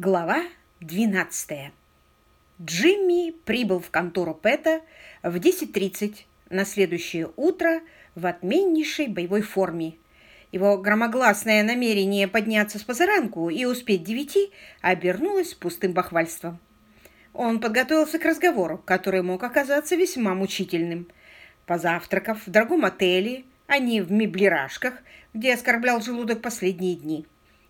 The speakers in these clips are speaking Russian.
Глава 12. Джимми прибыл в контору Пэта в 10.30 на следующее утро в отменнейшей боевой форме. Его громогласное намерение подняться с позаранку и успеть девяти обернулось пустым бахвальством. Он подготовился к разговору, который мог оказаться весьма мучительным. Позавтракав в дорогом отеле, а не в меблирашках, где оскорблял желудок последние дни.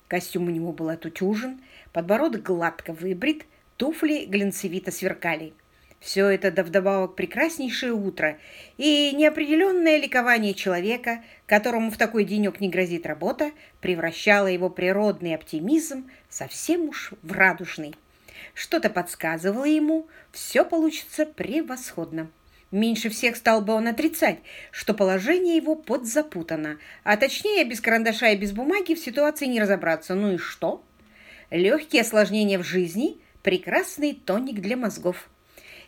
Костюм у него был отутюжен, подбородок гладко выбрит, туфли глянцевито сверкали. Все это да вдобавок прекраснейшее утро и неопределенное ликование человека, которому в такой денек не грозит работа, превращало его природный оптимизм совсем уж в радужный. Что-то подсказывало ему, все получится превосходно. Меньше всех стал бы он отрицать, что положение его подзапутано, а точнее без карандаша и без бумаги в ситуации не разобраться. Ну и что? Легкие осложнения в жизни – прекрасный тоник для мозгов.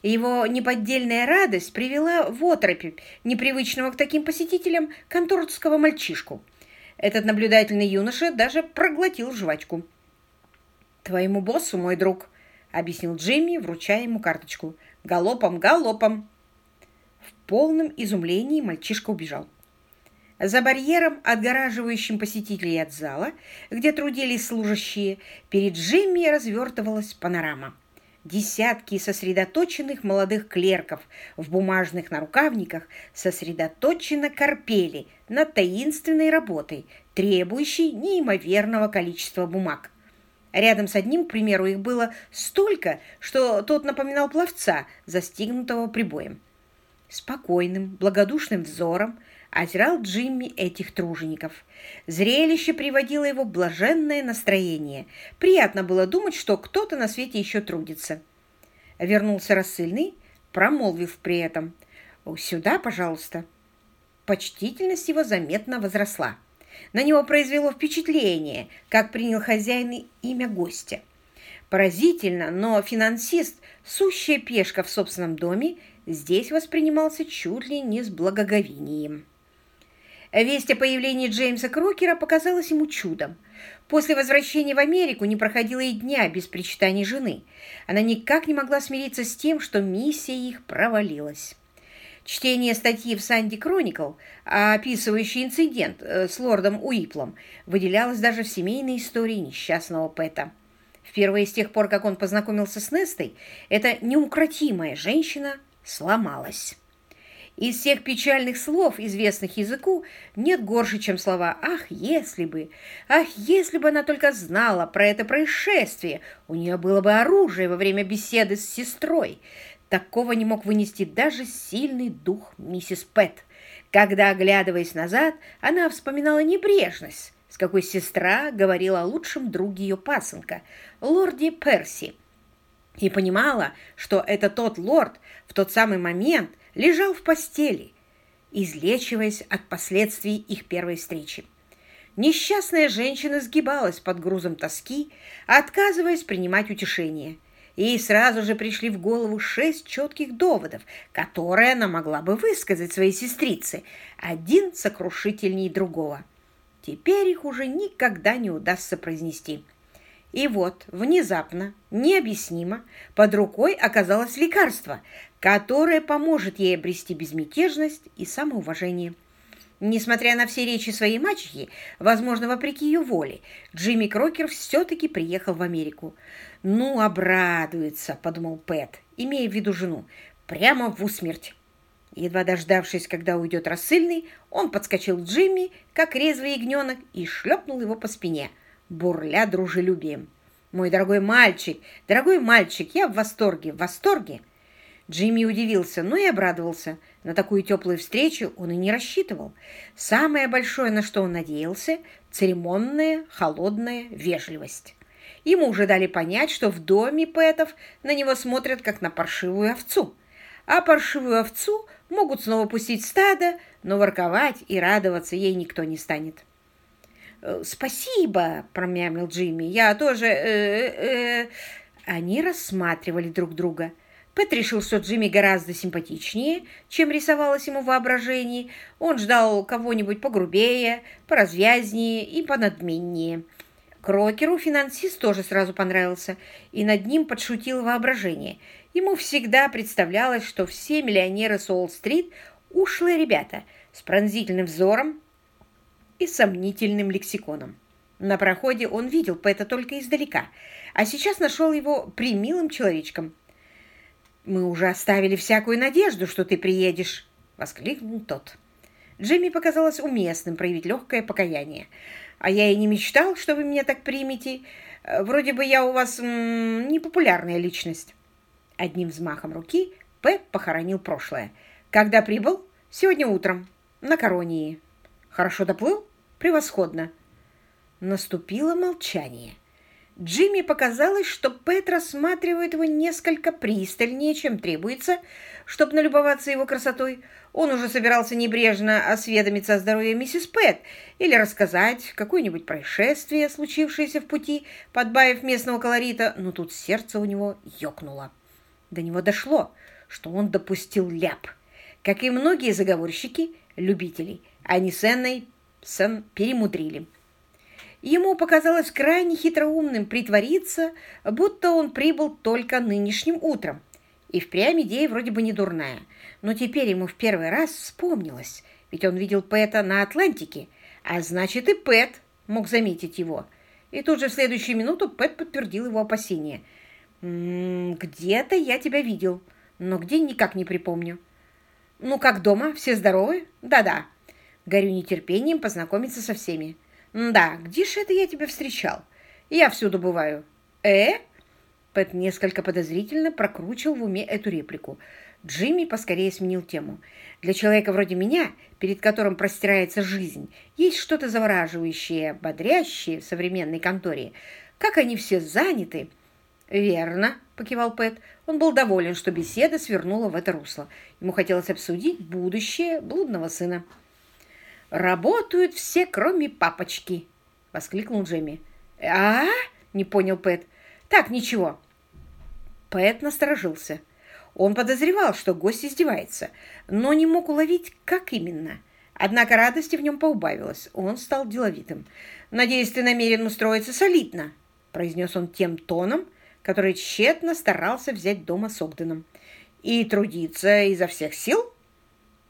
Его неподдельная радость привела в оторопь непривычного к таким посетителям конторского мальчишку. Этот наблюдательный юноша даже проглотил жвачку. «Твоему боссу, мой друг», — объяснил Джимми, вручая ему карточку. «Галопом, галопом!» Полном изумлении мальчишка убежал. За барьером, отгораживающим посетителей от зала, где трудились служащие, перед Джимми развертывалась панорама. Десятки сосредоточенных молодых клерков в бумажных нарукавниках сосредоточенно корпели над таинственной работой, требующей неимоверного количества бумаг. Рядом с одним, к примеру, их было столько, что тот напоминал пловца, застигнутого прибоем. Спокойным, благодушным взором озирал Джимми этих тружеников. Зрелище приводило его в блаженное настроение. Приятно было думать, что кто-то на свете еще трудится. Вернулся рассыльный, промолвив при этом «Сюда, пожалуйста». Почтительность его заметно возросла. На него произвело впечатление, как принял хозяин имя гостя. Поразительно, но финансист, сущая пешка в собственном доме, здесь воспринимался чуть ли не с благоговением. Весть о появлении Джеймса Крокера показалась ему чудом. После возвращения в Америку не проходило и дня без причитаний жены. Она никак не могла смириться с тем, что миссия их провалилась. Чтение статьи в «Санди Кроникл», описывающей инцидент э, с лордом Уиплом, выделялось даже в семейной истории несчастного Пэта. Впервые с тех пор, как он познакомился с Нестой, эта неукротимая женщина сломалась. Из всех печальных слов, известных языку, нет горше, чем слова «Ах, если бы! Ах, если бы она только знала про это происшествие! У нее было бы оружие во время беседы с сестрой!» Такого не мог вынести даже сильный дух миссис Пэт. Когда, оглядываясь назад, она вспоминала небрежность, с какой сестра говорила о лучшем друге ее пасынка, лорде Перси, и понимала, что это тот лорд в тот самый момент, лежал в постели, излечиваясь от последствий их первой встречи. Несчастная женщина сгибалась под грузом тоски, отказываясь принимать утешение. Ей сразу же пришли в голову шесть четких доводов, которые она могла бы высказать своей сестрице, один сокрушительнее другого. Теперь их уже никогда не удастся произнести. И вот, внезапно, необъяснимо, под рукой оказалось лекарство, которое поможет ей обрести безмятежность и самоуважение. Несмотря на все речи своей мачехи, возможно, вопреки ее воле, Джимми Крокер все-таки приехал в Америку. «Ну, обрадуется», — подумал Пэт, имея в виду жену, — «прямо в усмерть». Едва дождавшись, когда уйдет рассыльный, он подскочил к Джимми, как резвый ягненок, и шлепнул его по спине — бурля дружелюбием. «Мой дорогой мальчик, дорогой мальчик, я в восторге, в восторге!» Джимми удивился, но и обрадовался. На такую теплую встречу он и не рассчитывал. Самое большое, на что он надеялся – церемонная, холодная вежливость. Ему уже дали понять, что в доме Пэтов на него смотрят, как на паршивую овцу. А паршивую овцу могут снова пустить стадо, но ворковать и радоваться ей никто не станет. Э, «Спасибо!» – промямлил Джимми. «Я тоже...» э, э, э Они рассматривали друг друга. Пэт решил, что Джимми гораздо симпатичнее, чем рисовалось ему в воображении. Он ждал кого-нибудь погрубее, поразвязнее и понадменнее. Крокеру финансист тоже сразу понравился, и над ним подшутило воображение. Ему всегда представлялось, что все миллионеры Соул-стрит – ушлые ребята с пронзительным взором и сомнительным лексиконом. На проходе он видел Пэта только издалека, а сейчас нашел его примилым человечком. «Мы уже оставили всякую надежду, что ты приедешь», — воскликнул тот. Джимми показалось уместным проявить легкое покаяние. А я и не мечтал, что вы меня так примете. Вроде бы я у вас м непопулярная личность. Одним взмахом руки П похоронил прошлое. Когда прибыл? Сегодня утром. На Коронии. Хорошо доплыл? Превосходно. Наступило молчание. Джимми показалось, что Пэт рассматривает его несколько пристальнее, чем требуется, чтобы налюбоваться его красотой. Он уже собирался небрежно осведомиться о здоровье миссис Пэт или рассказать какое-нибудь происшествие, случившееся в пути, подбавив местного колорита, но тут сердце у него ёкнуло. До него дошло, что он допустил ляп. Как и многие заговорщики, любителей, они с Энной Сэн перемудрили. Ему показалось крайне хитроумным притвориться, будто он прибыл только нынешним утром. И впрямь идея вроде бы не дурная. Но теперь ему в первый раз вспомнилось, ведь он видел Пэта на Атлантике, а значит и Пэт мог заметить его. И тут же в следующую минуту Пэт подтвердил его опасения. «М -м, «Где-то я тебя видел, но где никак не припомню». «Ну, как дома? Все здоровы?» «Да-да». Горю нетерпением познакомиться со всеми. «Да, где же это я тебя встречал? Я всюду бываю». «Э?» Пэт несколько подозрительно прокручивал в уме эту реплику. Джимми поскорее сменил тему. «Для человека вроде меня, перед которым простирается жизнь, есть что-то завораживающее, бодрящее в современной конторе. Как они все заняты!» «Верно», — покивал Пэт. Он был доволен, что беседа свернула в это русло. Ему хотелось обсудить будущее блудного сына. «Работают все, кроме папочки!» — воскликнул Джемми. «А?» — не понял Пэт. «Так, ничего». Пэт насторожился. Он подозревал, что гость издевается, но не мог уловить, как именно. Однако радости в нем поубавилось. Он стал деловитым. «Надеюсь, ты намерен устроиться солидно», — произнес он тем тоном, который тщетно старался взять дома с Огденом. «И трудиться изо всех сил?»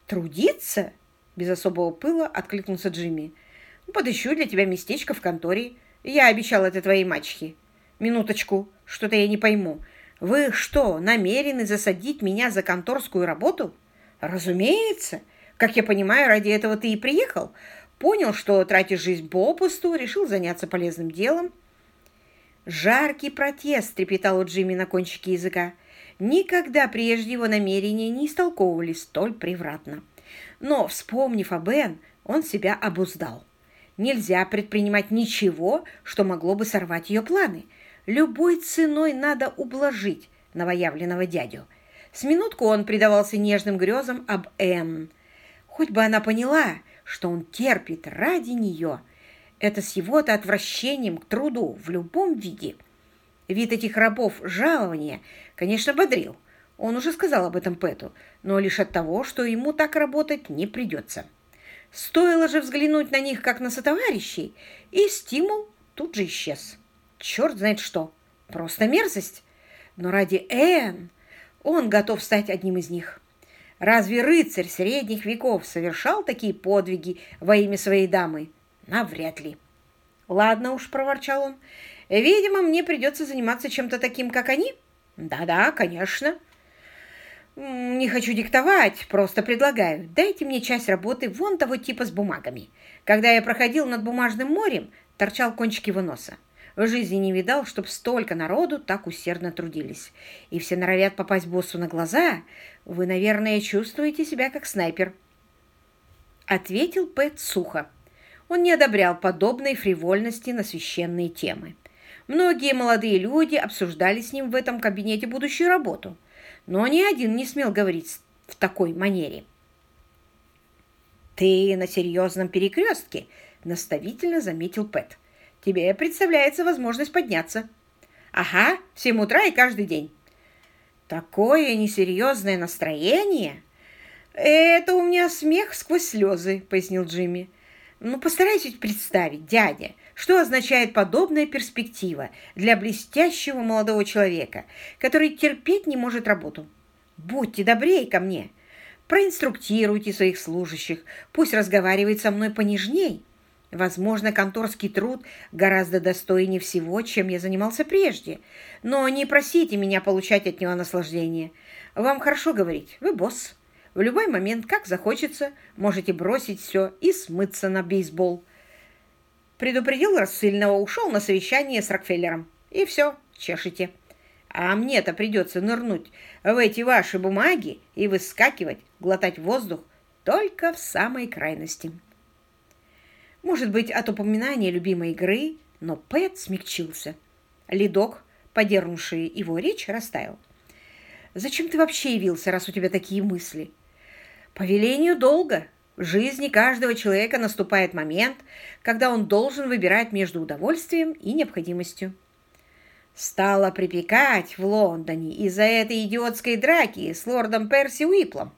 «Трудиться?» Без особого пыла откликнулся Джимми. «Ну, «Подыщу для тебя местечко в конторе. Я обещал это твоей мачехе. Минуточку, что-то я не пойму. Вы что, намерены засадить меня за конторскую работу?» «Разумеется. Как я понимаю, ради этого ты и приехал. Понял, что тратишь жизнь попусту, решил заняться полезным делом». Жаркий протест трепетал у Джимми на кончике языка. Никогда прежде его намерения не истолковывались столь превратно. Но, вспомнив об Энн, он себя обуздал. Нельзя предпринимать ничего, что могло бы сорвать ее планы. Любой ценой надо ублажить новоявленного дядю. С минутку он предавался нежным грезам об Энн. Хоть бы она поняла, что он терпит ради нее. Это с его-то отвращением к труду в любом виде. Вид этих рабов жалования, конечно, бодрил – он уже сказал об этом Пэту, но лишь от того, что ему так работать не придется. Стоило же взглянуть на них, как на сотоварищей, и стимул тут же исчез. Черт знает что, просто мерзость. Но ради Энн он готов стать одним из них. Разве рыцарь средних веков совершал такие подвиги во имя своей дамы? Навряд ли. «Ладно уж», — проворчал он, — «видимо, мне придется заниматься чем-то таким, как они?» «Да-да, конечно». «Не хочу диктовать, просто предлагаю. Дайте мне часть работы вон того типа с бумагами. Когда я проходил над бумажным морем, торчал кончик его носа. В жизни не видал, чтоб столько народу так усердно трудились. И все норовят попасть боссу на глаза. Вы, наверное, чувствуете себя как снайпер». Ответил Пэт сухо. Он не одобрял подобной фривольности на священные темы. Многие молодые люди обсуждали с ним в этом кабинете будущую работу – но ни один не смел говорить в такой манере. «Ты на серьезном перекрестке», — наставительно заметил Пэт. «Тебе представляется возможность подняться». «Ага, в семь утра и каждый день». «Такое несерьезное настроение!» «Это у меня смех сквозь слезы», — пояснил Джимми. «Ну, постарайтесь представить, дядя, что означает подобная перспектива для блестящего молодого человека, который терпеть не может работу. Будьте добрее ко мне. Проинструктируйте своих служащих, пусть разговаривает со мной понежней. Возможно, конторский труд гораздо достойнее всего, чем я занимался прежде. Но не просите меня получать от него наслаждение. Вам хорошо говорить, вы босс. В любой момент, как захочется, можете бросить все и смыться на бейсбол. Предупредил рассыльного, ушел на совещание с Рокфеллером. И все, чешете. А мне-то придется нырнуть в эти ваши бумаги и выскакивать, глотать воздух только в самой крайности. Может быть, от упоминания любимой игры, но Пэт смягчился. Ледок, подернувший его речь, растаял. «Зачем ты вообще явился, раз у тебя такие мысли?» «По велению долга. В жизни каждого человека наступает момент, когда он должен выбирать между удовольствием и необходимостью. Стало припекать в Лондоне из-за этой идиотской драки с лордом Перси Уиплом.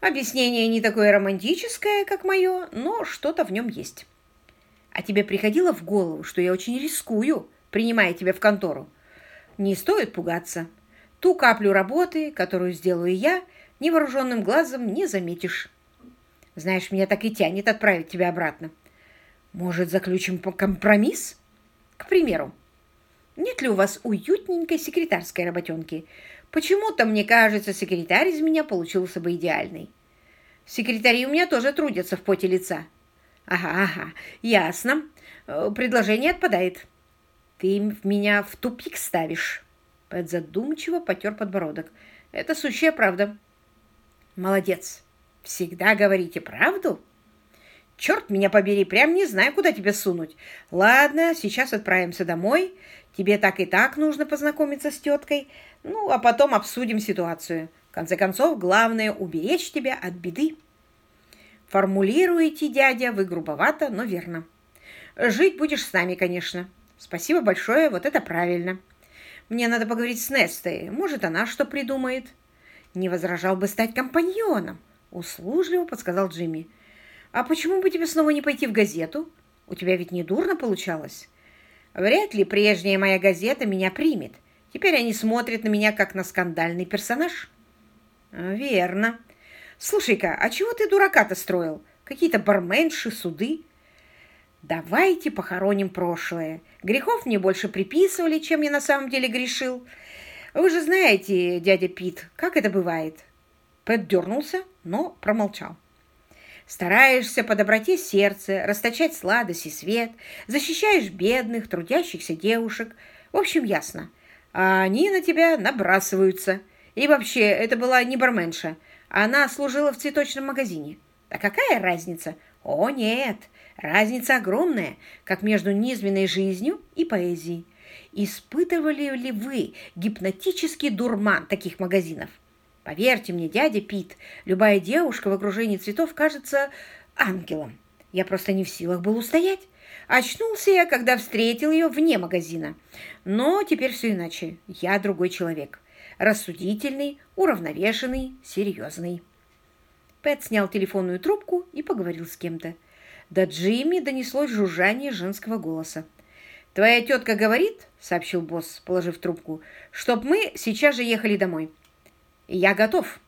Объяснение не такое романтическое, как мое, но что-то в нем есть. А тебе приходило в голову, что я очень рискую, принимая тебя в контору? Не стоит пугаться. Ту каплю работы, которую сделаю я, невооруженным глазом не заметишь. Знаешь, меня так и тянет отправить тебя обратно. Может, заключим компромисс? К примеру, нет ли у вас уютненькой секретарской работенки? Почему-то, мне кажется, секретарь из меня получился бы идеальный. Секретари у меня тоже трудятся в поте лица. Ага, ага, ясно. Э, предложение отпадает. Ты меня в тупик ставишь. Пэт задумчиво потер подбородок. Это сущая правда. Молодец. Всегда говорите правду? Черт меня побери, прям не знаю, куда тебя сунуть. Ладно, сейчас отправимся домой. Тебе так и так нужно познакомиться с теткой. Ну, а потом обсудим ситуацию. В конце концов, главное – уберечь тебя от беды. Формулируете, дядя, вы грубовато, но верно. Жить будешь с нами, конечно. Спасибо большое, вот это правильно. Мне надо поговорить с Нестой. Может, она что придумает. Не возражал бы стать компаньоном, услужливо подсказал Джимми. А почему бы тебе снова не пойти в газету? У тебя ведь не дурно получалось. Вряд ли прежняя моя газета меня примет. Теперь они смотрят на меня как на скандальный персонаж. Верно. Слушай-ка, а чего ты дурака-то строил? Какие-то барменши, суды? Давайте похороним прошлое. Грехов мне больше приписывали, чем я на самом деле грешил. Вы же знаете, дядя Пит, как это бывает. Пэт дернулся, но промолчал. Стараешься по доброте сердца расточать сладость и свет, защищаешь бедных, трудящихся девушек. В общем, ясно. А они на тебя набрасываются. И вообще, это была не барменша. Она служила в цветочном магазине. А какая разница? О, нет, разница огромная, как между низменной жизнью и поэзией. Испытывали ли вы гипнотический дурман таких магазинов? Поверьте мне, дядя Пит, любая девушка в окружении цветов кажется ангелом. Я просто не в силах был устоять. Очнулся я, когда встретил ее вне магазина. Но теперь все иначе. Я другой человек. Рассудительный, уравновешенный, серьезный. Пэт снял телефонную трубку и поговорил с кем-то. До Джимми донеслось жужжание женского голоса. «Твоя тетка говорит, — сообщил босс, положив трубку, — чтоб мы сейчас же ехали домой. Я готов.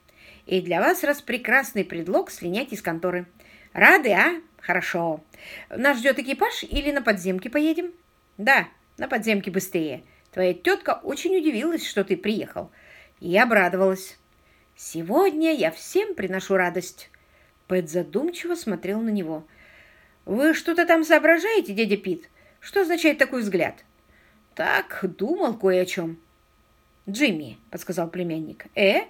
И для вас раз прекрасный предлог слинять из конторы. Рады, а? Хорошо. Нас ждет экипаж или на подземке поедем? Да, на подземке быстрее. Твоя тетка очень удивилась, что ты приехал. И обрадовалась. Сегодня я всем приношу радость. Пэт задумчиво смотрел на него. «Вы что-то там соображаете, дядя Пит? Что означает такой взгляд?» «Так, думал кое о чем». «Джимми», — подсказал племянник. «Э?»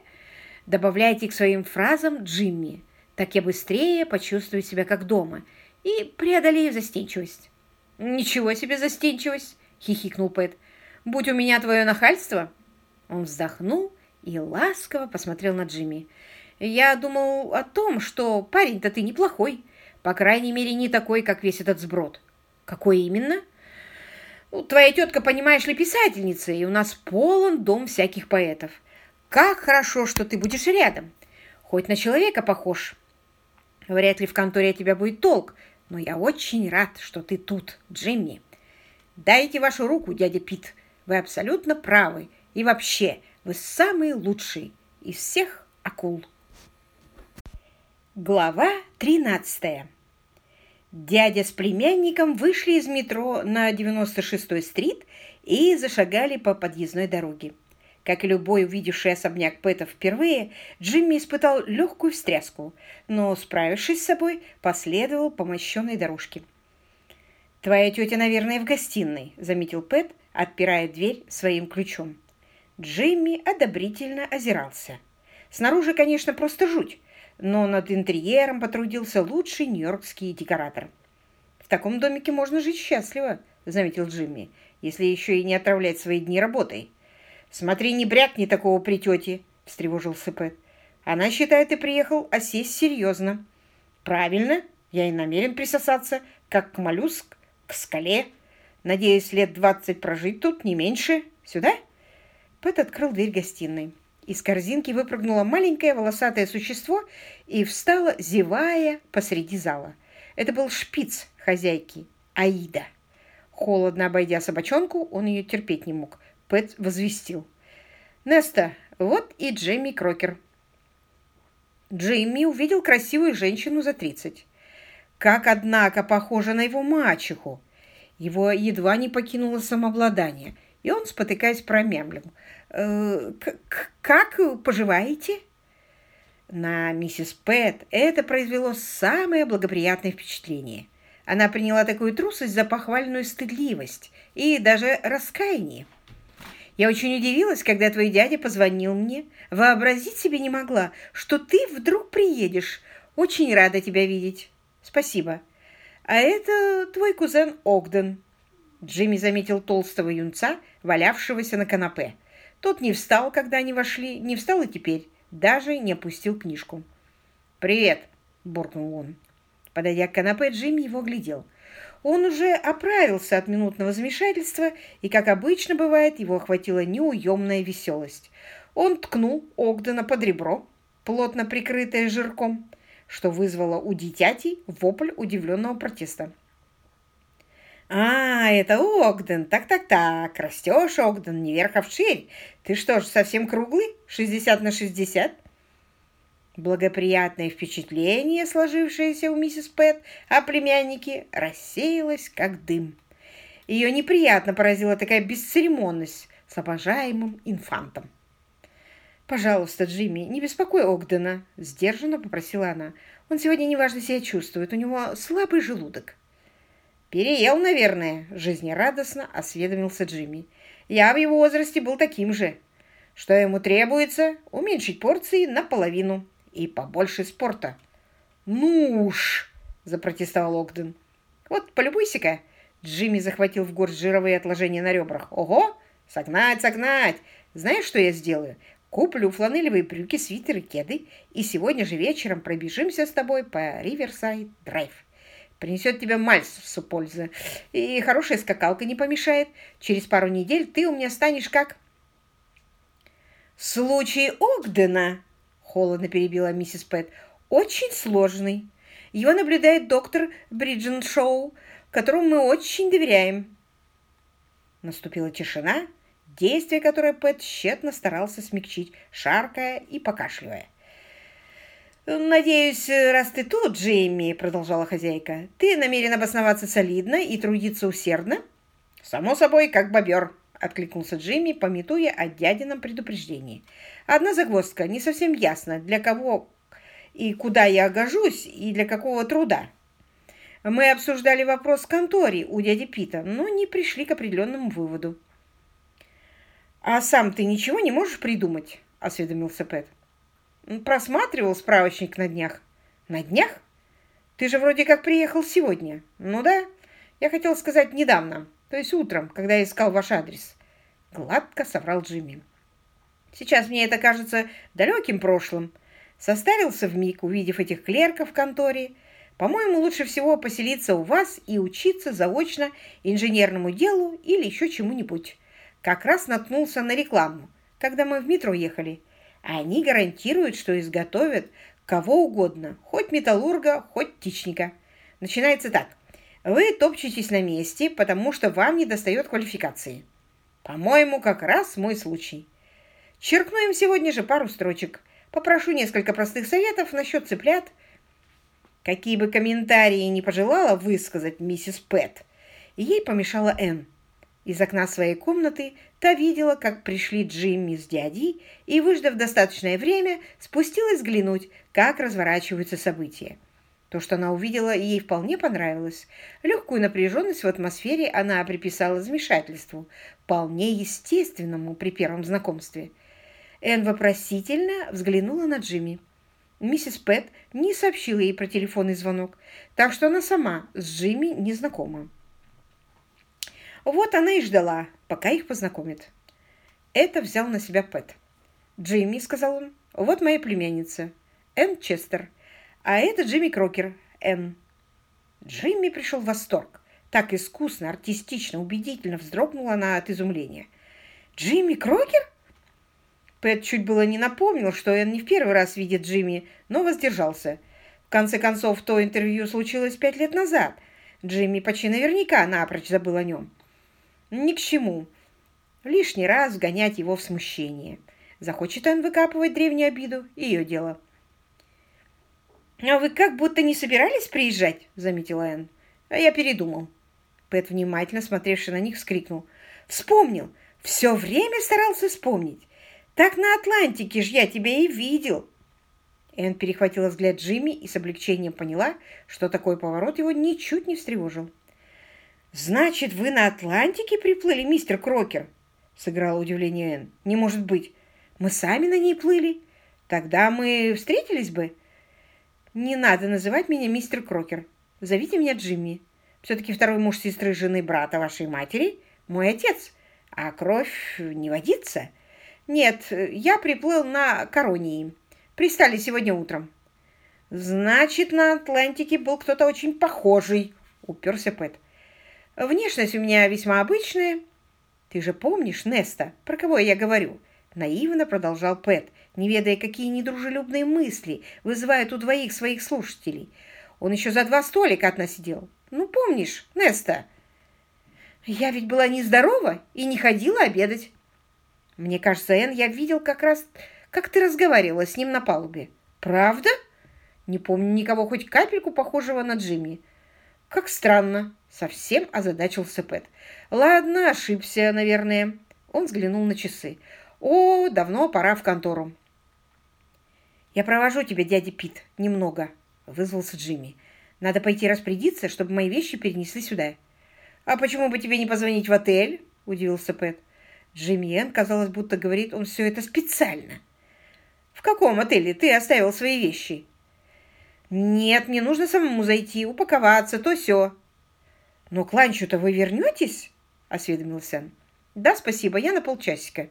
Добавляйте к своим фразам «Джимми». Так я быстрее почувствую себя как дома и преодолею застенчивость. «Ничего себе застенчивость!» — хихикнул Пэт. «Будь у меня твое нахальство!» Он вздохнул и ласково посмотрел на Джимми. «Я думал о том, что парень-то ты неплохой. По крайней мере, не такой, как весь этот сброд». «Какой именно?» Ну, твоя тетка, понимаешь ли, писательница, и у нас полон дом всяких поэтов. Как хорошо, что ты будешь рядом. Хоть на человека похож. Вряд ли в конторе от тебя будет толк, но я очень рад, что ты тут, Джимми. Дайте вашу руку, дядя Пит. Вы абсолютно правы. И вообще, вы самый лучший из всех акул. Глава 13. Дядя с племянником вышли из метро на 96-й стрит и зашагали по подъездной дороге. Как и любой увидевший особняк Пэта впервые, Джимми испытал легкую встряску, но, справившись с собой, последовал по мощенной дорожке. «Твоя тетя, наверное, в гостиной», — заметил Пэт, отпирая дверь своим ключом. Джимми одобрительно озирался. Снаружи, конечно, просто жуть, но над интерьером потрудился лучший нью-йоркский декоратор. «В таком домике можно жить счастливо», — заметил Джимми, «если еще и не отравлять свои дни работой». «Смотри, не брякни такого при тете», — встревожился Пэт. «Она считает, ты приехал осесть серьезно». «Правильно, я и намерен присосаться, как моллюск, к скале. Надеюсь, лет двадцать прожить тут, не меньше. Сюда?» Пэт открыл дверь гостиной. Из корзинки выпрыгнуло маленькое волосатое существо и встало, зевая, посреди зала. Это был шпиц хозяйки, Аида. Холодно обойдя собачонку, он ее терпеть не мог. Пэт возвестил. «Неста, вот и Джимми Крокер». Джимми увидел красивую женщину за тридцать. Как, однако, похожа на его мачеху. Его едва не покинуло самообладание, и он, спотыкаясь, промямлил. «Э, «Как поживаете?» На миссис Пэт это произвело самое благоприятное впечатление. Она приняла такую трусость за похвальную стыдливость и даже раскаяние. Я очень удивилась, когда твой дядя позвонил мне. Вообразить себе не могла, что ты вдруг приедешь. Очень рада тебя видеть. Спасибо. А это твой кузен Огден. Джимми заметил толстого юнца, валявшегося на канапе. Тот не встал, когда они вошли, не встал и теперь, даже не опустил книжку. «Привет!» – буркнул он. Подойдя к канапе, Джимми его глядел. Он уже оправился от минутного замешательства, и, как обычно бывает, его охватила неуемная веселость. Он ткнул Огдена под ребро, плотно прикрытое жирком, что вызвало у дитяти вопль удивленного протеста. «А, это Огден! Так-так-так! Растешь, Огден, не вверх, а вширь! Ты что ж, совсем круглый? Шестьдесят на шестьдесят?» Благоприятное впечатление, сложившееся у миссис Пэт о племяннике, рассеялось, как дым. Ее неприятно поразила такая бесцеремонность с обожаемым инфантом. «Пожалуйста, Джимми, не беспокой Огдена», — сдержанно попросила она. «Он сегодня неважно себя чувствует, у него слабый желудок». «Переел, наверное», — жизнерадостно осведомился Джимми. «Я в его возрасте был таким же. Что ему требуется? Уменьшить порции наполовину» и побольше спорта. «Ну уж!» – запротестовал Огден. «Вот, полюбуйся-ка!» Джимми захватил в горсть жировые отложения на ребрах. «Ого! Согнать, согнать! Знаешь, что я сделаю? Куплю фланелевые брюки, свитеры, кеды, и сегодня же вечером пробежимся с тобой по Риверсайд Драйв. Принесет тебе мальцу пользы. И хорошая скакалка не помешает. Через пару недель ты у меня станешь как...» «Случай Огдена!» холодно перебила миссис Пэт. «Очень сложный. Его наблюдает доктор Бриджен Шоу, которому мы очень доверяем». Наступила тишина, действие которое Пэт тщетно старался смягчить, шаркая и покашливая. «Надеюсь, раз ты тут, Джейми, — продолжала хозяйка, — ты намерен обосноваться солидно и трудиться усердно?» «Само собой, как бобер», — откликнулся Джимми, пометуя о дядином предупреждении. Одна загвоздка, не совсем ясно, для кого и куда я гожусь, и для какого труда. Мы обсуждали вопрос в конторе у дяди Пита, но не пришли к определенному выводу. «А сам ты ничего не можешь придумать?» – осведомился Пэт. «Просматривал справочник на днях». «На днях? Ты же вроде как приехал сегодня». «Ну да, я хотел сказать недавно, то есть утром, когда я искал ваш адрес». Гладко соврал Джимми. Сейчас мне это кажется далеким прошлым. Состарился в миг, увидев этих клерков в конторе. По-моему, лучше всего поселиться у вас и учиться заочно инженерному делу или еще чему-нибудь. Как раз наткнулся на рекламу, когда мы в метро ехали. Они гарантируют, что изготовят кого угодно, хоть металлурга, хоть птичника. Начинается так. Вы топчетесь на месте, потому что вам не достает квалификации. По-моему, как раз мой случай. Черкну им сегодня же пару строчек. Попрошу несколько простых советов насчет цыплят. Какие бы комментарии не пожелала высказать миссис Пэт, ей помешала Энн. Из окна своей комнаты та видела, как пришли Джимми с дядей, и, выждав достаточное время, спустилась взглянуть, как разворачиваются события. То, что она увидела, ей вполне понравилось. Легкую напряженность в атмосфере она приписала замешательству, вполне естественному при первом знакомстве. Энн вопросительно взглянула на Джимми. Миссис Пэт не сообщила ей про телефонный звонок, так что она сама с Джимми не знакома. Вот она и ждала, пока их познакомит. Это взял на себя Пэт. «Джимми», — сказал он, — «вот моя племянница, Энн Честер, а это Джимми Крокер, Энн». Джимми пришел в восторг. Так искусно, артистично, убедительно вздрогнула она от изумления. «Джимми Крокер?» Пэт чуть было не напомнил, что Энн не в первый раз видит Джимми, но воздержался. В конце концов, то интервью случилось пять лет назад. Джимми почти наверняка напрочь забыл о нем. Ни к чему. Лишний раз вгонять его в смущение. Захочет он выкапывать древнюю обиду – ее дело. «А вы как будто не собирались приезжать?» – заметила Энн. «А я передумал». Пэт, внимательно смотревший на них, вскрикнул. «Вспомнил! Все время старался вспомнить! Так на Атлантике ж я тебя и видел!» Энн перехватила взгляд Джимми и с облегчением поняла, что такой поворот его ничуть не встревожил. «Значит, вы на Атлантике приплыли, мистер Крокер?» — сыграла удивление Энн. «Не может быть. Мы сами на ней плыли. Тогда мы встретились бы». «Не надо называть меня мистер Крокер. Зовите меня Джимми. Все-таки второй муж сестры жены брата вашей матери – мой отец, а кровь не водится. Нет, я приплыл на Коронии. Пристали сегодня утром». «Значит, на Атлантике был кто-то очень похожий», – уперся Пэт. Внешность у меня весьма обычная. Ты же помнишь, Неста, про кого я говорю? Наивно продолжал Пэт, не ведая, какие недружелюбные мысли вызывают у двоих своих слушателей. Он еще за два столика от нас сидел. Ну, помнишь, Неста? Я ведь была нездорова и не ходила обедать. Мне кажется, Энн, я видел как раз, как ты разговаривала с ним на палубе. Правда? Не помню никого хоть капельку похожего на Джимми. Как странно. Совсем озадачился Пэт. Ладно, ошибся, наверное. Он взглянул на часы. О, давно пора в контору. Я провожу тебя, дядя Пит, немного, вызвался Джимми. Надо пойти распорядиться, чтобы мои вещи перенесли сюда. А почему бы тебе не позвонить в отель? Удивился Пэт. Джимми Энн, казалось, будто говорит он все это специально. В каком отеле ты оставил свои вещи? Нет, мне нужно самому зайти, упаковаться, то все. «Но к ланчу-то вы вернетесь?» – осведомился он. «Да, спасибо, я на полчасика».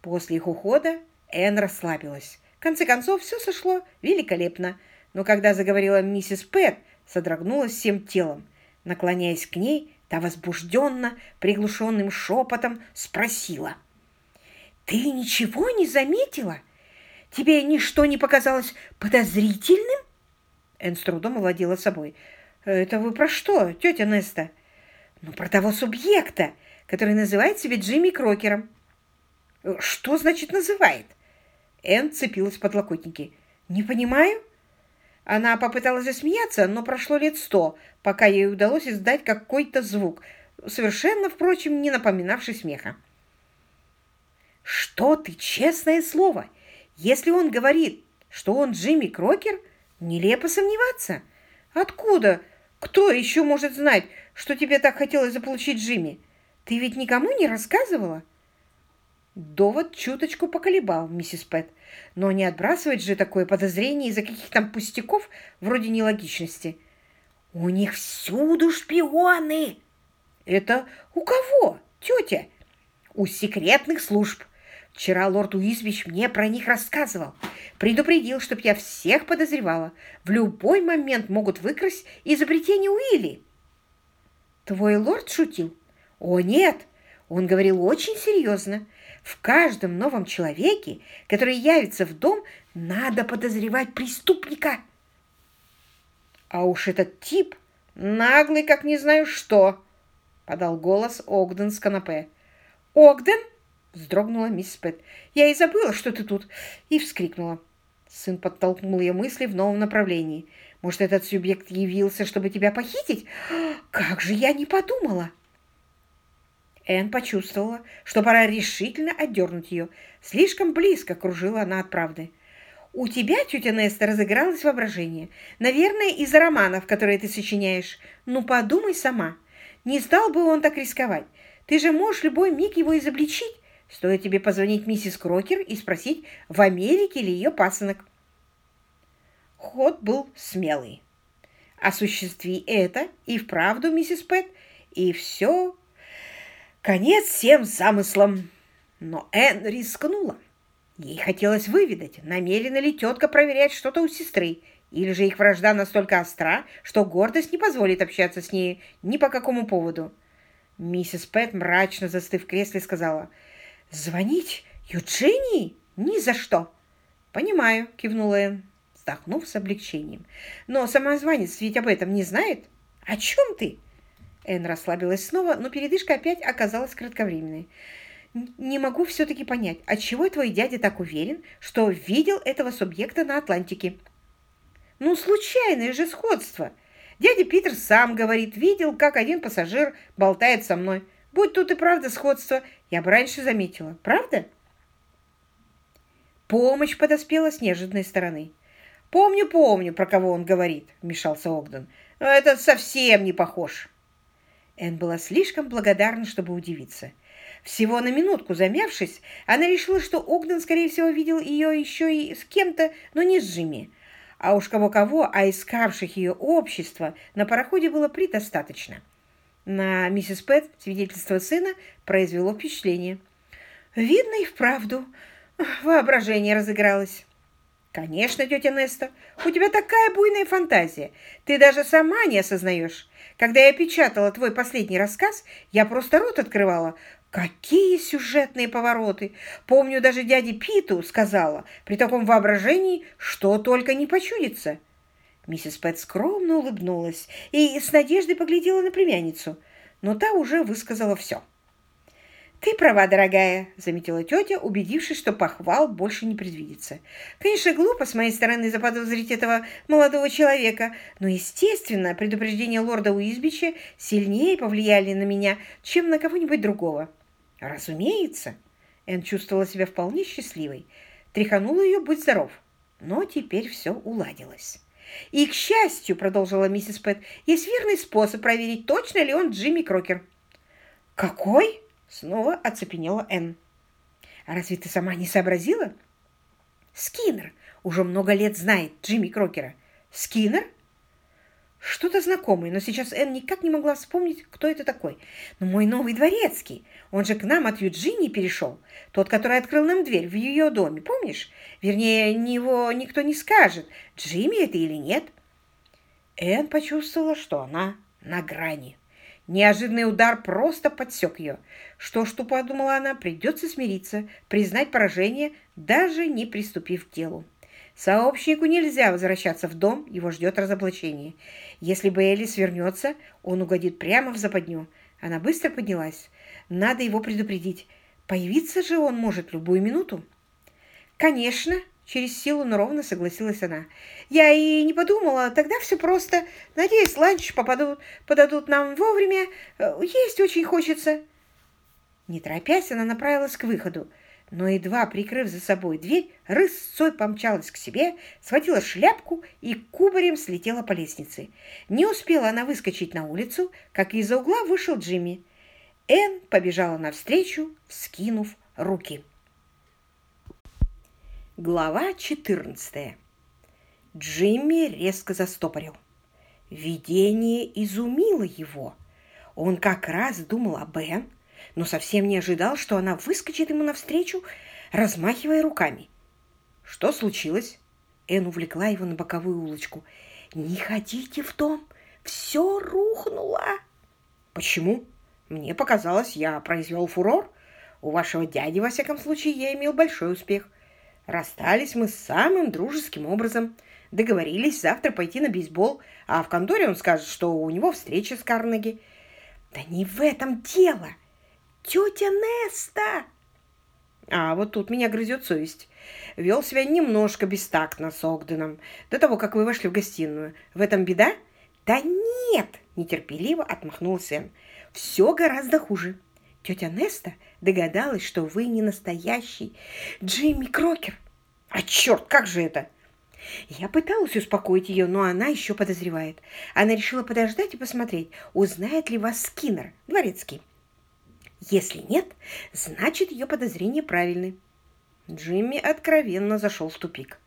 После их ухода Энн расслабилась. В конце концов, все сошло великолепно. Но когда заговорила миссис Пэт, содрогнулась всем телом. Наклоняясь к ней, та возбужденно, приглушенным шепотом спросила. «Ты ничего не заметила? Тебе ничто не показалось подозрительным?» Энн с трудом овладела собой. «Это вы про что, тетя Неста?» «Ну, про того субъекта, который называет себя Джимми Крокером». «Что значит «называет»?» Энн цепилась в подлокотники. «Не понимаю». Она попыталась засмеяться, но прошло лет сто, пока ей удалось издать какой-то звук, совершенно, впрочем, не напоминавший смеха. «Что ты, честное слово! Если он говорит, что он Джимми Крокер, нелепо сомневаться. Откуда кто еще может знать, что тебе так хотелось заполучить Джимми? Ты ведь никому не рассказывала?» Довод чуточку поколебал миссис Пэт, но не отбрасывать же такое подозрение из-за каких-то там пустяков вроде нелогичности. «У них всюду шпионы!» «Это у кого, тетя?» «У секретных служб. Вчера лорд Уизвич мне про них рассказывал. Предупредил, чтоб я всех подозревала. В любой момент могут выкрасть изобретение Уилли. Твой лорд шутил? О, нет! Он говорил очень серьезно. В каждом новом человеке, который явится в дом, надо подозревать преступника. А уж этот тип наглый, как не знаю что, подал голос Огден с канапе. Огден? Вздрогнула мисс Пэт. Я и забыла, что ты тут. И вскрикнула. Сын подтолкнул ее мысли в новом направлении. Может, этот субъект явился, чтобы тебя похитить? Как же я не подумала! Энн почувствовала, что пора решительно отдернуть ее. Слишком близко кружила она от правды. «У тебя, тетя Неста, разыгралось воображение. Наверное, из-за романов, которые ты сочиняешь. Ну, подумай сама. Не стал бы он так рисковать. Ты же можешь любой миг его изобличить. Стоит тебе позвонить миссис Крокер и спросить, в Америке ли ее пасынок». Ход был смелый. Осуществи это и вправду, миссис Пэт, и все Конец всем замыслам. Но Энн рискнула. Ей хотелось выведать, намерена ли тетка проверять что-то у сестры, или же их вражда настолько остра, что гордость не позволит общаться с ней ни по какому поводу. Миссис Пэт, мрачно застыв в кресле, сказала, «Звонить Юджинии? Ни за что!» «Понимаю», — кивнула Энн, вздохнув с облегчением. «Но самозванец ведь об этом не знает. О чем ты?» Энн расслабилась снова, но передышка опять оказалась кратковременной. «Не могу все-таки понять, отчего твой дядя так уверен, что видел этого субъекта на Атлантике?» «Ну, случайное же сходство. Дядя Питер сам говорит, видел, как один пассажир болтает со мной. Будь тут и правда сходство, я бы раньше заметила. Правда?» Помощь подоспела с неожиданной стороны. «Помню, помню, про кого он говорит», — вмешался Огден. «Но этот совсем не похож». Энн была слишком благодарна, чтобы удивиться. Всего на минутку замявшись, она решила, что Огден, скорее всего, видел ее еще и с кем-то, но не с Джимми. А уж кого-кого, а искавших ее общества на пароходе было предостаточно. На миссис Пэт свидетельство сына произвело впечатление. «Видно и вправду. Воображение разыгралось». «Конечно, тетя Неста, у тебя такая буйная фантазия. Ты даже сама не осознаешь. Когда я печатала твой последний рассказ, я просто рот открывала. Какие сюжетные повороты! Помню, даже дяде Питу сказала, при таком воображении, что только не почудится». Миссис Пэт скромно улыбнулась и с надеждой поглядела на племянницу, но та уже высказала все. «Ты права, дорогая», — заметила тетя, убедившись, что похвал больше не предвидится. «Конечно, глупо с моей стороны заподозрить этого молодого человека, но, естественно, предупреждения лорда Уизбича сильнее повлияли на меня, чем на кого-нибудь другого». «Разумеется», — Энн чувствовала себя вполне счастливой. Тряханула ее «Будь здоров». Но теперь все уладилось. «И, к счастью, — продолжила миссис Пэт, — есть верный способ проверить, точно ли он Джимми Крокер». «Какой?» Снова оцепенела Энн. «А разве ты сама не сообразила?» «Скиннер уже много лет знает Джимми Крокера». «Скиннер?» Что-то знакомое, но сейчас Энн никак не могла вспомнить, кто это такой. «Но мой новый дворецкий, он же к нам от Юджини перешел. Тот, который открыл нам дверь в ее доме, помнишь? Вернее, него никто не скажет, Джимми это или нет». Энн почувствовала, что она на грани. Неожиданный удар просто подсек ее. Что ж, подумала она, придется смириться, признать поражение, даже не приступив к делу. Сообщнику нельзя возвращаться в дом, его ждет разоблачение. Если бы Элис вернется, он угодит прямо в западню. Она быстро поднялась. Надо его предупредить. Появиться же он может любую минуту. Конечно, Через силу, но ровно согласилась она. Я и не подумала, тогда все просто. Надеюсь, ланч попадут, подадут нам вовремя. Э, есть очень хочется. Не торопясь, она направилась к выходу, но, едва прикрыв за собой дверь, рысцой помчалась к себе, схватила шляпку и кубарем слетела по лестнице. Не успела она выскочить на улицу, как из-за угла вышел Джимми. Энн побежала навстречу, вскинув руки. Глава 14. Джимми резко застопорил. Видение изумило его. Он как раз думал о Бен, но совсем не ожидал, что она выскочит ему навстречу, размахивая руками. Что случилось? Эн увлекла его на боковую улочку. «Не ходите в дом! Все рухнуло!» «Почему? Мне показалось, я произвел фурор. У вашего дяди, во всяком случае, я имел большой успех. Расстались мы самым дружеским образом. Договорились завтра пойти на бейсбол, а в конторе он скажет, что у него встреча с Карнеги. Да не в этом дело. Тетя Неста! А вот тут меня грызет совесть. Вел себя немножко бестактно с Огденом до того, как вы вошли в гостиную. В этом беда? Да нет, нетерпеливо отмахнулся Энн. Все гораздо хуже. Тетя Неста догадалась, что вы не настоящий Джимми Крокер. А черт, как же это? Я пыталась успокоить ее, но она еще подозревает. Она решила подождать и посмотреть, узнает ли вас Скиннер, дворецкий. Если нет, значит, ее подозрения правильны. Джимми откровенно зашел в тупик.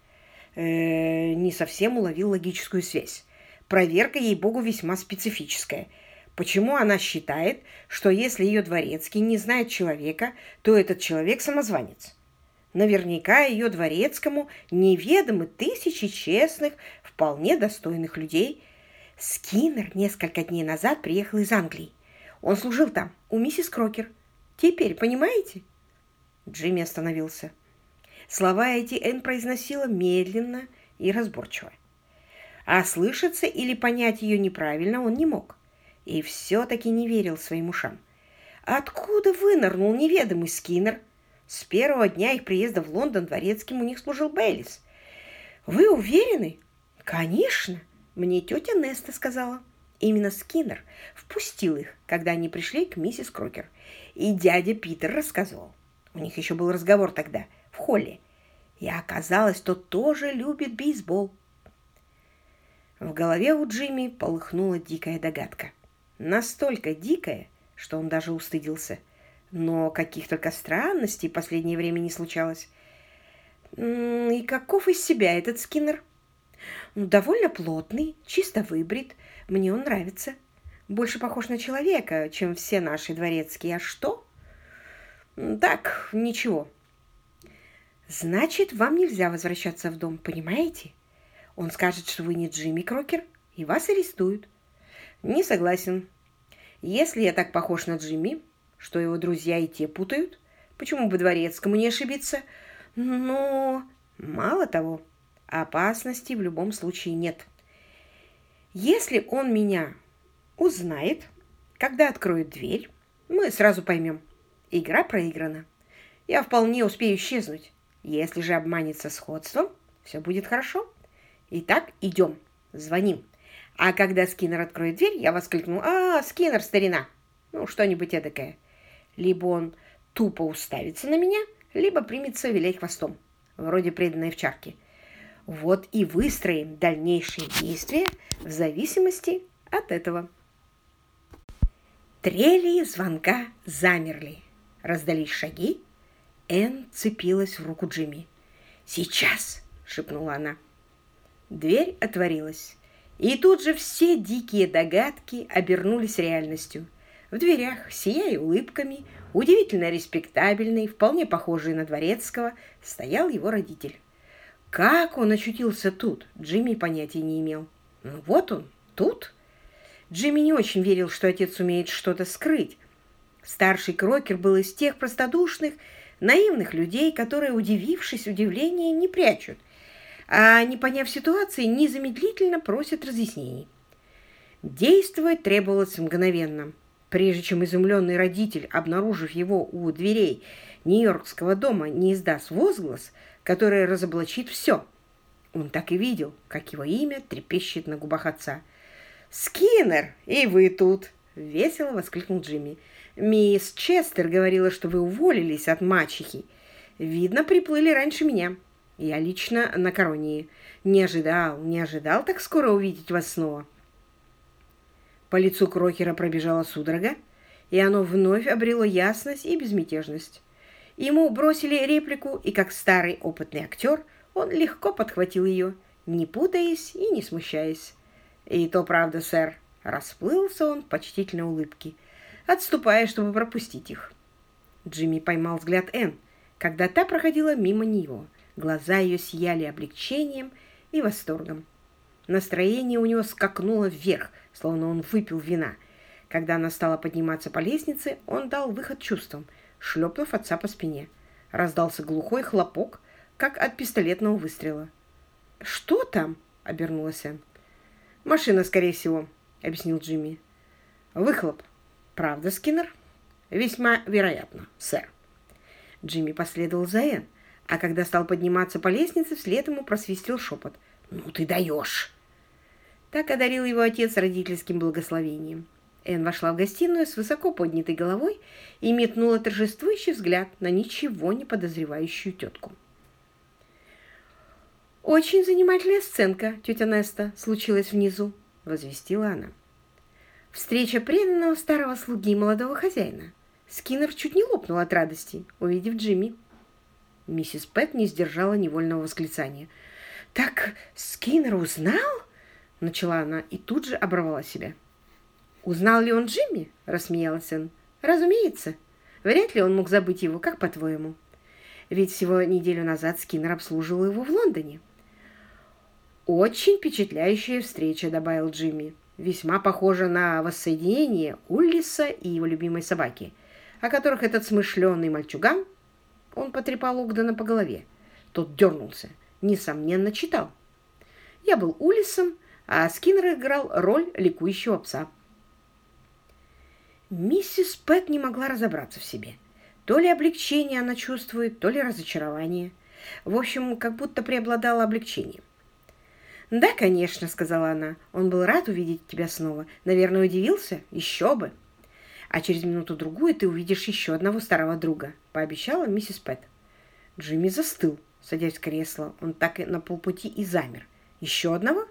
Э -э, не совсем уловил логическую связь. Проверка, ей-богу, весьма специфическая. Почему она считает, что если ее дворецкий не знает человека, то этот человек самозванец? Наверняка ее дворецкому неведомы тысячи честных, вполне достойных людей. Скиннер несколько дней назад приехал из Англии. Он служил там, у миссис Крокер. Теперь понимаете?» Джимми остановился. Слова эти Энн произносила медленно и разборчиво. А слышаться или понять ее неправильно он не мог. И все-таки не верил своим ушам. Откуда вынырнул неведомый Скиннер? С первого дня их приезда в Лондон дворецким у них служил Бейлис. Вы уверены? Конечно, мне тетя Неста сказала. Именно Скиннер впустил их, когда они пришли к миссис Крокер. И дядя Питер рассказывал. У них еще был разговор тогда, в холле. И оказалось, тот тоже любит бейсбол. В голове у Джимми полыхнула дикая догадка. Настолько дикая, что он даже устыдился. Но каких только странностей в последнее время не случалось. И каков из себя этот Скиннер? Ну, довольно плотный, чисто выбрит, мне он нравится. Больше похож на человека, чем все наши дворецкие. А что? Так, ничего. Значит, вам нельзя возвращаться в дом, понимаете? Он скажет, что вы не Джимми Крокер, и вас арестуют. Не согласен. Если я так похож на Джимми, что его друзья и те путают, почему бы дворецкому не ошибиться? Но мало того, опасности в любом случае нет. Если он меня узнает, когда откроет дверь, мы сразу поймем. Игра проиграна. Я вполне успею исчезнуть. Если же обманется сходством, все будет хорошо. Итак, идем, звоним. А когда Скиннер откроет дверь, я воскликну «А, Скиннер, старина!» Ну, что-нибудь эдакое. Либо он тупо уставится на меня, либо примется вилять хвостом, вроде преданной овчарки. Вот и выстроим дальнейшие действия в зависимости от этого. Трели звонка замерли. Раздались шаги. Энн цепилась в руку Джимми. «Сейчас!» — шепнула она. Дверь отворилась. И тут же все дикие догадки обернулись реальностью. В дверях, сияя улыбками, удивительно респектабельный, вполне похожий на дворецкого, стоял его родитель. Как он очутился тут, Джимми понятия не имел. Ну вот он, тут. Джимми не очень верил, что отец умеет что-то скрыть. Старший Крокер был из тех простодушных, наивных людей, которые, удивившись удивления, не прячут, а, не поняв ситуации, незамедлительно просят разъяснений. Действовать требовалось мгновенно. Прежде чем изумленный родитель, обнаружив его у дверей Нью-Йоркского дома, не издаст возглас – которое разоблачит все. Он так и видел, как его имя трепещет на губах отца. «Скиннер, и вы тут!» — весело воскликнул Джимми. «Мисс Честер говорила, что вы уволились от мачехи. Видно, приплыли раньше меня. Я лично на коронии. Не ожидал, не ожидал так скоро увидеть вас снова». По лицу Крокера пробежала судорога, и оно вновь обрело ясность и безмятежность. Ему бросили реплику, и как старый опытный актер он легко подхватил ее, не путаясь и не смущаясь. «И то правда, сэр», — расплылся он в почтительной улыбке, отступая, чтобы пропустить их. Джимми поймал взгляд Энн, когда та проходила мимо него. Глаза ее сияли облегчением и восторгом. Настроение у него скакнуло вверх, словно он выпил вина. Когда она стала подниматься по лестнице, он дал выход чувствам — шлепнув отца по спине. Раздался глухой хлопок, как от пистолетного выстрела. «Что там?» — обернулась Энн. «Машина, скорее всего», — объяснил Джимми. «Выхлоп. Правда, Скиннер?» «Весьма вероятно, сэр». Джимми последовал за Энн, а когда стал подниматься по лестнице, вслед ему просвистел шепот. «Ну ты даешь!» Так одарил его отец родительским благословением. Энн вошла в гостиную с высоко поднятой головой и метнула торжествующий взгляд на ничего не подозревающую тетку. «Очень занимательная сценка, тетя Неста, случилась внизу», — возвестила она. «Встреча преданного старого слуги молодого хозяина. Скиннер чуть не лопнул от радости, увидев Джимми». Миссис Пэт не сдержала невольного восклицания. «Так Скиннер узнал?» — начала она и тут же оборвала себя. «Узнал ли он Джимми?» – рассмеялась он. «Разумеется. Вряд ли он мог забыть его, как по-твоему. Ведь всего неделю назад Скиннер обслуживал его в Лондоне». «Очень впечатляющая встреча», – добавил Джимми. «Весьма похожа на воссоединение Уллиса и его любимой собаки, о которых этот смышленый мальчуган, он потрепал Огдена по голове, тот дернулся, несомненно, читал. Я был Улисом, а Скиннер играл роль ликующего пса». Миссис Пэт не могла разобраться в себе. То ли облегчение она чувствует, то ли разочарование. В общем, как будто преобладало облегчение. «Да, конечно», — сказала она. «Он был рад увидеть тебя снова. Наверное, удивился? Еще бы!» «А через минуту-другую ты увидишь еще одного старого друга», — пообещала миссис Пэт. Джимми застыл, садясь в кресло. Он так и на полпути и замер. «Еще одного?»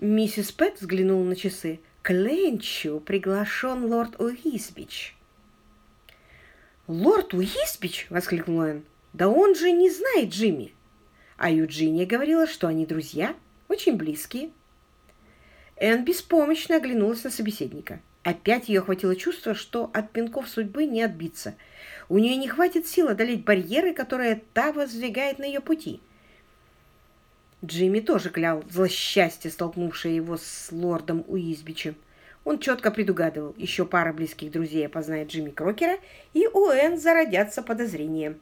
Миссис Пэт взглянула на часы. К Ленчу приглашен лорд Уисбич. «Лорд Уисбич?» — воскликнул Энн. «Да он же не знает Джимми!» А Юджиния говорила, что они друзья, очень близкие. Энн беспомощно оглянулась на собеседника. Опять ее охватило чувство, что от пинков судьбы не отбиться. У нее не хватит сил одолеть барьеры, которые та воздвигает на ее пути. Джимми тоже клял злосчастье, столкнувшее его с лордом Уизбичем. Он четко предугадывал, еще пара близких друзей опознает Джимми Крокера, и у Энн зародятся подозрения.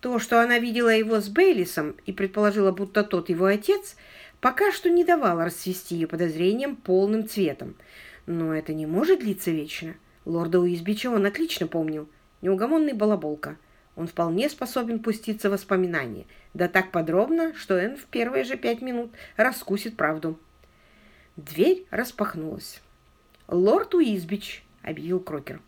То, что она видела его с Бейлисом и предположила, будто тот его отец, пока что не давало расцвести ее подозрениям полным цветом. Но это не может длиться вечно. Лорда Уизбича он отлично помнил. Неугомонный балаболка. Он вполне способен пуститься в воспоминания, да так подробно, что Энн в первые же пять минут раскусит правду. Дверь распахнулась. «Лорд Уизбич», — объявил Крокер.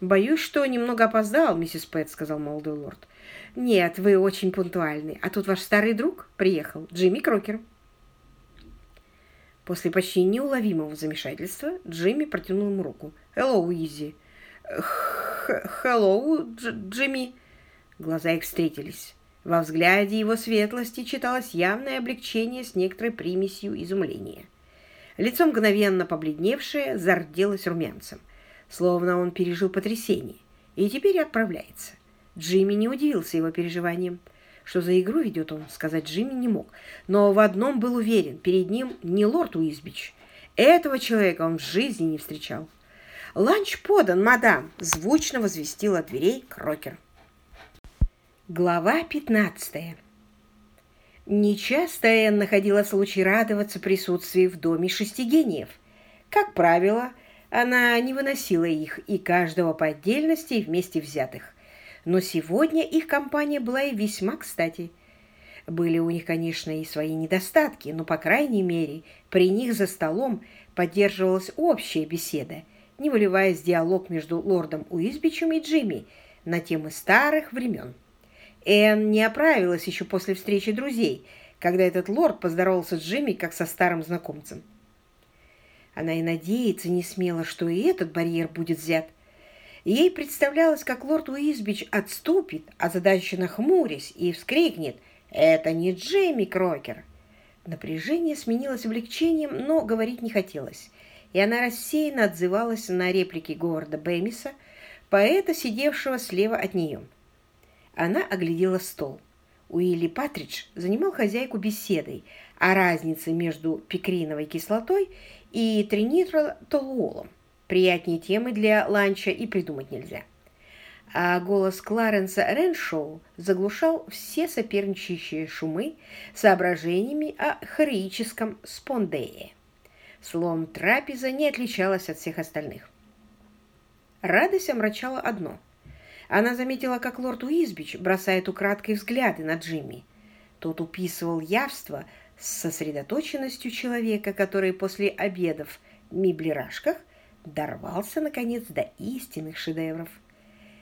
«Боюсь, что немного опоздал, миссис Пэт», — сказал молодой лорд. «Нет, вы очень пунктуальны. А тут ваш старый друг приехал, Джимми Крокер». После почти неуловимого замешательства Джимми протянул ему руку. «Hello, Уизи». «Hello, Джимми». Глаза их встретились. Во взгляде его светлости читалось явное облегчение с некоторой примесью изумления. Лицо мгновенно побледневшее зарделось румянцем, словно он пережил потрясение и теперь отправляется. Джимми не удивился его переживаниям. Что за игру ведет он, сказать Джимми не мог. Но в одном был уверен, перед ним не лорд Уизбич. Этого человека он в жизни не встречал. «Ланч подан, мадам!» – звучно возвестил от дверей Крокер. Глава пятнадцатая. Нечасто Энн находила случай радоваться присутствию в доме шести гениев. Как правило, она не выносила их и каждого по отдельности и вместе взятых. Но сегодня их компания была и весьма кстати. Были у них, конечно, и свои недостатки, но, по крайней мере, при них за столом поддерживалась общая беседа – не выливаясь диалог между лордом Уизбичем и Джимми на темы старых времен. Энн не оправилась еще после встречи друзей, когда этот лорд поздоровался с Джимми как со старым знакомцем. Она и надеяться не смела, что и этот барьер будет взят. Ей представлялось, как лорд Уизбич отступит, озадаченно хмурясь, и вскрикнет «Это не Джимми Крокер!». Напряжение сменилось облегчением, но говорить не хотелось и она рассеянно отзывалась на реплики Говарда Бэмиса, поэта, сидевшего слева от нее. Она оглядела стол. Уилли Патридж занимал хозяйку беседой о разнице между пикриновой кислотой и тринитротолуолом. Приятнее темы для ланча и придумать нельзя. а голос Кларенса Реншоу заглушал все соперничающие шумы соображениями о хореическом спондее. Словом, трапеза не отличалась от всех остальных. Радость омрачала одно. Она заметила, как лорд Уизбич бросает украдкой взгляды на Джимми. Тот уписывал явство с сосредоточенностью человека, который после обедов в меблерашках дорвался, наконец, до истинных шедевров.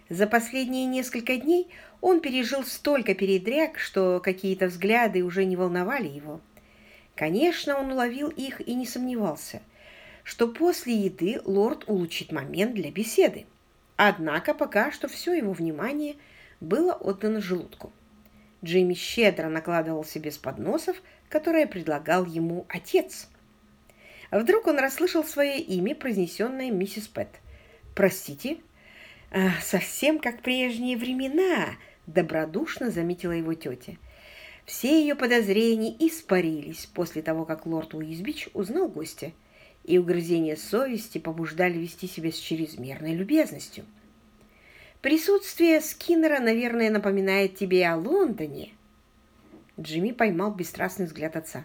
За последние несколько дней он пережил столько передряг, что какие-то взгляды уже не волновали его. Конечно, он уловил их и не сомневался, что после еды лорд улучшит момент для беседы. Однако пока что все его внимание было отдано желудку. Джимми щедро накладывал себе с подносов, которые предлагал ему отец. Вдруг он расслышал свое имя, произнесенное миссис Пэт. «Простите?» а, «Совсем как прежние времена», — добродушно заметила его тетя. Все ее подозрения испарились после того, как лорд Уизбич узнал гостя, и угрызения совести побуждали вести себя с чрезмерной любезностью. «Присутствие Скиннера, наверное, напоминает тебе о Лондоне». Джимми поймал бесстрастный взгляд отца.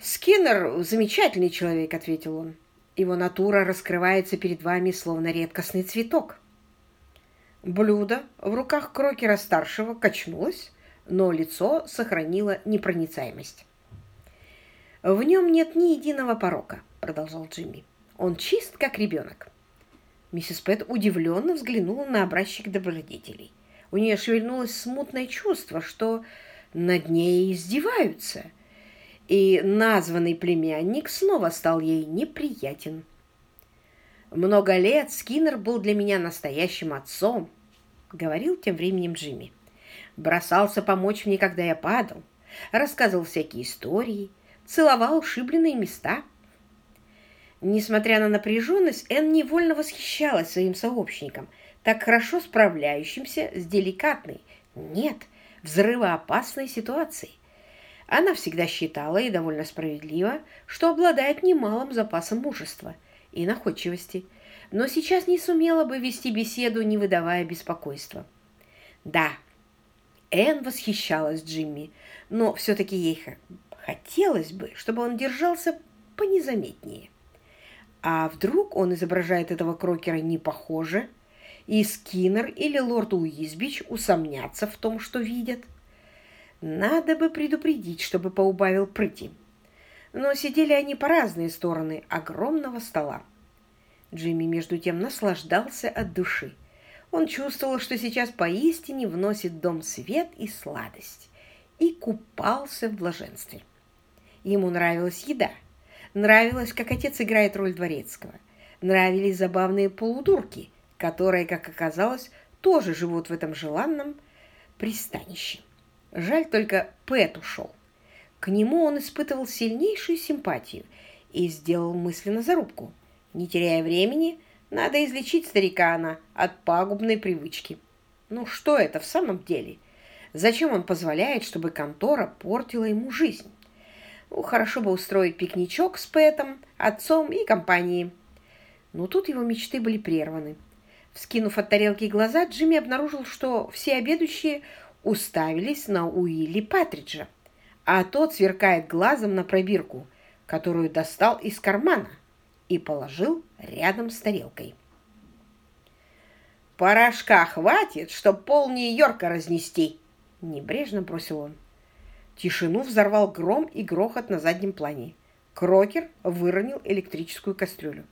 «Скиннер – замечательный человек», – ответил он. Его натура раскрывается перед вами, словно редкостный цветок. Блюдо в руках Крокера-старшего качнулось, но лицо сохранило непроницаемость. «В нем нет ни единого порока», — продолжал Джимми. «Он чист, как ребенок». Миссис Пэт удивленно взглянула на образчик добродетелей. У нее шевельнулось смутное чувство, что над ней издеваются — и названный племянник снова стал ей неприятен. «Много лет Скиннер был для меня настоящим отцом», — говорил тем временем Джимми. «Бросался помочь мне, когда я падал, рассказывал всякие истории, целовал ушибленные места». Несмотря на напряженность, Энн невольно восхищалась своим сообщником, так хорошо справляющимся с деликатной, нет, взрывоопасной ситуацией. Она всегда считала, и довольно справедливо, что обладает немалым запасом мужества и находчивости, но сейчас не сумела бы вести беседу, не выдавая беспокойства. Да, Энн восхищалась Джимми, но все-таки ей хотелось бы, чтобы он держался понезаметнее. А вдруг он изображает этого Крокера не похоже, и Скиннер или лорд Уизбич усомнятся в том, что видят – надо бы предупредить, чтобы поубавил прыти. Но сидели они по разные стороны огромного стола. Джимми, между тем, наслаждался от души. Он чувствовал, что сейчас поистине вносит дом свет и сладость, и купался в блаженстве. Ему нравилась еда, нравилось, как отец играет роль дворецкого, нравились забавные полудурки, которые, как оказалось, тоже живут в этом желанном пристанище. Жаль только Пэт ушел. К нему он испытывал сильнейшую симпатию и сделал мысленно зарубку. Не теряя времени, надо излечить старикана от пагубной привычки. Ну что это в самом деле? Зачем он позволяет, чтобы контора портила ему жизнь? Ну, хорошо бы устроить пикничок с Пэтом, отцом и компанией. Но тут его мечты были прерваны. Вскинув от тарелки глаза, Джимми обнаружил, что все обедающие уставились на Уилли Патриджа, а тот сверкает глазом на пробирку, которую достал из кармана и положил рядом с тарелкой. «Порошка хватит, чтоб пол Нью-Йорка разнести!» — небрежно бросил он. Тишину взорвал гром и грохот на заднем плане. Крокер выронил электрическую кастрюлю.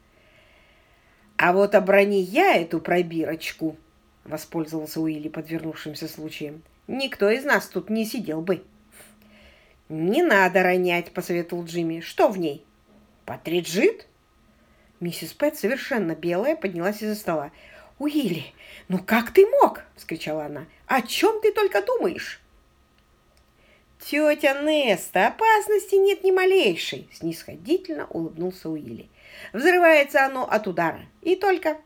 «А вот оброни я эту пробирочку!» — воспользовался Уилли подвернувшимся случаем никто из нас тут не сидел бы. «Не надо ронять», — посоветовал Джимми. «Что в ней?» «Патриджит?» Миссис Пэт, совершенно белая, поднялась из-за стола. «Уилли, ну как ты мог?» — вскричала она. «О чем ты только думаешь?» «Тетя Неста, опасности нет ни малейшей!» — снисходительно улыбнулся Уилли. «Взрывается оно от удара. И только.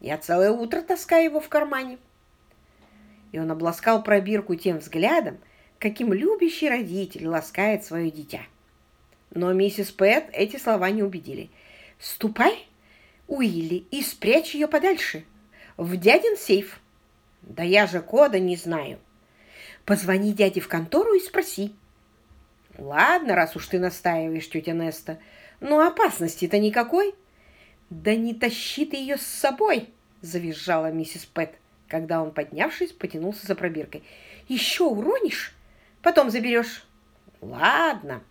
Я целое утро таскаю его в кармане» и он обласкал пробирку тем взглядом, каким любящий родитель ласкает свое дитя. Но миссис Пэт эти слова не убедили. «Ступай, Уилли, и спрячь ее подальше. в дядин сейф. Да я же кода не знаю. Позвони дяде в контору и спроси. Ладно, раз уж ты настаиваешь, тетя Неста. Но опасности-то никакой. Да не тащи ты ее с собой, завизжала миссис Пэт, когда он, поднявшись, потянулся за пробиркой. Еще уронишь? Потом заберешь. Ладно.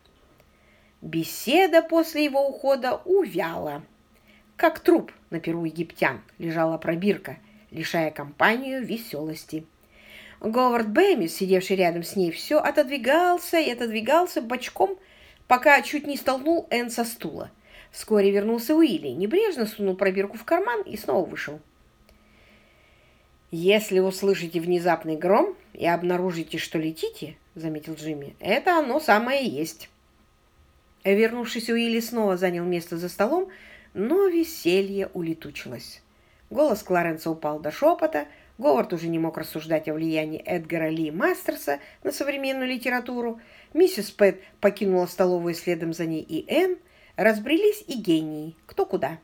Беседа после его ухода увяла. Как труп на перу египтян лежала пробирка, лишая компанию веселости. Говард Бэмис, сидевший рядом с ней, все отодвигался и отодвигался бочком, пока чуть не столкнул Энн со стула. Вскоре вернулся Уилли, небрежно сунул пробирку в карман и снова вышел. «Если услышите внезапный гром и обнаружите, что летите, — заметил Джимми, — это оно самое и есть». Вернувшись, Уилли снова занял место за столом, но веселье улетучилось. Голос Кларенса упал до шепота, Говард уже не мог рассуждать о влиянии Эдгара Ли Мастерса на современную литературу, миссис Пэт покинула столовую следом за ней и Энн, разбрелись и гении, кто куда.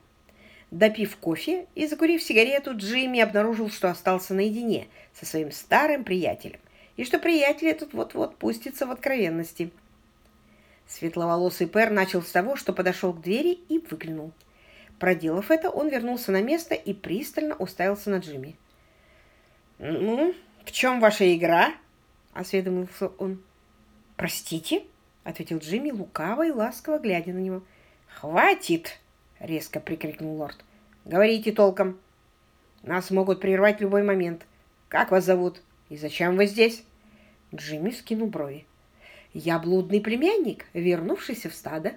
Допив кофе и закурив сигарету, Джимми обнаружил, что остался наедине со своим старым приятелем, и что приятель этот вот-вот пустится в откровенности. Светловолосый Пэр начал с того, что подошел к двери и выглянул. Проделав это, он вернулся на место и пристально уставился на Джимми. «Ну, в чем ваша игра?» — осведомился он. «Простите?» — ответил Джимми, лукаво и ласково глядя на него. «Хватит!» — резко прикрикнул лорд. «Говорите толком. Нас могут прервать в любой момент. Как вас зовут? И зачем вы здесь?» Джимми скинул брови. «Я блудный племянник, вернувшийся в стадо».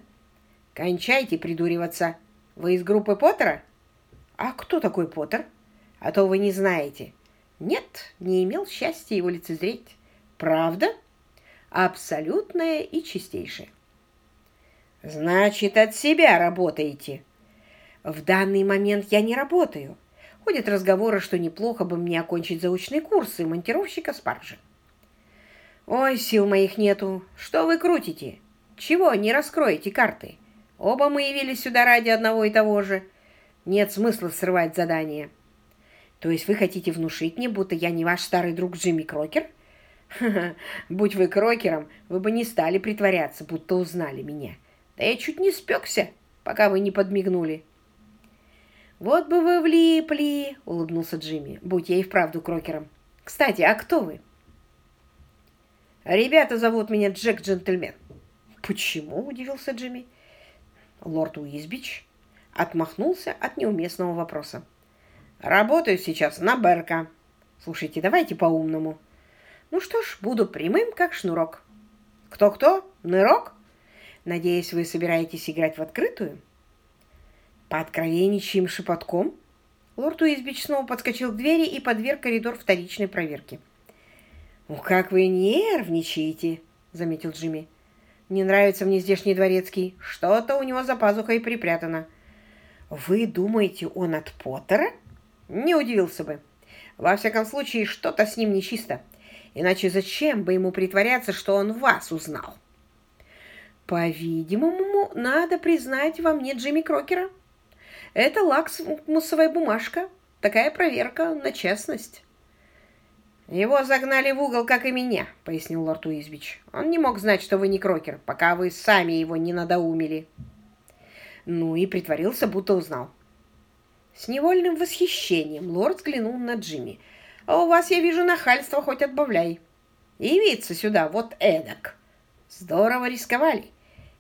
«Кончайте придуриваться. Вы из группы Поттера?» «А кто такой Поттер?» «А то вы не знаете. Нет, не имел счастья его лицезреть. Правда? Абсолютное и чистейшее. Значит, от себя работаете. В данный момент я не работаю. Ходят разговоры, что неплохо бы мне окончить заочные курсы монтировщика спаржи. Ой, сил моих нету. Что вы крутите? Чего не раскроете карты? Оба мы явились сюда ради одного и того же. Нет смысла срывать задание. То есть вы хотите внушить мне, будто я не ваш старый друг Джимми Крокер? Будь вы Крокером, вы бы не стали притворяться, будто узнали меня. Да я чуть не спекся, пока вы не подмигнули. Вот бы вы влипли, улыбнулся Джимми, будь я и вправду Крокером. Кстати, а кто вы? Ребята зовут меня Джек Джентльмен. Почему? Удивился Джимми. Лорд Уизбич отмахнулся от неуместного вопроса. Работаю сейчас на Берка. Слушайте, давайте по-умному. Ну что ж, буду прямым, как шнурок. Кто-кто? Нырок? Надеюсь, вы собираетесь играть в открытую? По откровенничьим шепотком? Лорд Уизбич снова подскочил к двери и подверг коридор вторичной проверки. «Ну, как вы нервничаете!» — заметил Джимми. «Не нравится мне здешний дворецкий. Что-то у него за пазухой припрятано». «Вы думаете, он от Поттера?» Не удивился бы. Во всяком случае, что-то с ним нечисто. Иначе зачем бы ему притворяться, что он вас узнал? По-видимому, надо признать во мне Джимми Крокера. Это лаксмусовая бумажка. Такая проверка на честность. «Его загнали в угол, как и меня», — пояснил лорд Уизбич. «Он не мог знать, что вы не Крокер, пока вы сами его не надоумили». Ну и притворился, будто узнал. С невольным восхищением лорд взглянул на Джимми. «А у вас, я вижу, нахальство хоть отбавляй. Явиться сюда вот эдак. Здорово рисковали.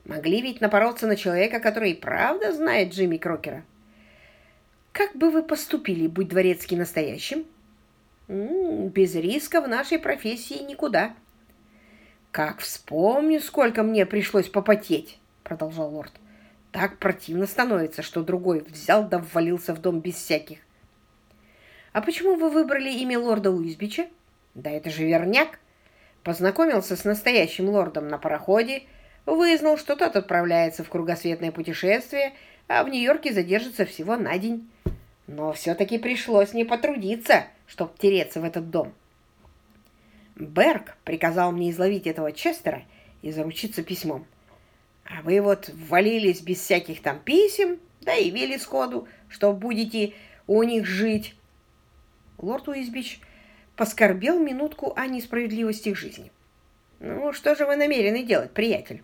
Могли ведь напороться на человека, который и правда знает Джимми Крокера. Как бы вы поступили, будь дворецкий настоящим? Без риска в нашей профессии никуда. Как вспомню, сколько мне пришлось попотеть, продолжал лорд. Так противно становится, что другой взял да ввалился в дом без всяких. А почему вы выбрали имя лорда Уизбича? Да это же верняк. Познакомился с настоящим лордом на пароходе, вызнал, что тот отправляется в кругосветное путешествие, а в Нью-Йорке задержится всего на день. Но все-таки пришлось не потрудиться, чтобы тереться в этот дом. Берг приказал мне изловить этого Честера и заручиться письмом. А вы вот ввалились без всяких там писем, да и вели сходу, что будете у них жить. Лорд Уизбич поскорбел минутку о несправедливости их жизни. «Ну, что же вы намерены делать, приятель?»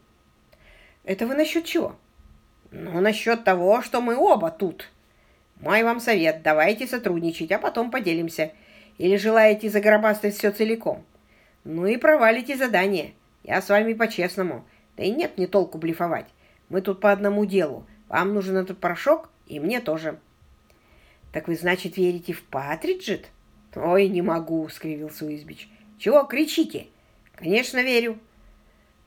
«Это вы насчет чего?» «Ну, насчет того, что мы оба тут. Мой вам совет, давайте сотрудничать, а потом поделимся. Или желаете загробастать все целиком? Ну и провалите задание. Я с вами по-честному. Да и нет мне толку блефовать. Мы тут по одному делу. Вам нужен этот порошок, и мне тоже». «Так вы, значит, верите в Патриджит?» «Ой, не могу», — скривился Уизбич. «Чего кричите?» «Конечно, верю».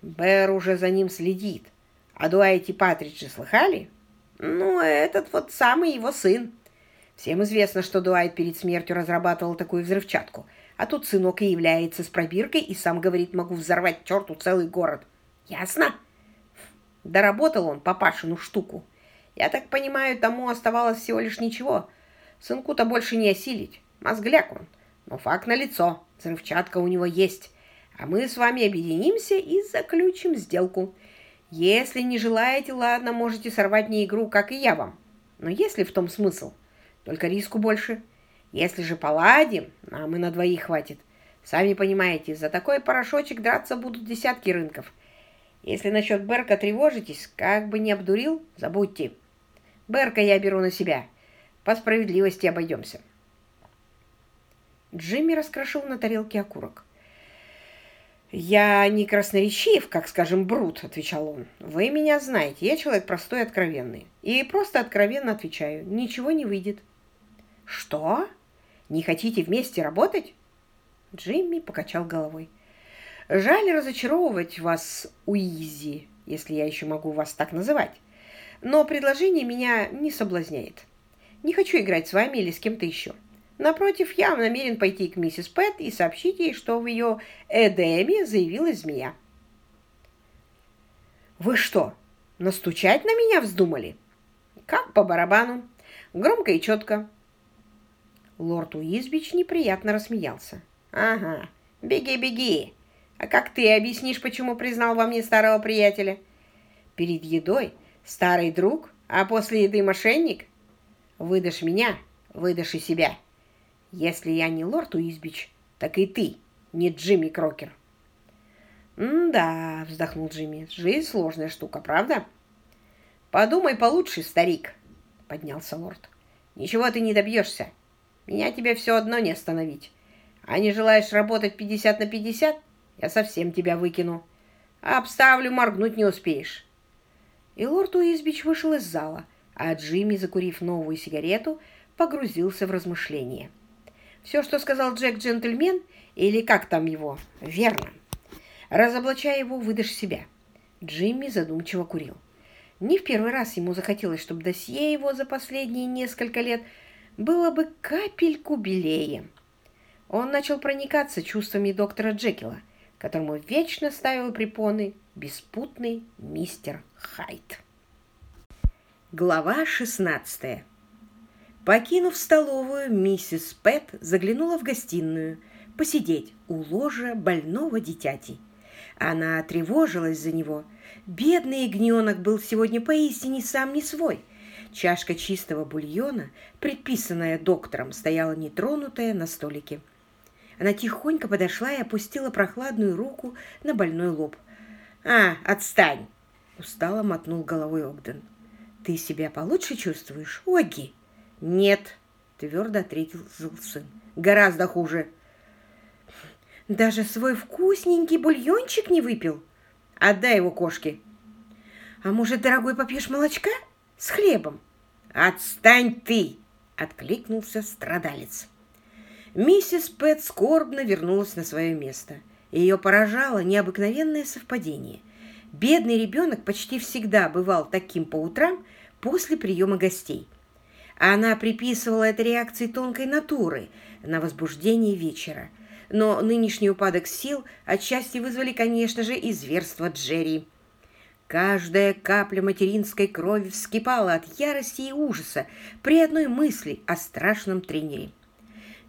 Бэр уже за ним следит. А Дуайти Патриджи слыхали? Ну, этот вот самый его сын. Всем известно, что Дуайт перед смертью разрабатывал такую взрывчатку. А тут сынок и является с пробиркой и сам говорит, могу взорвать черту целый город. Ясно? Доработал он папашину штуку. Я так понимаю, тому оставалось всего лишь ничего. Сынку-то больше не осилить. Мозгляк он. Но факт налицо. Взрывчатка у него есть. А мы с вами объединимся и заключим сделку. Если не желаете, ладно, можете сорвать мне игру, как и я вам. Но есть ли в том смысл? Только риску больше. Если же поладим, нам и на двоих хватит. Сами понимаете, за такой порошочек драться будут десятки рынков. Если насчет Берка тревожитесь, как бы не обдурил, забудьте. Берка я беру на себя. По справедливости обойдемся. Джимми раскрошил на тарелке окурок. «Я не красноречив, как, скажем, Брут», — отвечал он. «Вы меня знаете, я человек простой и откровенный. И просто откровенно отвечаю, ничего не выйдет». «Что? Не хотите вместе работать?» Джимми покачал головой. «Жаль разочаровывать вас, Уизи, если я еще могу вас так называть. Но предложение меня не соблазняет. Не хочу играть с вами или с кем-то еще. Напротив, я намерен пойти к миссис Пэт и сообщить ей, что в ее Эдеме заявилась змея. «Вы что, настучать на меня вздумали?» «Как по барабану. Громко и четко». Лорд Уизбич неприятно рассмеялся. «Ага, беги, беги. А как ты объяснишь, почему признал во мне старого приятеля? Перед едой старый друг, а после еды мошенник? Выдашь меня, выдашь и себя». Если я не лорд Уизбич, так и ты не Джимми Крокер. «Да», — вздохнул Джимми, — «жизнь сложная штука, правда?» «Подумай получше, старик», — поднялся лорд. «Ничего ты не добьешься. Меня тебе все одно не остановить. А не желаешь работать 50 на 50, я совсем тебя выкину. А обставлю, моргнуть не успеешь». И лорд Уизбич вышел из зала, а Джимми, закурив новую сигарету, погрузился в размышления. Все, что сказал Джек-джентльмен, или как там его, верно. Разоблачая его, выдашь себя. Джимми задумчиво курил. Не в первый раз ему захотелось, чтобы досье его за последние несколько лет было бы капельку белее. Он начал проникаться чувствами доктора Джекила, которому вечно ставил препоны беспутный мистер Хайт. Глава шестнадцатая. Покинув столовую, миссис Пэт заглянула в гостиную посидеть у ложа больного дитяти. Она тревожилась за него. Бедный ягненок был сегодня поистине сам не свой. Чашка чистого бульона, предписанная доктором, стояла нетронутая на столике. Она тихонько подошла и опустила прохладную руку на больной лоб. «А, отстань!» — устало мотнул головой Огден. «Ты себя получше чувствуешь, Оги?» «Нет», — твердо ответил сын. «Гораздо хуже». «Даже свой вкусненький бульончик не выпил?» «Отдай его кошке». «А может, дорогой, попьешь молочка? С хлебом?» «Отстань ты!» — откликнулся страдалец. Миссис Пэт скорбно вернулась на свое место. Ее поражало необыкновенное совпадение. Бедный ребенок почти всегда бывал таким по утрам после приема гостей – она приписывала это реакции тонкой натуры на возбуждение вечера. Но нынешний упадок сил отчасти вызвали, конечно же, и зверство Джерри. Каждая капля материнской крови вскипала от ярости и ужаса при одной мысли о страшном тренере.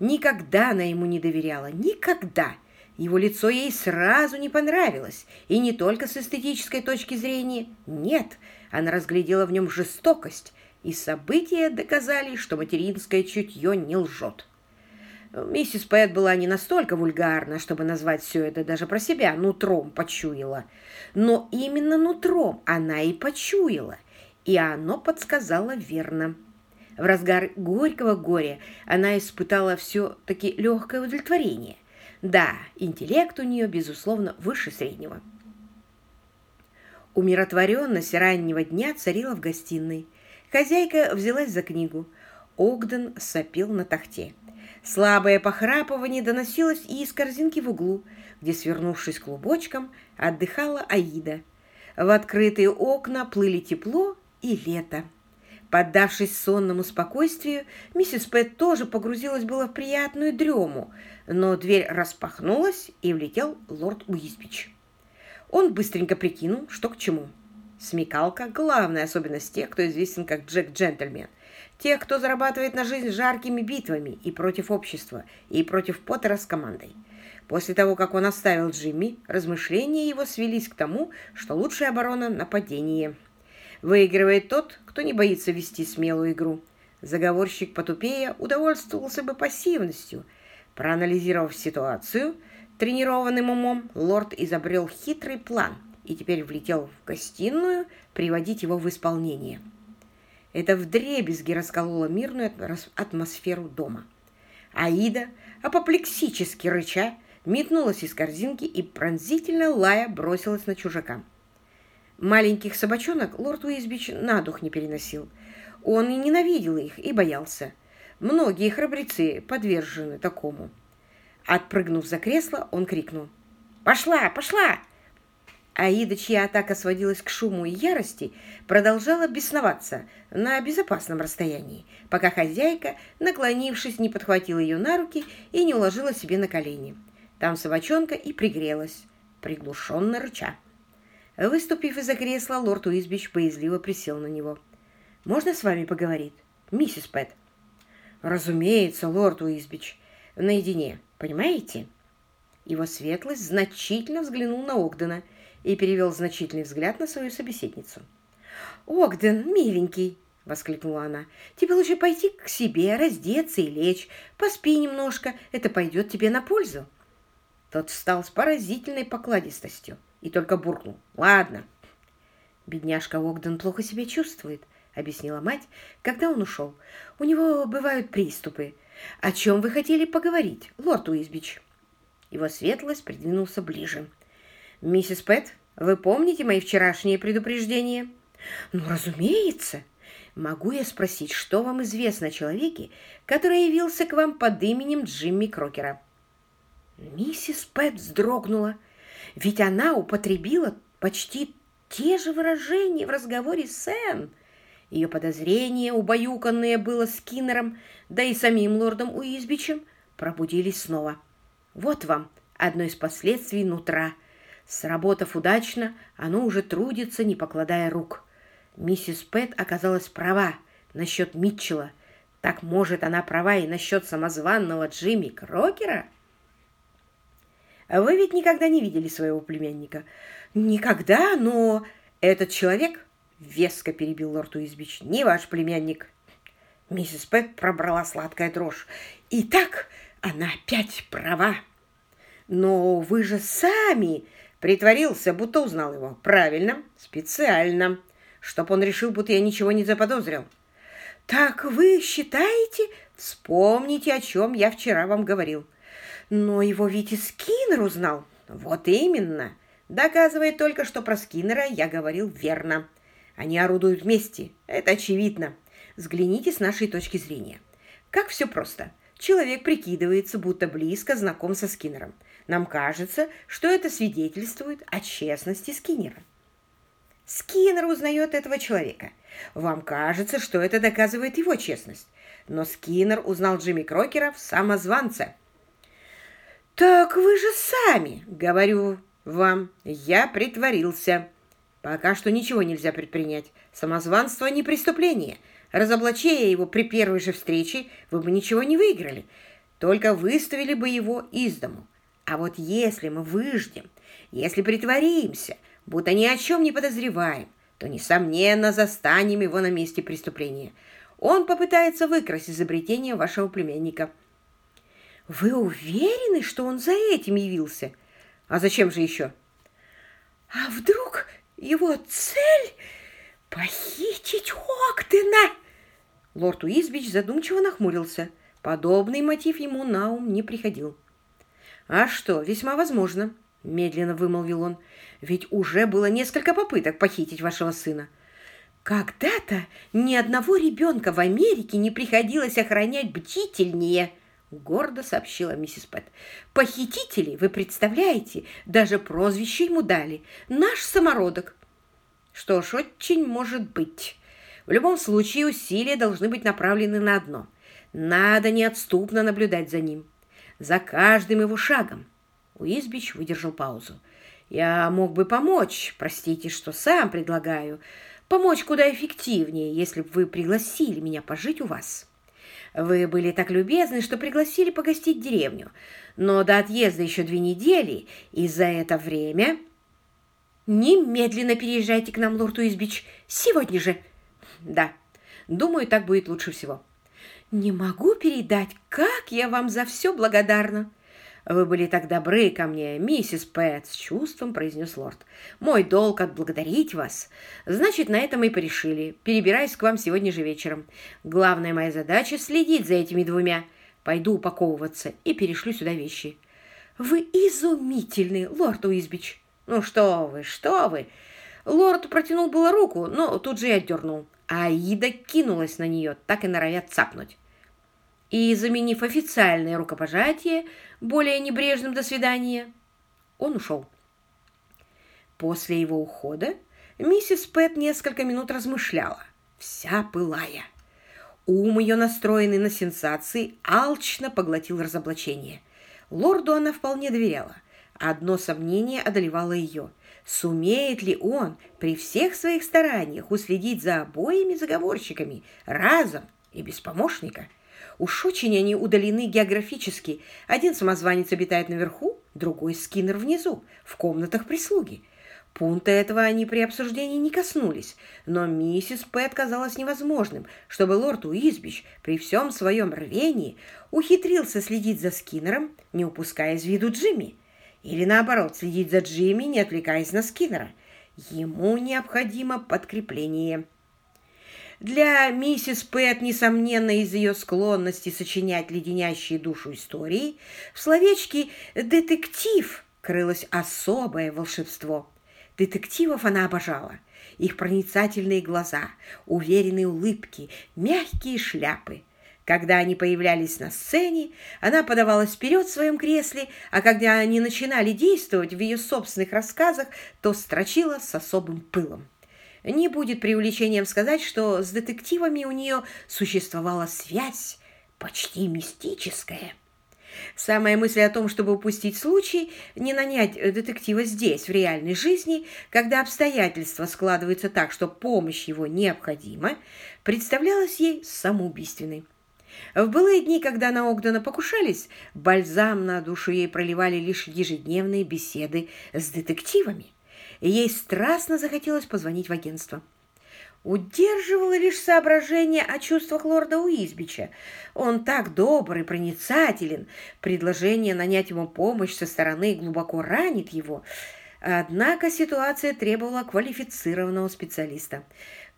Никогда она ему не доверяла, никогда. Его лицо ей сразу не понравилось, и не только с эстетической точки зрения. Нет, она разглядела в нем жестокость, и события доказали, что материнское чутье не лжет. Миссис Пэт была не настолько вульгарна, чтобы назвать все это даже про себя нутром почуяла. Но именно нутром она и почуяла, и оно подсказало верно. В разгар горького горя она испытала все-таки легкое удовлетворение. Да, интеллект у нее, безусловно, выше среднего. Умиротворенность раннего дня царила в гостиной. Хозяйка взялась за книгу. Огден сопел на тахте. Слабое похрапывание доносилось и из корзинки в углу, где, свернувшись клубочком, отдыхала Аида. В открытые окна плыли тепло и лето. Поддавшись сонному спокойствию, миссис Пэт тоже погрузилась было в приятную дрему, но дверь распахнулась, и влетел лорд Уизбич. Он быстренько прикинул, что к чему. Смекалка – главная особенность тех, кто известен как Джек Джентльмен. Тех, кто зарабатывает на жизнь жаркими битвами и против общества, и против Поттера с командой. После того, как он оставил Джимми, размышления его свелись к тому, что лучшая оборона – нападение. Выигрывает тот, кто не боится вести смелую игру. Заговорщик потупее удовольствовался бы пассивностью. Проанализировав ситуацию, тренированным умом лорд изобрел хитрый план и теперь влетел в гостиную приводить его в исполнение. Это вдребезги раскололо мирную атмосферу дома. Аида, апоплексически рыча, метнулась из корзинки и пронзительно лая бросилась на чужака. Маленьких собачонок лорд Уизбич на дух не переносил. Он и ненавидел их, и боялся. Многие храбрецы подвержены такому. Отпрыгнув за кресло, он крикнул. «Пошла, пошла!» Аида, чья атака сводилась к шуму и ярости, продолжала бесноваться на безопасном расстоянии, пока хозяйка, наклонившись, не подхватила ее на руки и не уложила себе на колени. Там собачонка и пригрелась, приглушенно рыча. Выступив из-за кресла, лорд Уизбич боязливо присел на него. «Можно с вами поговорить, миссис Пэт?» «Разумеется, лорд Уизбич. Наедине, понимаете?» Его светлость значительно взглянул на Огдена и перевел значительный взгляд на свою собеседницу. «Огден, миленький!» — воскликнула она. «Тебе лучше пойти к себе, раздеться и лечь. Поспи немножко, это пойдет тебе на пользу». Тот встал с поразительной покладистостью и только буркнул. «Ладно». «Бедняжка Огден плохо себя чувствует», — объяснила мать, когда он ушел. «У него бывают приступы. О чем вы хотели поговорить, лорд Уизбич?» Его светлость придвинулся ближе. «Миссис Пэт, вы помните мои вчерашние предупреждения?» «Ну, разумеется!» «Могу я спросить, что вам известно о человеке, который явился к вам под именем Джимми Крокера?» Миссис Пэт вздрогнула, ведь она употребила почти те же выражения в разговоре с Энн. Ее подозрения, убаюканные было Скиннером, да и самим лордом Уизбичем, пробудились снова. Вот вам одно из последствий нутра. Сработав удачно, оно уже трудится, не покладая рук. Миссис Пэт оказалась права насчет Митчелла. Так, может, она права и насчет самозванного Джимми Крокера? Вы ведь никогда не видели своего племянника? Никогда, но этот человек, веско перебил лорд Уизбич, не ваш племянник. Миссис Пэт пробрала сладкая дрожь. И так она опять права. Но вы же сами притворился, будто узнал его. Правильно, специально, чтоб он решил, будто я ничего не заподозрил. Так вы считаете? Вспомните, о чем я вчера вам говорил. Но его ведь и Скиннер узнал. Вот именно. Доказывает только, что про Скиннера я говорил верно. Они орудуют вместе. Это очевидно. Взгляните с нашей точки зрения. Как все просто. Человек прикидывается, будто близко знаком со Скиннером. Нам кажется, что это свидетельствует о честности Скиннера. Скиннер узнает этого человека. Вам кажется, что это доказывает его честность. Но Скиннер узнал Джимми Крокера в самозванце – «Так вы же сами!» — говорю вам. Я притворился. Пока что ничего нельзя предпринять. Самозванство не преступление. Разоблачая его при первой же встрече, вы бы ничего не выиграли. Только выставили бы его из дому. А вот если мы выждем, если притворимся, будто ни о чем не подозреваем, то, несомненно, застанем его на месте преступления. Он попытается выкрасть изобретение вашего племянника – Вы уверены, что он за этим явился? А зачем же еще? А вдруг его цель — похитить Огдена? Лорд Уизбич задумчиво нахмурился. Подобный мотив ему на ум не приходил. «А что, весьма возможно», — медленно вымолвил он. «Ведь уже было несколько попыток похитить вашего сына. Когда-то ни одного ребенка в Америке не приходилось охранять бдительнее», — гордо сообщила миссис Пэт. «Похитители, вы представляете, даже прозвище ему дали. Наш самородок». «Что ж, очень может быть. В любом случае усилия должны быть направлены на одно. Надо неотступно наблюдать за ним, за каждым его шагом». Уизбич выдержал паузу. «Я мог бы помочь, простите, что сам предлагаю, помочь куда эффективнее, если бы вы пригласили меня пожить у вас». Вы были так любезны, что пригласили погостить деревню. Но до отъезда еще две недели, и за это время... Немедленно переезжайте к нам, лорд Уизбич. Сегодня же. Да, думаю, так будет лучше всего. Не могу передать, как я вам за все благодарна. «Вы были так добры ко мне, миссис Пэт», — с чувством произнес лорд. «Мой долг отблагодарить вас. Значит, на этом мы порешили. Перебираюсь к вам сегодня же вечером. Главная моя задача — следить за этими двумя. Пойду упаковываться и перешлю сюда вещи». «Вы изумительный, лорд Уизбич!» «Ну что вы, что вы!» Лорд протянул было руку, но тут же и отдернул. Аида кинулась на нее, так и норовя цапнуть и, заменив официальное рукопожатие более небрежным «до свидания», он ушел. После его ухода миссис Пэт несколько минут размышляла, вся пылая. Ум ее, настроенный на сенсации, алчно поглотил разоблачение. Лорду она вполне доверяла. Одно сомнение одолевало ее. Сумеет ли он при всех своих стараниях уследить за обоими заговорщиками разом и без помощника – Уж очень они удалены географически. Один самозванец обитает наверху, другой скиннер внизу, в комнатах прислуги. Пункта этого они при обсуждении не коснулись, но миссис Пэт казалось невозможным, чтобы лорд Уизбич при всем своем рвении ухитрился следить за Скиннером, не упуская из виду Джимми, или наоборот, следить за Джимми, не отвлекаясь на Скиннера. Ему необходимо подкрепление. Для миссис Пэт, несомненно, из ее склонности сочинять леденящие душу истории, в словечке «детектив» крылось особое волшебство. Детективов она обожала. Их проницательные глаза, уверенные улыбки, мягкие шляпы. Когда они появлялись на сцене, она подавалась вперед в своем кресле, а когда они начинали действовать в ее собственных рассказах, то строчила с особым пылом. Не будет преувеличением сказать, что с детективами у нее существовала связь, почти мистическая. Самая мысль о том, чтобы упустить случай, не нанять детектива здесь, в реальной жизни, когда обстоятельства складываются так, что помощь его необходима, представлялась ей самоубийственной. В былые дни, когда на Огдена покушались, бальзам на душу ей проливали лишь ежедневные беседы с детективами ей страстно захотелось позвонить в агентство. Удерживало лишь соображение о чувствах лорда Уизбича. Он так добр и проницателен. Предложение нанять ему помощь со стороны глубоко ранит его. Однако ситуация требовала квалифицированного специалиста.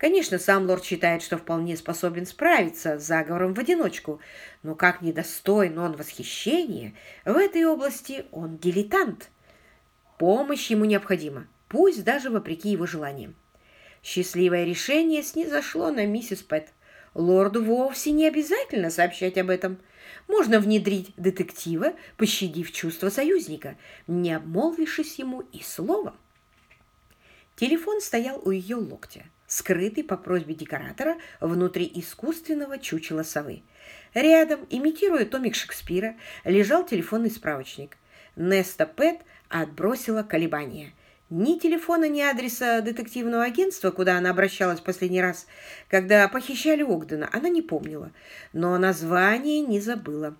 Конечно, сам лорд считает, что вполне способен справиться с заговором в одиночку, но как недостоин он восхищения, в этой области он дилетант. Помощь ему необходима пусть даже вопреки его желаниям. Счастливое решение снизошло на миссис Пэт. Лорду вовсе не обязательно сообщать об этом. Можно внедрить детектива, пощадив чувства союзника, не обмолвившись ему и словом. Телефон стоял у ее локтя, скрытый по просьбе декоратора внутри искусственного чучела совы. Рядом, имитируя томик Шекспира, лежал телефонный справочник. Неста Пэт отбросила колебания – ни телефона, ни адреса детективного агентства, куда она обращалась последний раз, когда похищали Огдена, она не помнила, но название не забыла.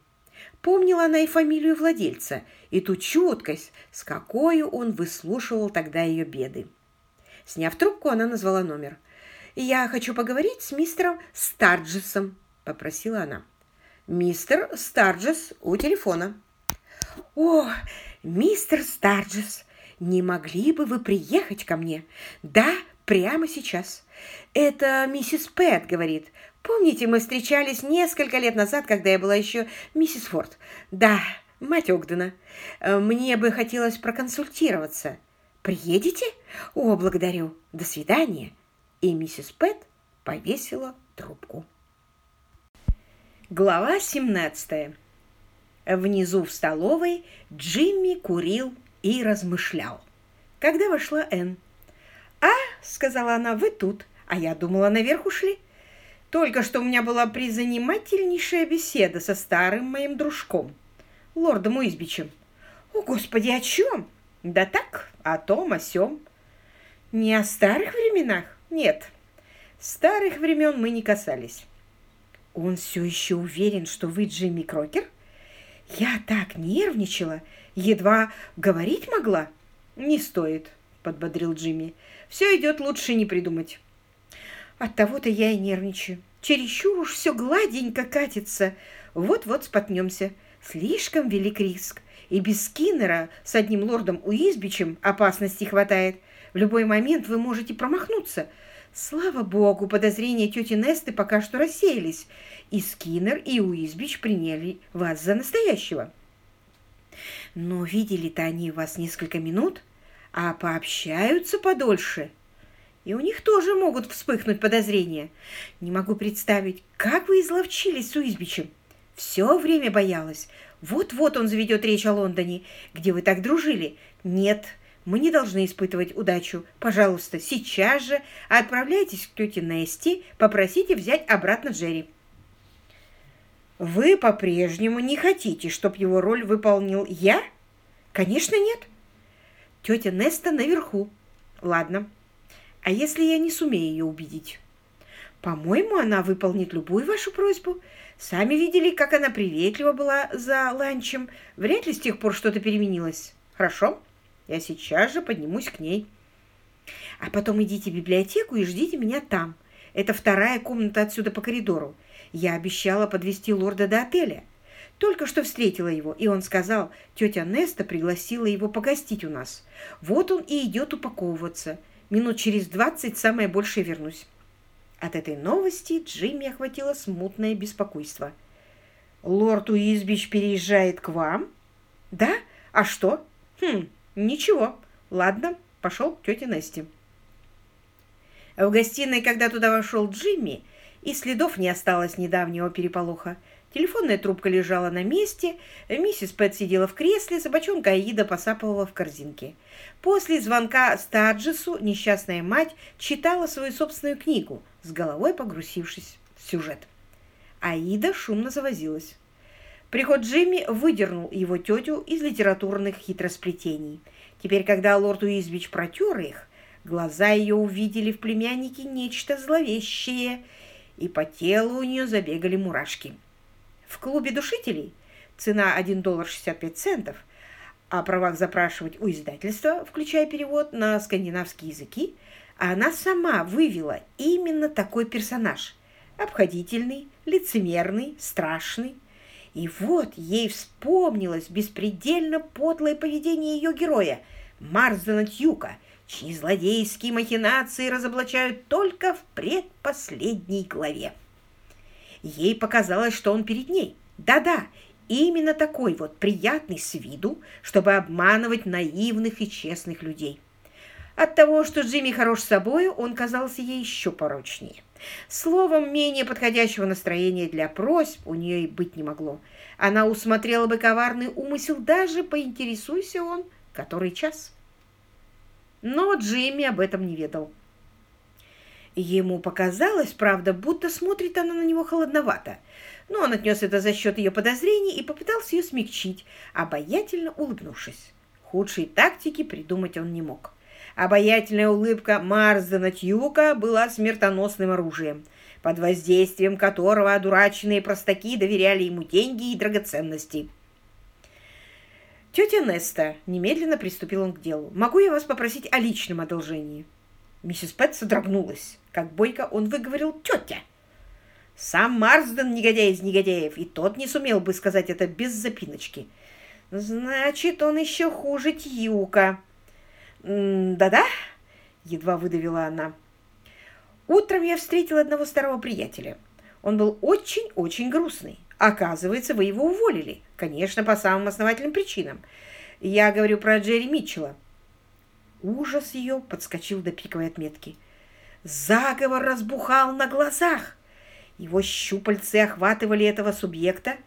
Помнила она и фамилию владельца, и ту чуткость, с какой он выслушивал тогда ее беды. Сняв трубку, она назвала номер. «Я хочу поговорить с мистером Старджесом», — попросила она. Мистер Старджес у телефона. «О, мистер Старджес, не могли бы вы приехать ко мне? Да, прямо сейчас. Это миссис Пэт говорит. Помните, мы встречались несколько лет назад, когда я была еще миссис Форд? Да, мать Огдена. Мне бы хотелось проконсультироваться. Приедете? О, благодарю. До свидания. И миссис Пэт повесила трубку. Глава 17. Внизу в столовой Джимми курил и размышлял. Когда вошла Энн. «А, — сказала она, — вы тут, а я думала, наверх ушли. Только что у меня была призанимательнейшая беседа со старым моим дружком, лордом Уизбичем. О, Господи, о чем? Да так, о том, о сём. Не о старых временах? Нет, старых времен мы не касались. Он все еще уверен, что вы Джимми Крокер? Я так нервничала, едва говорить могла. Не стоит, подбодрил Джимми. Все идет лучше не придумать. От того-то я и нервничаю. Чересчур уж все гладенько катится. Вот-вот спотнемся. Слишком велик риск. И без Скиннера с одним лордом Уизбичем опасности хватает. В любой момент вы можете промахнуться – Слава богу, подозрения тети Несты пока что рассеялись, и Скиннер, и Уизбич приняли вас за настоящего. Но видели-то они вас несколько минут, а пообщаются подольше. И у них тоже могут вспыхнуть подозрения. Не могу представить, как вы изловчились с Уизбичем. Все время боялась. Вот-вот он заведет речь о Лондоне, где вы так дружили. Нет, мы не должны испытывать удачу. Пожалуйста, сейчас же отправляйтесь к тете Нести, попросите взять обратно Джерри. Вы по-прежнему не хотите, чтобы его роль выполнил я? Конечно, нет. Тетя Неста наверху. Ладно. А если я не сумею ее убедить? По-моему, она выполнит любую вашу просьбу. Сами видели, как она приветлива была за ланчем. Вряд ли с тех пор что-то переменилось. Хорошо? Я сейчас же поднимусь к ней. А потом идите в библиотеку и ждите меня там. Это вторая комната отсюда по коридору. Я обещала подвести лорда до отеля. Только что встретила его, и он сказал, тетя Неста пригласила его погостить у нас. Вот он и идет упаковываться. Минут через двадцать самое большее вернусь. От этой новости Джимми охватило смутное беспокойство. «Лорд Уизбич переезжает к вам?» «Да? А что?» «Хм, Ничего. Ладно, пошел к тете Несте. В гостиной, когда туда вошел Джимми, и следов не осталось недавнего переполоха. Телефонная трубка лежала на месте, миссис Пэт сидела в кресле, собачонка Аида посапывала в корзинке. После звонка Старджесу несчастная мать читала свою собственную книгу, с головой погрузившись в сюжет. Аида шумно завозилась. Приход Джимми выдернул его тетю из литературных хитросплетений. Теперь, когда лорд Уизбич протер их, глаза ее увидели в племяннике нечто зловещее, и по телу у нее забегали мурашки. В клубе душителей цена 1 доллар 65 центов, о правах запрашивать у издательства, включая перевод на скандинавские языки, она сама вывела именно такой персонаж – обходительный, лицемерный, страшный, и вот ей вспомнилось беспредельно подлое поведение ее героя, Марзена Тьюка, чьи злодейские махинации разоблачают только в предпоследней главе. Ей показалось, что он перед ней. Да-да, именно такой вот приятный с виду, чтобы обманывать наивных и честных людей. От того, что Джимми хорош собой, он казался ей еще порочнее. Словом, менее подходящего настроения для просьб у нее и быть не могло. Она усмотрела бы коварный умысел, даже поинтересуйся он, который час. Но Джимми об этом не ведал. Ему показалось, правда, будто смотрит она на него холодновато, но он отнес это за счет ее подозрений и попытался ее смягчить, обаятельно улыбнувшись. Худшей тактики придумать он не мог. Обаятельная улыбка Марсдена Тьюка была смертоносным оружием, под воздействием которого одураченные простаки доверяли ему деньги и драгоценности. «Тетя Неста», — немедленно приступил он к делу, — «могу я вас попросить о личном одолжении?» Миссис Пэт содрогнулась. Как бойко он выговорил «тетя». Сам Марсден негодяй из негодяев, и тот не сумел бы сказать это без запиночки. Значит, он еще хуже Тьюка. Да-да, едва выдавила она. Утром я встретила одного старого приятеля. Он был очень-очень грустный. Оказывается, вы его уволили. Конечно, по самым основательным причинам. Я говорю про Джерри Митчелла. Ужас ее подскочил до пиковой отметки. Заговор разбухал на глазах. Его щупальцы охватывали этого субъекта,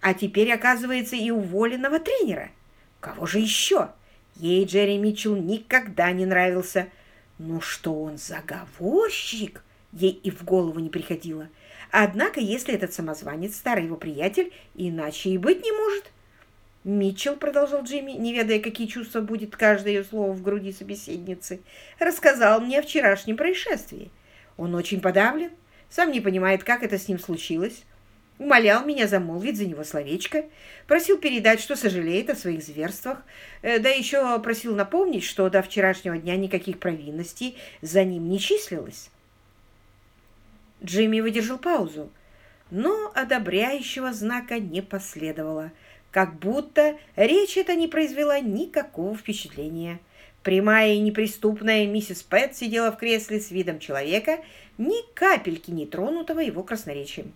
а теперь, оказывается, и уволенного тренера. Кого же еще? Ей Джерри Митчелл никогда не нравился. Но что он заговорщик, ей и в голову не приходило. Однако, если этот самозванец старый его приятель, иначе и быть не может. Митчелл, продолжал Джимми, не ведая, какие чувства будет каждое ее слово в груди собеседницы, рассказал мне о вчерашнем происшествии. Он очень подавлен, сам не понимает, как это с ним случилось. Умолял меня замолвить за него словечко, просил передать, что сожалеет о своих зверствах, э, да еще просил напомнить, что до вчерашнего дня никаких провинностей за ним не числилось. Джимми выдержал паузу, но одобряющего знака не последовало – как будто речь эта не произвела никакого впечатления. Прямая и неприступная миссис Пэт сидела в кресле с видом человека, ни капельки не тронутого его красноречием.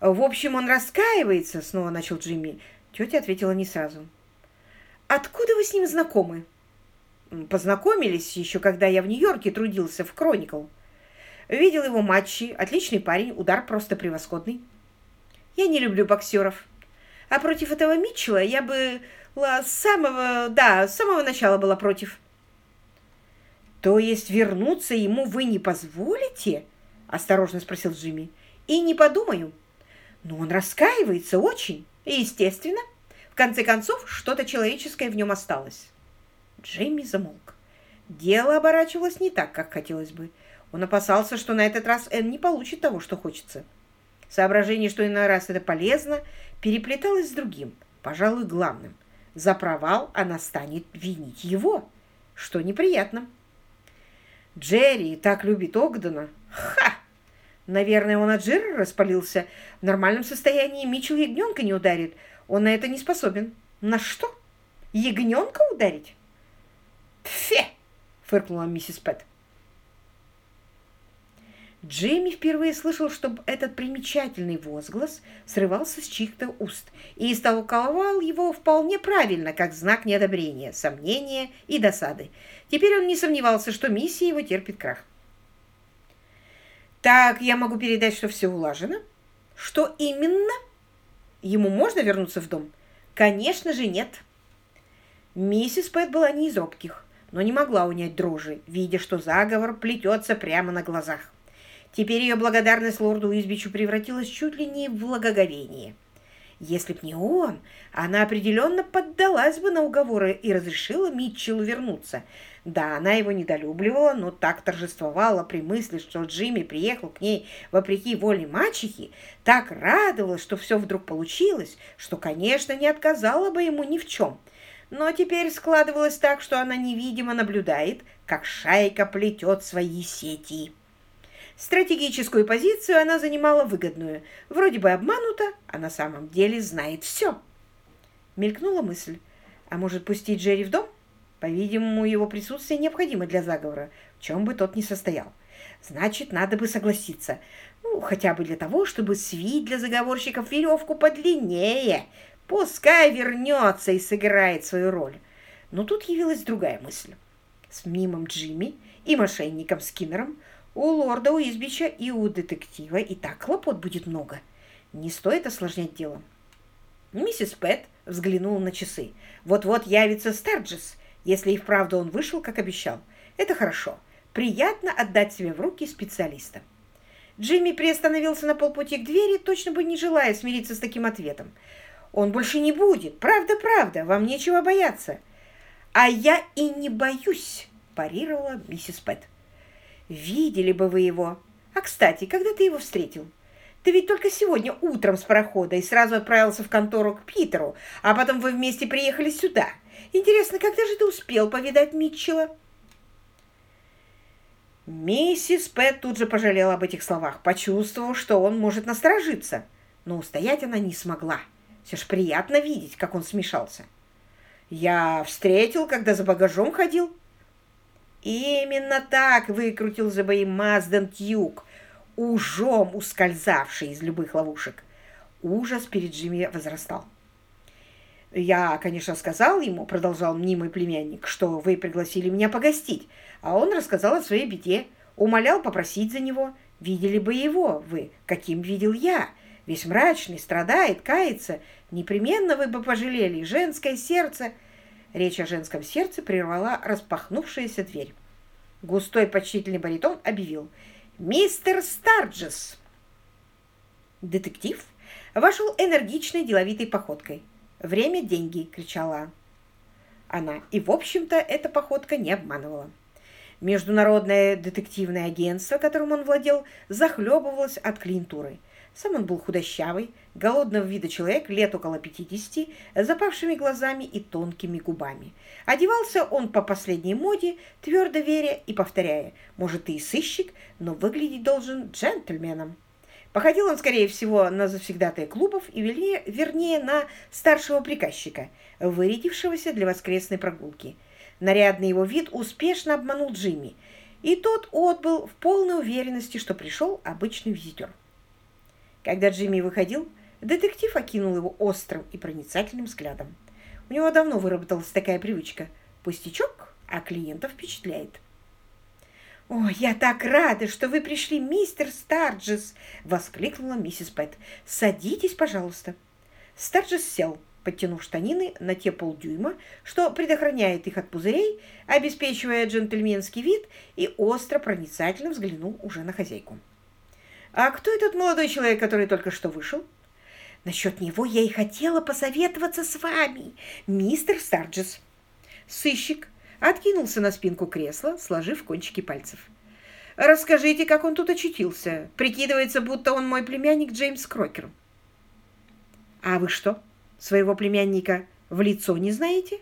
«В общем, он раскаивается», — снова начал Джимми. Тетя ответила не сразу. «Откуда вы с ним знакомы?» «Познакомились еще, когда я в Нью-Йорке трудился в «Кроникл». Видел его матчи, отличный парень, удар просто превосходный. Я не люблю боксеров. А против этого Митчелла я бы с самого, да, с самого начала была против. То есть вернуться ему вы не позволите? Осторожно спросил Джимми. И не подумаю. Но он раскаивается очень. И, естественно, в конце концов, что-то человеческое в нем осталось. Джимми замолк. Дело оборачивалось не так, как хотелось бы. Он опасался, что на этот раз Энн не получит того, что хочется. Соображение, что иной раз это полезно, переплеталось с другим, пожалуй, главным. За провал она станет винить его, что неприятно. Джерри так любит Огдена. Ха! Наверное, он от жира распалился. В нормальном состоянии Митчелл ягненка не ударит. Он на это не способен. На что? Ягненка ударить? Фе! фыркнула миссис Пэт. Джейми впервые слышал, чтобы этот примечательный возглас срывался с чьих-то уст и истолковал его вполне правильно, как знак неодобрения, сомнения и досады. Теперь он не сомневался, что миссия его терпит крах. «Так, я могу передать, что все улажено?» «Что именно?» «Ему можно вернуться в дом?» «Конечно же нет». Миссис Пэт была не из робких, но не могла унять дрожи, видя, что заговор плетется прямо на глазах. Теперь ее благодарность лорду Уизбичу превратилась чуть ли не в благоговение. Если б не он, она определенно поддалась бы на уговоры и разрешила Митчеллу вернуться. Да, она его недолюбливала, но так торжествовала при мысли, что Джимми приехал к ней вопреки воле мачехи, так радовалась, что все вдруг получилось, что, конечно, не отказала бы ему ни в чем. Но теперь складывалось так, что она невидимо наблюдает, как шайка плетет свои сети. Стратегическую позицию она занимала выгодную. Вроде бы обманута, а на самом деле знает все. Мелькнула мысль. А может, пустить Джерри в дом? По-видимому, его присутствие необходимо для заговора, в чем бы тот ни состоял. Значит, надо бы согласиться. Ну, хотя бы для того, чтобы свить для заговорщиков веревку подлиннее. Пускай вернется и сыграет свою роль. Но тут явилась другая мысль. С мимом Джимми и мошенником Скиннером у лорда Уизбича и у детектива и так хлопот будет много. Не стоит осложнять дело. Миссис Пэт взглянула на часы. Вот-вот явится Старджес, если и вправду он вышел, как обещал. Это хорошо. Приятно отдать себя в руки специалиста. Джимми приостановился на полпути к двери, точно бы не желая смириться с таким ответом. Он больше не будет. Правда-правда, вам нечего бояться. А я и не боюсь, парировала миссис Пэт. Видели бы вы его. А, кстати, когда ты его встретил? Ты ведь только сегодня утром с парохода и сразу отправился в контору к Питеру, а потом вы вместе приехали сюда. Интересно, когда же ты успел повидать Митчелла? Миссис Пэт тут же пожалела об этих словах, почувствовав, что он может насторожиться. Но устоять она не смогла. Все ж приятно видеть, как он смешался. «Я встретил, когда за багажом ходил». Именно так выкрутил за бои Мазден Тьюк, ужом ускользавший из любых ловушек. Ужас перед Джимми возрастал. «Я, конечно, сказал ему, — продолжал мнимый племянник, — что вы пригласили меня погостить, а он рассказал о своей беде, умолял попросить за него. Видели бы его вы, каким видел я, весь мрачный, страдает, кается. Непременно вы бы пожалели, женское сердце...» Речь о женском сердце прервала распахнувшаяся дверь. Густой почтительный баритон объявил «Мистер Старджес!» Детектив вошел энергичной деловитой походкой. «Время – деньги!» – кричала она. И, в общем-то, эта походка не обманывала. Международное детективное агентство, которым он владел, захлебывалось от клиентуры. Сам он был худощавый, голодного вида человек, лет около 50, с запавшими глазами и тонкими губами. Одевался он по последней моде, твердо веря и повторяя, может, ты и сыщик, но выглядеть должен джентльменом. Походил он, скорее всего, на завсегдатая клубов и, вернее, на старшего приказчика, вырядившегося для воскресной прогулки. Нарядный его вид успешно обманул Джимми, и тот отбыл в полной уверенности, что пришел обычный визитер. Когда Джимми выходил, детектив окинул его острым и проницательным взглядом. У него давно выработалась такая привычка. Пустячок, а клиентов впечатляет. «О, я так рада, что вы пришли, мистер Старджес!» — воскликнула миссис Пэт. «Садитесь, пожалуйста». Старджес сел, подтянув штанины на те полдюйма, что предохраняет их от пузырей, обеспечивая джентльменский вид, и остро проницательно взглянул уже на хозяйку. «А кто этот молодой человек, который только что вышел?» «Насчет него я и хотела посоветоваться с вами, мистер Старджес». Сыщик откинулся на спинку кресла, сложив кончики пальцев. «Расскажите, как он тут очутился. Прикидывается, будто он мой племянник Джеймс Крокер». «А вы что, своего племянника в лицо не знаете?»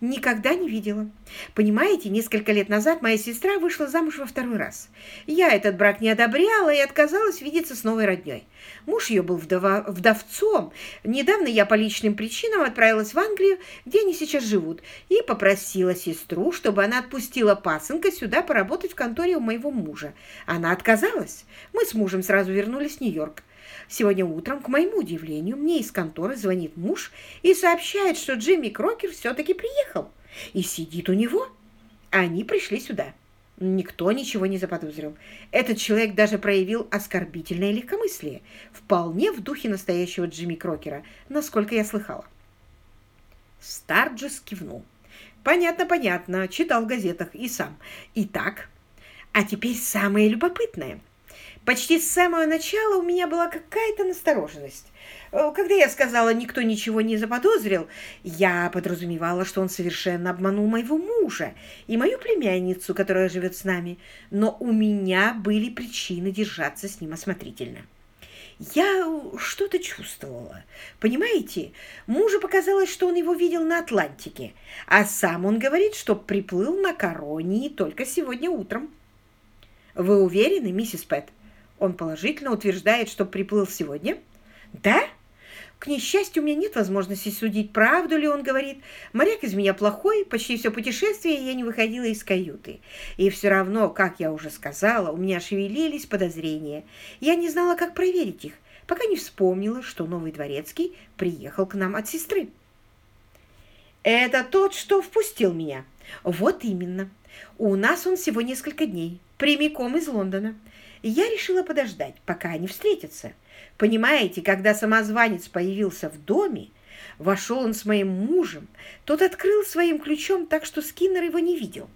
Никогда не видела. Понимаете, несколько лет назад моя сестра вышла замуж во второй раз. Я этот брак не одобряла и отказалась видеться с новой родней. Муж ее был вдова, вдовцом. Недавно я по личным причинам отправилась в Англию, где они сейчас живут, и попросила сестру, чтобы она отпустила пасынка сюда поработать в конторе у моего мужа. Она отказалась. Мы с мужем сразу вернулись в Нью-Йорк. Сегодня утром, к моему удивлению, мне из конторы звонит муж и сообщает, что Джимми Крокер все-таки приехал и сидит у него. Они пришли сюда. Никто ничего не заподозрил. Этот человек даже проявил оскорбительное легкомыслие, вполне в духе настоящего Джимми Крокера, насколько я слыхала. Старджес кивнул. «Понятно, понятно. Читал в газетах и сам. Итак, а теперь самое любопытное. Почти с самого начала у меня была какая-то настороженность. Э, когда я сказала, никто ничего не заподозрил, я подразумевала, что он совершенно обманул моего мужа и мою племянницу, которая живет с нами. Но у меня были причины держаться с ним осмотрительно. Я что-то чувствовала. Понимаете, мужу показалось, что он его видел на Атлантике, а сам он говорит, что приплыл на Коронии только сегодня утром. Вы уверены, миссис Пэт? Он положительно утверждает, что приплыл сегодня. Да? К несчастью, у меня нет возможности судить, правду ли он говорит. Моряк из меня плохой, почти все путешествие я не выходила из каюты. И все равно, как я уже сказала, у меня шевелились подозрения. Я не знала, как проверить их, пока не вспомнила, что новый дворецкий приехал к нам от сестры. Это тот, что впустил меня. Вот именно. У нас он всего несколько дней, прямиком из Лондона я решила подождать, пока они встретятся. Понимаете, когда самозванец появился в доме, вошел он с моим мужем, тот открыл своим ключом так, что Скиннер его не видел.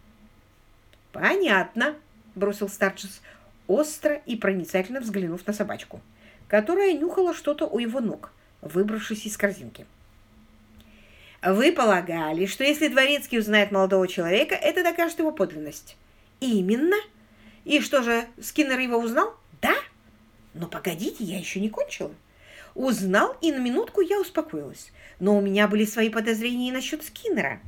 «Понятно», — бросил Старчес, остро и проницательно взглянув на собачку, которая нюхала что-то у его ног, выбравшись из корзинки. «Вы полагали, что если дворецкий узнает молодого человека, это докажет его подлинность?» «Именно!» И что же, Скиннер его узнал? Да? Но погодите, я еще не кончила. Узнал, и на минутку я успокоилась. Но у меня были свои подозрения насчет Скиннера.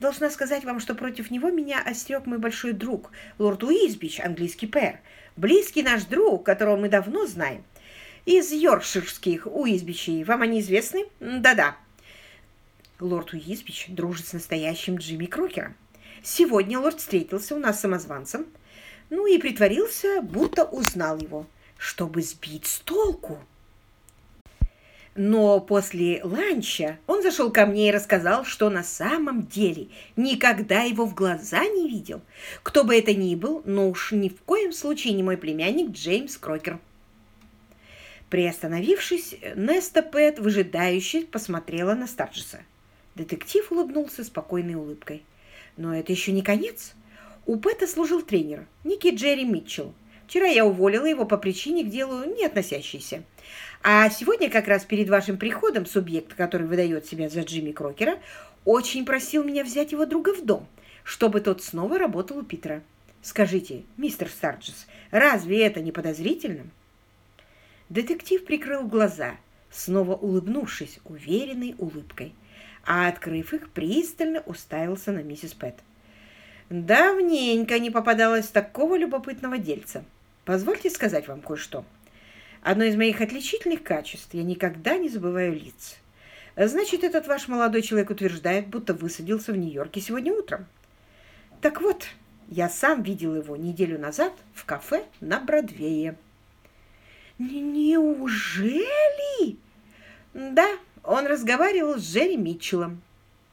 Должна сказать вам, что против него меня остерег мой большой друг, лорд Уизбич, английский пэр. Близкий наш друг, которого мы давно знаем. Из йоркширских Уизбичей. Вам они известны? Да-да. Лорд Уизбич дружит с настоящим Джимми Крокером. Сегодня лорд встретился у нас с самозванцем, ну и притворился, будто узнал его, чтобы сбить с толку. Но после ланча он зашел ко мне и рассказал, что на самом деле никогда его в глаза не видел. Кто бы это ни был, но уж ни в коем случае не мой племянник Джеймс Крокер. Приостановившись, Неста Пэт выжидающе посмотрела на Старджеса. Детектив улыбнулся спокойной улыбкой. Но это еще не конец. У Пэта служил тренер, некий Джерри Митчелл. Вчера я уволила его по причине к делу не относящейся. А сегодня, как раз перед вашим приходом, субъект, который выдает себя за Джимми Крокера, очень просил меня взять его друга в дом, чтобы тот снова работал у Питера. Скажите, мистер Старджес, разве это не подозрительно? Детектив прикрыл глаза, снова улыбнувшись уверенной улыбкой, а, открыв их, пристально уставился на миссис Пэт. Давненько не попадалось такого любопытного дельца. Позвольте сказать вам кое-что. Одно из моих отличительных качеств – я никогда не забываю лиц. Значит, этот ваш молодой человек утверждает, будто высадился в Нью-Йорке сегодня утром. Так вот, я сам видел его неделю назад в кафе на Бродвее. Неужели? Да, он разговаривал с Джерри Митчеллом.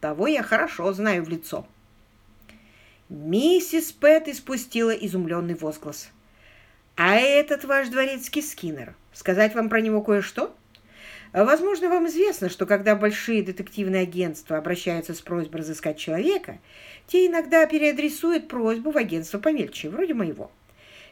Того я хорошо знаю в лицо. Миссис Пэт испустила изумленный возглас. «А этот ваш дворецкий Скиннер, сказать вам про него кое-что?» Возможно, вам известно, что когда большие детективные агентства обращаются с просьбой разыскать человека, те иногда переадресуют просьбу в агентство помельче, вроде моего.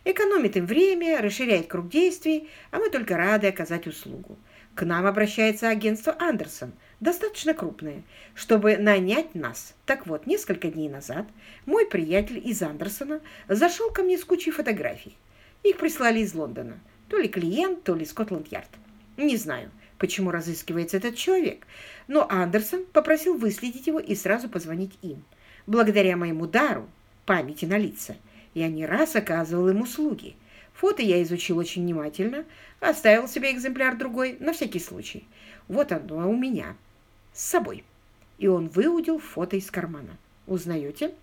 Экономит им время, расширяет круг действий, а мы только рады оказать услугу. К нам обращается агентство Андерсон, достаточно крупное, чтобы нанять нас. Так вот, несколько дней назад мой приятель из Андерсона зашел ко мне с кучей фотографий. Их прислали из Лондона. То ли клиент, то ли Скотланд-Ярд. Не знаю, почему разыскивается этот человек, но Андерсон попросил выследить его и сразу позвонить им. Благодаря моему дару, памяти на лица, я не раз оказывал им услуги. Фото я изучил очень внимательно, оставил себе экземпляр другой на всякий случай. Вот оно у меня с собой. И он выудил фото из кармана. Узнаете?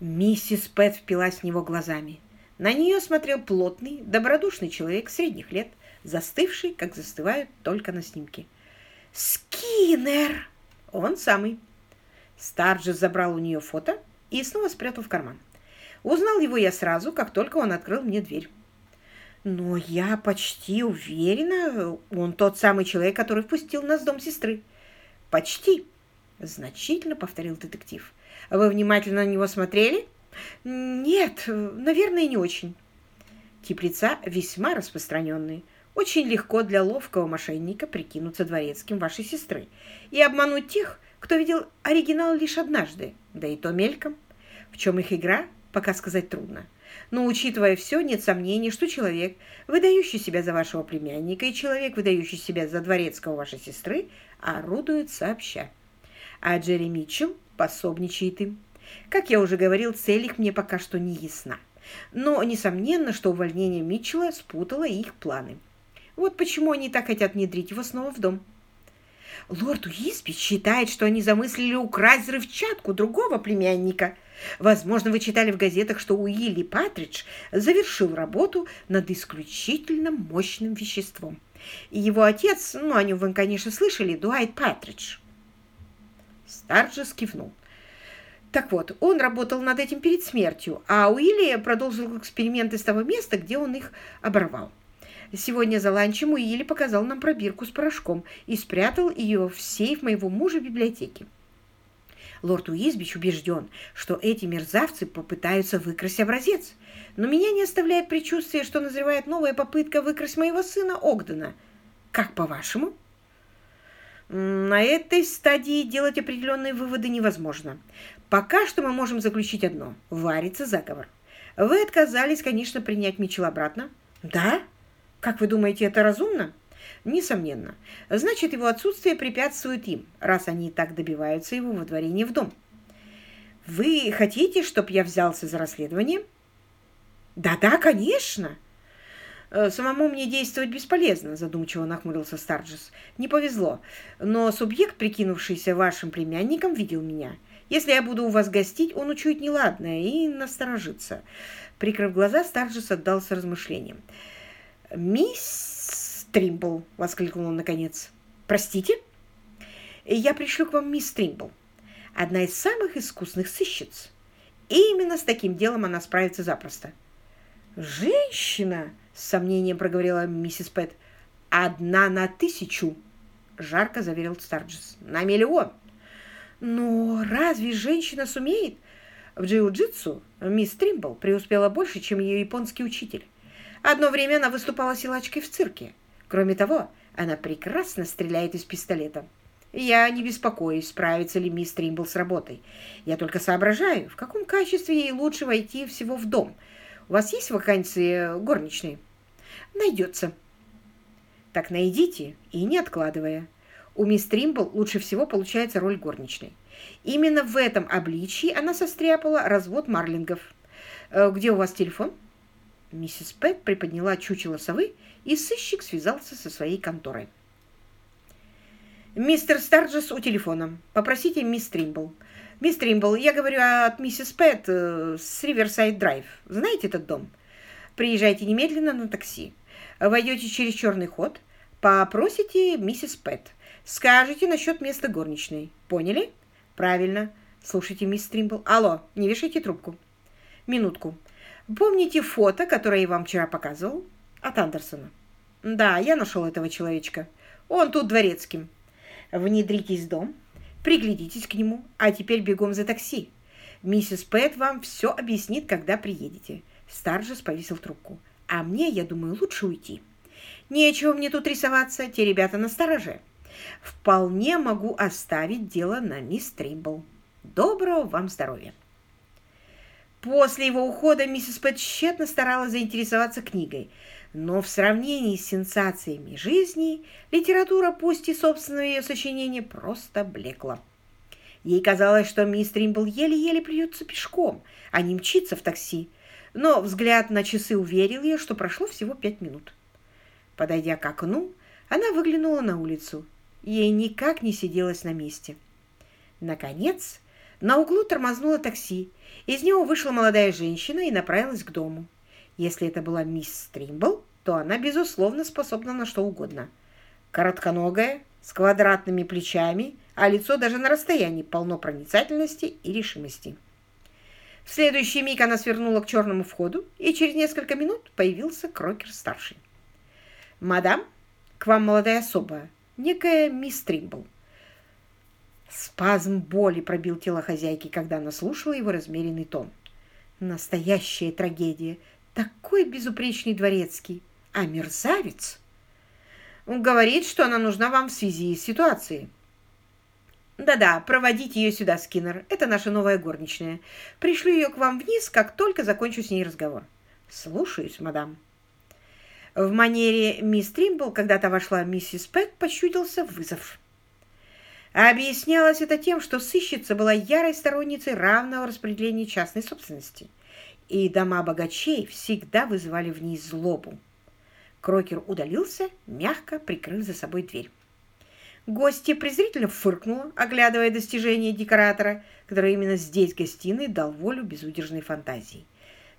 Миссис Пэт впилась в него глазами. На нее смотрел плотный, добродушный человек средних лет, застывший, как застывают только на снимке. «Скиннер!» Он самый. Старджес забрал у нее фото и снова спрятал в карман. Узнал его я сразу, как только он открыл мне дверь. Но я почти уверена, он тот самый человек, который впустил нас в дом сестры. Почти, значительно повторил детектив. Вы внимательно на него смотрели? Нет, наверное, не очень. Тип весьма распространенный. Очень легко для ловкого мошенника прикинуться дворецким вашей сестры и обмануть тех, кто видел оригинал лишь однажды, да и то мельком. В чем их игра, пока сказать трудно. Но, учитывая все, нет сомнений, что человек, выдающий себя за вашего племянника, и человек, выдающий себя за дворецкого вашей сестры, орудуют сообща. А Джерри Митчелл пособничает им. Как я уже говорил, цель их мне пока что не ясна. Но несомненно, что увольнение Митчелла спутало их планы. Вот почему они так хотят внедрить его снова в дом. Лорд Уиспич считает, что они замыслили украсть взрывчатку другого племянника – Возможно, вы читали в газетах, что Уилли Патридж завершил работу над исключительно мощным веществом. И его отец, ну, о нем вы, конечно, слышали, Дуайт Патридж. Старджес кивнул. Так вот, он работал над этим перед смертью, а Уилли продолжил эксперименты с того места, где он их оборвал. Сегодня за ланчем Уилли показал нам пробирку с порошком и спрятал ее в сейф моего мужа в библиотеке. Лорд Уизбич убежден, что эти мерзавцы попытаются выкрасть образец. Но меня не оставляет предчувствие, что назревает новая попытка выкрасть моего сына Огдена. Как по-вашему? На этой стадии делать определенные выводы невозможно. Пока что мы можем заключить одно. Варится заговор. Вы отказались, конечно, принять Митчелл обратно. Да? Как вы думаете, это разумно? Несомненно. Значит, его отсутствие препятствует им, раз они так добиваются его выдворения в дом. Вы хотите, чтобы я взялся за расследование? Да-да, конечно. Э, самому мне действовать бесполезно, задумчиво нахмурился Старджес. Не повезло, но субъект, прикинувшийся вашим племянником, видел меня. Если я буду у вас гостить, он учует неладное и насторожится. Прикрыв глаза, Старджес отдался размышлениям. «Мисс Тримбл!» — воскликнул он наконец. «Простите?» «Я пришлю к вам мисс Тримбл. Одна из самых искусных сыщиц. И именно с таким делом она справится запросто». «Женщина!» — с сомнением проговорила миссис Пэт. «Одна на тысячу!» — жарко заверил Старджес. «На миллион!» «Но разве женщина сумеет?» В джиу-джитсу мисс Тримбл преуспела больше, чем ее японский учитель. Одно время она выступала силачкой в цирке. Кроме того, она прекрасно стреляет из пистолета. Я не беспокоюсь, справится ли мисс Тримбл с работой. Я только соображаю, в каком качестве ей лучше войти всего в дом. У вас есть вакансии горничной? Найдется. Так найдите и не откладывая. У мисс Тримбл лучше всего получается роль горничной. Именно в этом обличии она состряпала развод марлингов. Э, «Где у вас телефон?» Миссис Пэт приподняла чучело совы, и сыщик связался со своей конторой. «Мистер Старджес у телефона. Попросите мисс Тримбл. Мисс Тримбл, я говорю от миссис Пэт э, с Риверсайд Драйв. Знаете этот дом? Приезжайте немедленно на такси. Войдете через черный ход, попросите миссис Пэт. Скажите насчет места горничной. Поняли?» «Правильно. Слушайте, мисс Тримбл. Алло, не вешайте трубку. Минутку. Помните фото, которое я вам вчера показывал? От Андерсона. Да, я нашел этого человечка. Он тут дворецким. Внедритесь в дом, приглядитесь к нему, а теперь бегом за такси. Миссис Пэт вам все объяснит, когда приедете. Старджес повесил трубку. А мне, я думаю, лучше уйти. Нечего мне тут рисоваться, те ребята на стороже. Вполне могу оставить дело на мисс Тримбл. Доброго вам здоровья. После его ухода миссис Пэт тщетно старалась заинтересоваться книгой, но в сравнении с сенсациями жизни литература, пусть и собственного ее сочинения, просто блекла. Ей казалось, что мисс Тримбл еле-еле плюется пешком, а не мчится в такси, но взгляд на часы уверил ее, что прошло всего пять минут. Подойдя к окну, она выглянула на улицу. Ей никак не сиделось на месте. Наконец, на углу тормознуло такси. Из него вышла молодая женщина и направилась к дому. Если это была мисс Стримбл, то она, безусловно, способна на что угодно. Коротконогая, с квадратными плечами, а лицо даже на расстоянии полно проницательности и решимости. В следующий миг она свернула к черному входу, и через несколько минут появился Крокер-старший. «Мадам, к вам молодая особа, некая мисс Тримбл. Спазм боли пробил тело хозяйки, когда она слушала его размеренный тон. Настоящая трагедия. Такой безупречный дворецкий. А мерзавец? Он говорит, что она нужна вам в связи с ситуацией. Да-да, проводите ее сюда, Скиннер. Это наша новая горничная. Пришлю ее к вам вниз, как только закончу с ней разговор. Слушаюсь, мадам. В манере мисс Тримбл, когда-то вошла миссис Пэт, пощутился вызов. А объяснялось это тем, что сыщица была ярой сторонницей равного распределения частной собственности, и дома богачей всегда вызывали в ней злобу. Крокер удалился, мягко прикрыв за собой дверь. Гостья презрительно фыркнула, оглядывая достижения декоратора, который именно здесь, в гостиной, дал волю безудержной фантазии.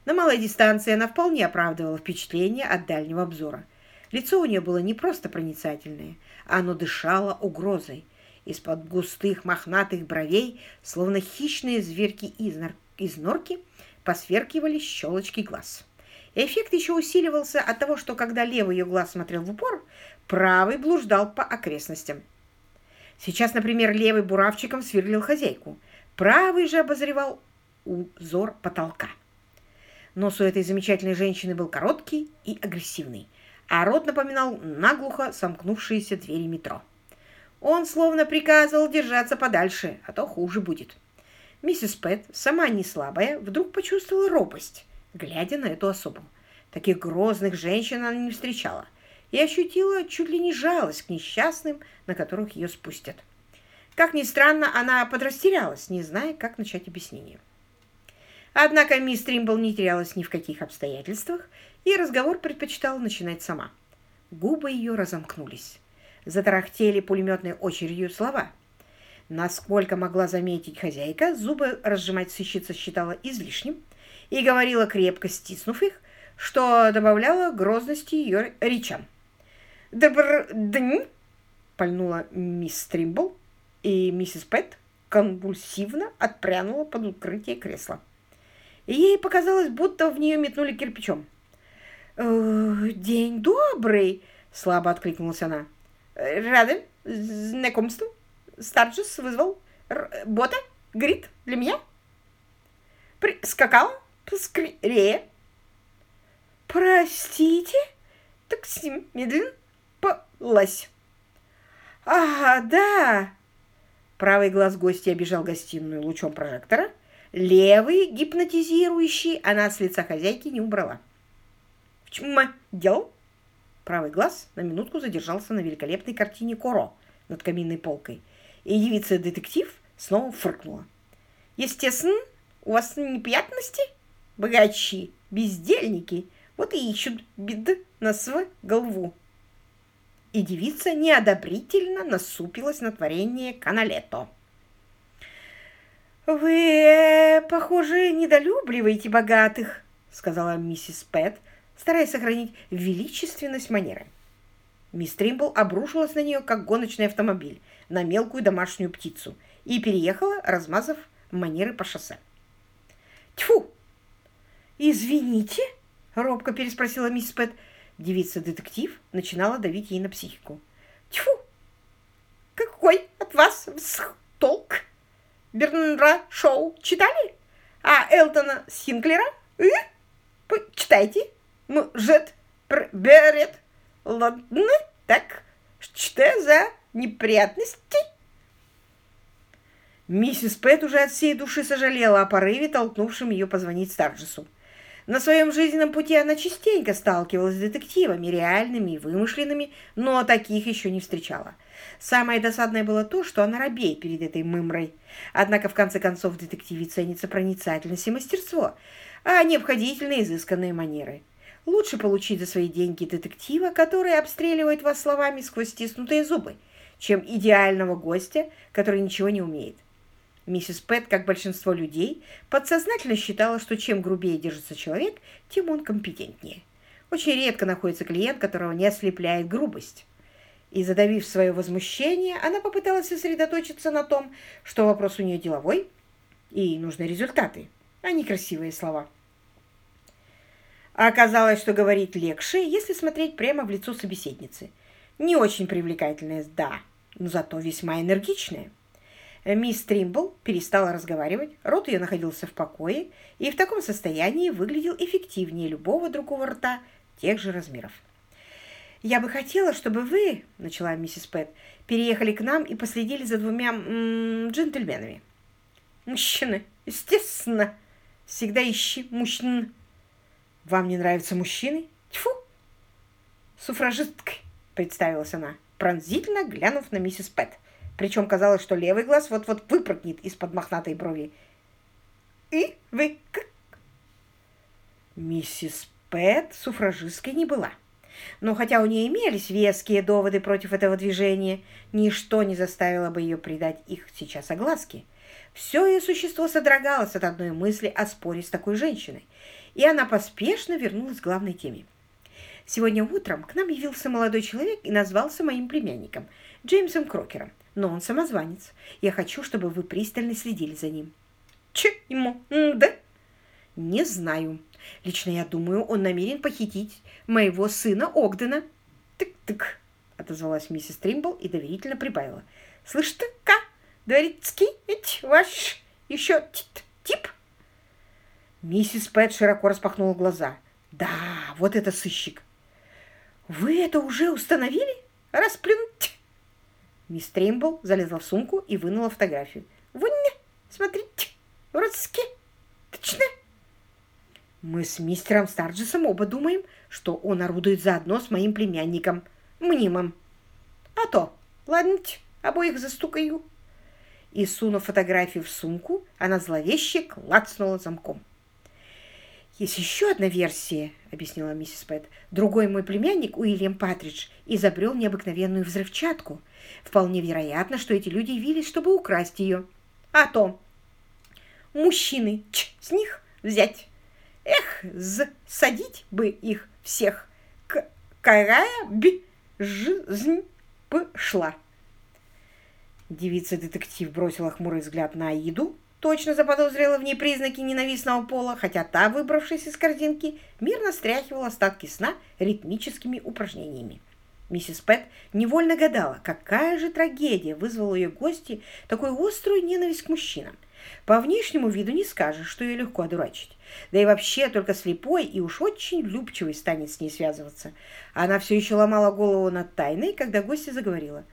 На малой дистанции она вполне оправдывала впечатление от дальнего обзора. Лицо у нее было не просто проницательное, оно дышало угрозой – из-под густых мохнатых бровей, словно хищные зверки из, нор... из норки, посверкивали щелочки глаз. Эффект еще усиливался от того, что когда левый ее глаз смотрел в упор, правый блуждал по окрестностям. Сейчас, например, левый буравчиком сверлил хозяйку, правый же обозревал узор потолка. Нос у этой замечательной женщины был короткий и агрессивный, а рот напоминал наглухо сомкнувшиеся двери метро. Он словно приказывал держаться подальше, а то хуже будет. Миссис Пэт, сама не слабая, вдруг почувствовала робость, глядя на эту особу. Таких грозных женщин она не встречала. и ощутила чуть ли не жалость к несчастным, на которых ее спустят. Как ни странно, она подрастерялась, не зная, как начать объяснение. Однако мисс Тримбл не терялась ни в каких обстоятельствах, и разговор предпочитала начинать сама. Губы ее разомкнулись. Затарахтели пулеметной очередью слова. Насколько могла заметить хозяйка, зубы разжимать сыщица считала излишним и говорила, крепко стиснув их, что добавляло грозности ее речам. «Добр день!» — пальнула мисс Тримбл, и миссис Пэт конвульсивно отпрянула под укрытие кресла. Ей показалось, будто в нее метнули кирпичом. «Э, «День добрый!» — слабо откликнулась она. «Рада знакомству. Старджес вызвал бота, говорит, для меня. Прискакал поскорее». «Простите?» «Так с ним медленно полась». «А, да!» Правый глаз гостя обижал гостиную лучом прожектора. Левый, гипнотизирующий, она с лица хозяйки не убрала. «В чем делал?» Правый глаз на минутку задержался на великолепной картине Коро над каминной полкой, и девица-детектив снова фыркнула. «Естественно, у вас неприятности? Богачи, бездельники, вот и ищут беды на свою голову» и девица неодобрительно насупилась на творение Каналето. «Вы, похоже, недолюбливаете богатых», — сказала миссис Пэт, стараясь сохранить величественность манеры. Мисс Тримбл обрушилась на нее, как гоночный автомобиль, на мелкую домашнюю птицу и переехала, размазав манеры по шоссе. «Тьфу! Извините?» — робко переспросила мисс Пэт. Девица-детектив начинала давить ей на психику. Тьфу! Какой от вас толк? Бернра Шоу читали? А Элтона Синклера? Э? Почитайте. Может, берет. Ладно, так, что за неприятности? Миссис Пэт уже от всей души сожалела о порыве, толкнувшем ее позвонить Старджесу. На своем жизненном пути она частенько сталкивалась с детективами, реальными и вымышленными, но таких еще не встречала. Самое досадное было то, что она робеет перед этой мымрой. Однако, в конце концов, в детективе ценится проницательность и мастерство, а не обходительные изысканные манеры. Лучше получить за свои деньги детектива, который обстреливает вас словами сквозь стиснутые зубы, чем идеального гостя, который ничего не умеет. Миссис Пэт, как большинство людей, подсознательно считала, что чем грубее держится человек, тем он компетентнее. Очень редко находится клиент, которого не ослепляет грубость. И задавив свое возмущение, она попыталась сосредоточиться на том, что вопрос у нее деловой, и нужны результаты, а не красивые слова. А оказалось, что говорить легче, если смотреть прямо в лицо собеседницы. Не очень привлекательная, да, но зато весьма энергичная. Мисс Тримбл перестала разговаривать, рот ее находился в покое и в таком состоянии выглядел эффективнее любого другого рта тех же размеров. «Я бы хотела, чтобы вы, — начала миссис Пэт, — переехали к нам и последили за двумя джентльменами». «Мужчины, естественно, всегда ищи мужчин». «Вам не нравятся мужчины? Тьфу!» «Суфражисткой», — представилась она, пронзительно глянув на миссис Пэт. Причем казалось, что левый глаз вот-вот выпрыгнет из-под мохнатой брови. «И вы как?» Миссис Пэт суфражисткой не была. Но хотя у нее имелись веские доводы против этого движения, ничто не заставило бы ее придать их сейчас огласке. Все ее существо содрогалось от одной мысли о споре с такой женщиной, и она поспешно вернулась к главной теме. Сегодня утром к нам явился молодой человек и назвался моим племянником, Джеймсом Крокером но он самозванец. Я хочу, чтобы вы пристально следили за ним». «Че ему? Да?» «Не знаю. Лично я думаю, он намерен похитить моего сына Огдена». «Тык-тык», — отозвалась миссис Тримбл и доверительно прибавила. «Слышь ты, ка, дворецкий ведь ваш еще тип?» Миссис Пэт широко распахнула глаза. «Да, вот это сыщик!» «Вы это уже установили? Расплюнуть!» Мисс Тримбл залезла в сумку и вынула фотографию. «Вон, смотрите, родски, точно?» Мы с мистером Старджесом оба думаем, что он орудует заодно с моим племянником, мнимым. А то, ладно, обоих застукаю. И, сунув фотографию в сумку, она зловеще клацнула замком. «Есть еще одна версия», — объяснила миссис Пэт. «Другой мой племянник, Уильям Патридж, изобрел необыкновенную взрывчатку. Вполне вероятно, что эти люди явились, чтобы украсть ее. А то мужчины, ч, с них взять. Эх, засадить бы их всех. К какая би жизнь пошла. Девица-детектив бросила хмурый взгляд на Аиду, точно заподозрила в ней признаки ненавистного пола, хотя та, выбравшись из корзинки, мирно стряхивала остатки сна ритмическими упражнениями. Миссис Пэт невольно гадала, какая же трагедия вызвала ее гости такую острую ненависть к мужчинам. По внешнему виду не скажешь, что ее легко одурачить. Да и вообще только слепой и уж очень влюбчивый станет с ней связываться. Она все еще ломала голову над тайной, когда гостья заговорила.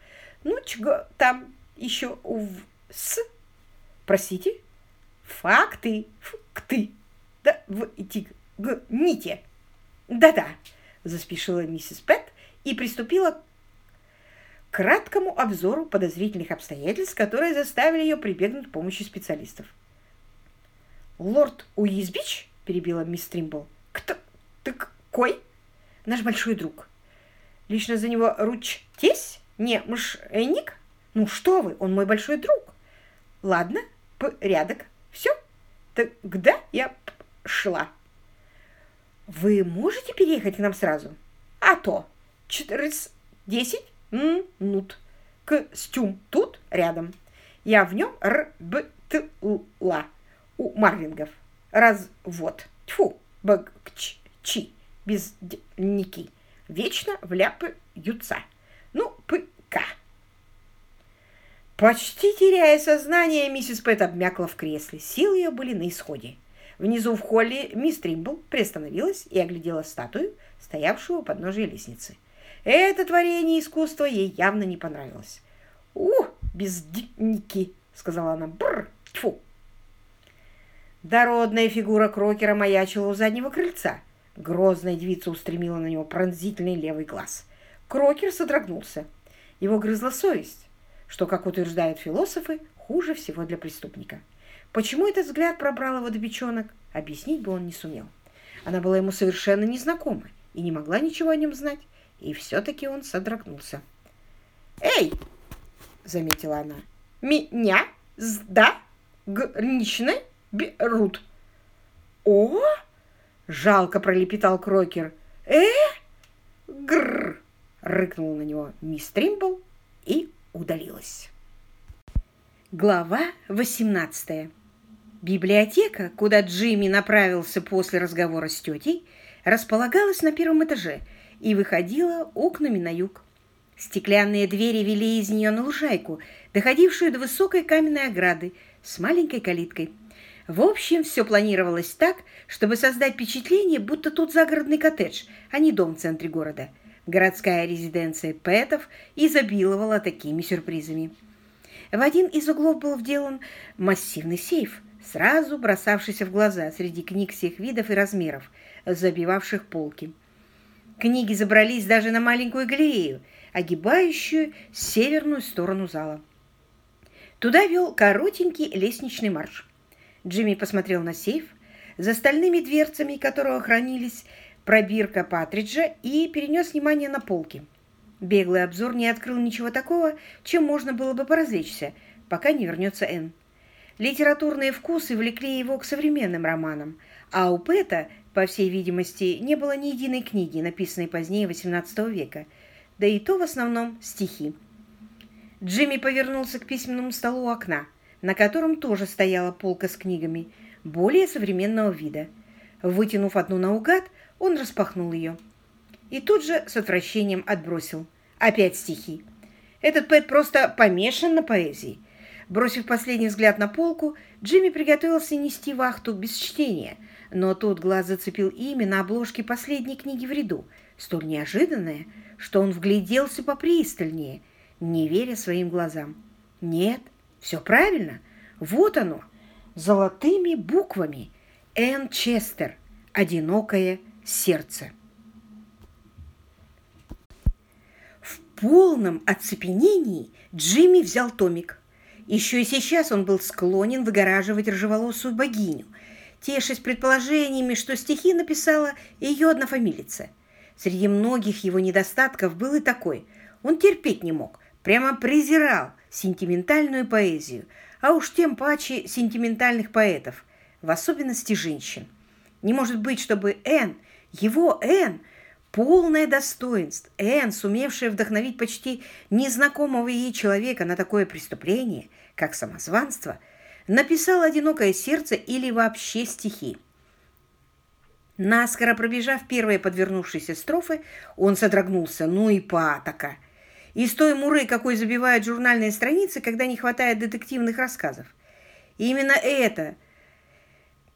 «Ну, чего там еще у с? Простите? Факты, факты. Да, в эти гните. Да-да», заспешила миссис Пэт и приступила краткому обзору подозрительных обстоятельств, которые заставили ее прибегнуть к помощи специалистов. «Лорд Уизбич?» – перебила мисс Тримбл. «Кто? Такой?» «Наш большой друг. Лично за него ручтесь? Не мошенник? Ну что вы, он мой большой друг. Ладно, порядок. Все? Тогда я шла. Вы можете переехать к нам сразу? А то. Через десять Нут. Костюм тут рядом. Я в нем рбтла у Марвингов. Развод. Тьфу, бгчи, без ники. Вечно вляпаются. Ну, пыка. Почти теряя сознание, миссис Пэт обмякла в кресле. Силы ее были на исходе. Внизу в холле мисс Тримбл приостановилась и оглядела статую, стоявшую у подножия лестницы. Это творение искусства ей явно не понравилось. «У, бездники!» — сказала она. «Бррр! Тьфу!» Дородная фигура Крокера маячила у заднего крыльца. Грозная девица устремила на него пронзительный левый глаз. Крокер содрогнулся. Его грызла совесть, что, как утверждают философы, хуже всего для преступника. Почему этот взгляд пробрал его до печенок, объяснить бы он не сумел. Она была ему совершенно незнакома и не могла ничего о нем знать. И все-таки он содрогнулся. «Эй!» — заметила она. «Меня сда грничной берут». «О!» — жалко пролепетал Крокер. «Э? Гррр!» — рыкнул на него мисс Тримбл удалилась. Глава 18 Библиотека, куда Джимми направился после разговора с тетей, располагалась на первом этаже – и выходила окнами на юг. Стеклянные двери вели из нее на лужайку, доходившую до высокой каменной ограды с маленькой калиткой. В общем, все планировалось так, чтобы создать впечатление, будто тут загородный коттедж, а не дом в центре города. Городская резиденция Пэтов изобиловала такими сюрпризами. В один из углов был вделан массивный сейф, сразу бросавшийся в глаза среди книг всех видов и размеров, забивавших полки. Книги забрались даже на маленькую галерею, огибающую северную сторону зала. Туда вел коротенький лестничный марш. Джимми посмотрел на сейф, за стальными дверцами которого хранились пробирка Патриджа и перенес внимание на полки. Беглый обзор не открыл ничего такого, чем можно было бы поразвлечься, пока не вернется Энн. Литературные вкусы влекли его к современным романам, а у Пэта по всей видимости, не было ни единой книги, написанной позднее XVIII века, да и то в основном стихи. Джимми повернулся к письменному столу у окна, на котором тоже стояла полка с книгами, более современного вида. Вытянув одну наугад, он распахнул ее. И тут же с отвращением отбросил. Опять стихи. Этот Пэт просто помешан на поэзии. Бросив последний взгляд на полку, Джимми приготовился нести вахту без чтения – но тут глаз зацепил имя на обложке последней книги в ряду, столь неожиданное, что он вгляделся попристальнее, не веря своим глазам. Нет, все правильно. Вот оно, золотыми буквами. Энн Честер. одинокое сердце. В полном оцепенении Джимми взял томик. Еще и сейчас он был склонен выгораживать рыжеволосую богиню, тешась предположениями, что стихи написала ее однофамилица. Среди многих его недостатков был и такой. Он терпеть не мог, прямо презирал сентиментальную поэзию, а уж тем паче сентиментальных поэтов, в особенности женщин. Не может быть, чтобы Энн, его Энн, полное достоинств, Энн, сумевшая вдохновить почти незнакомого ей человека на такое преступление, как самозванство, написала «Одинокое сердце» или вообще стихи. Наскоро пробежав первые подвернувшиеся строфы, он содрогнулся. Ну и патока! Из той муры, какой забивают журнальные страницы, когда не хватает детективных рассказов. И именно это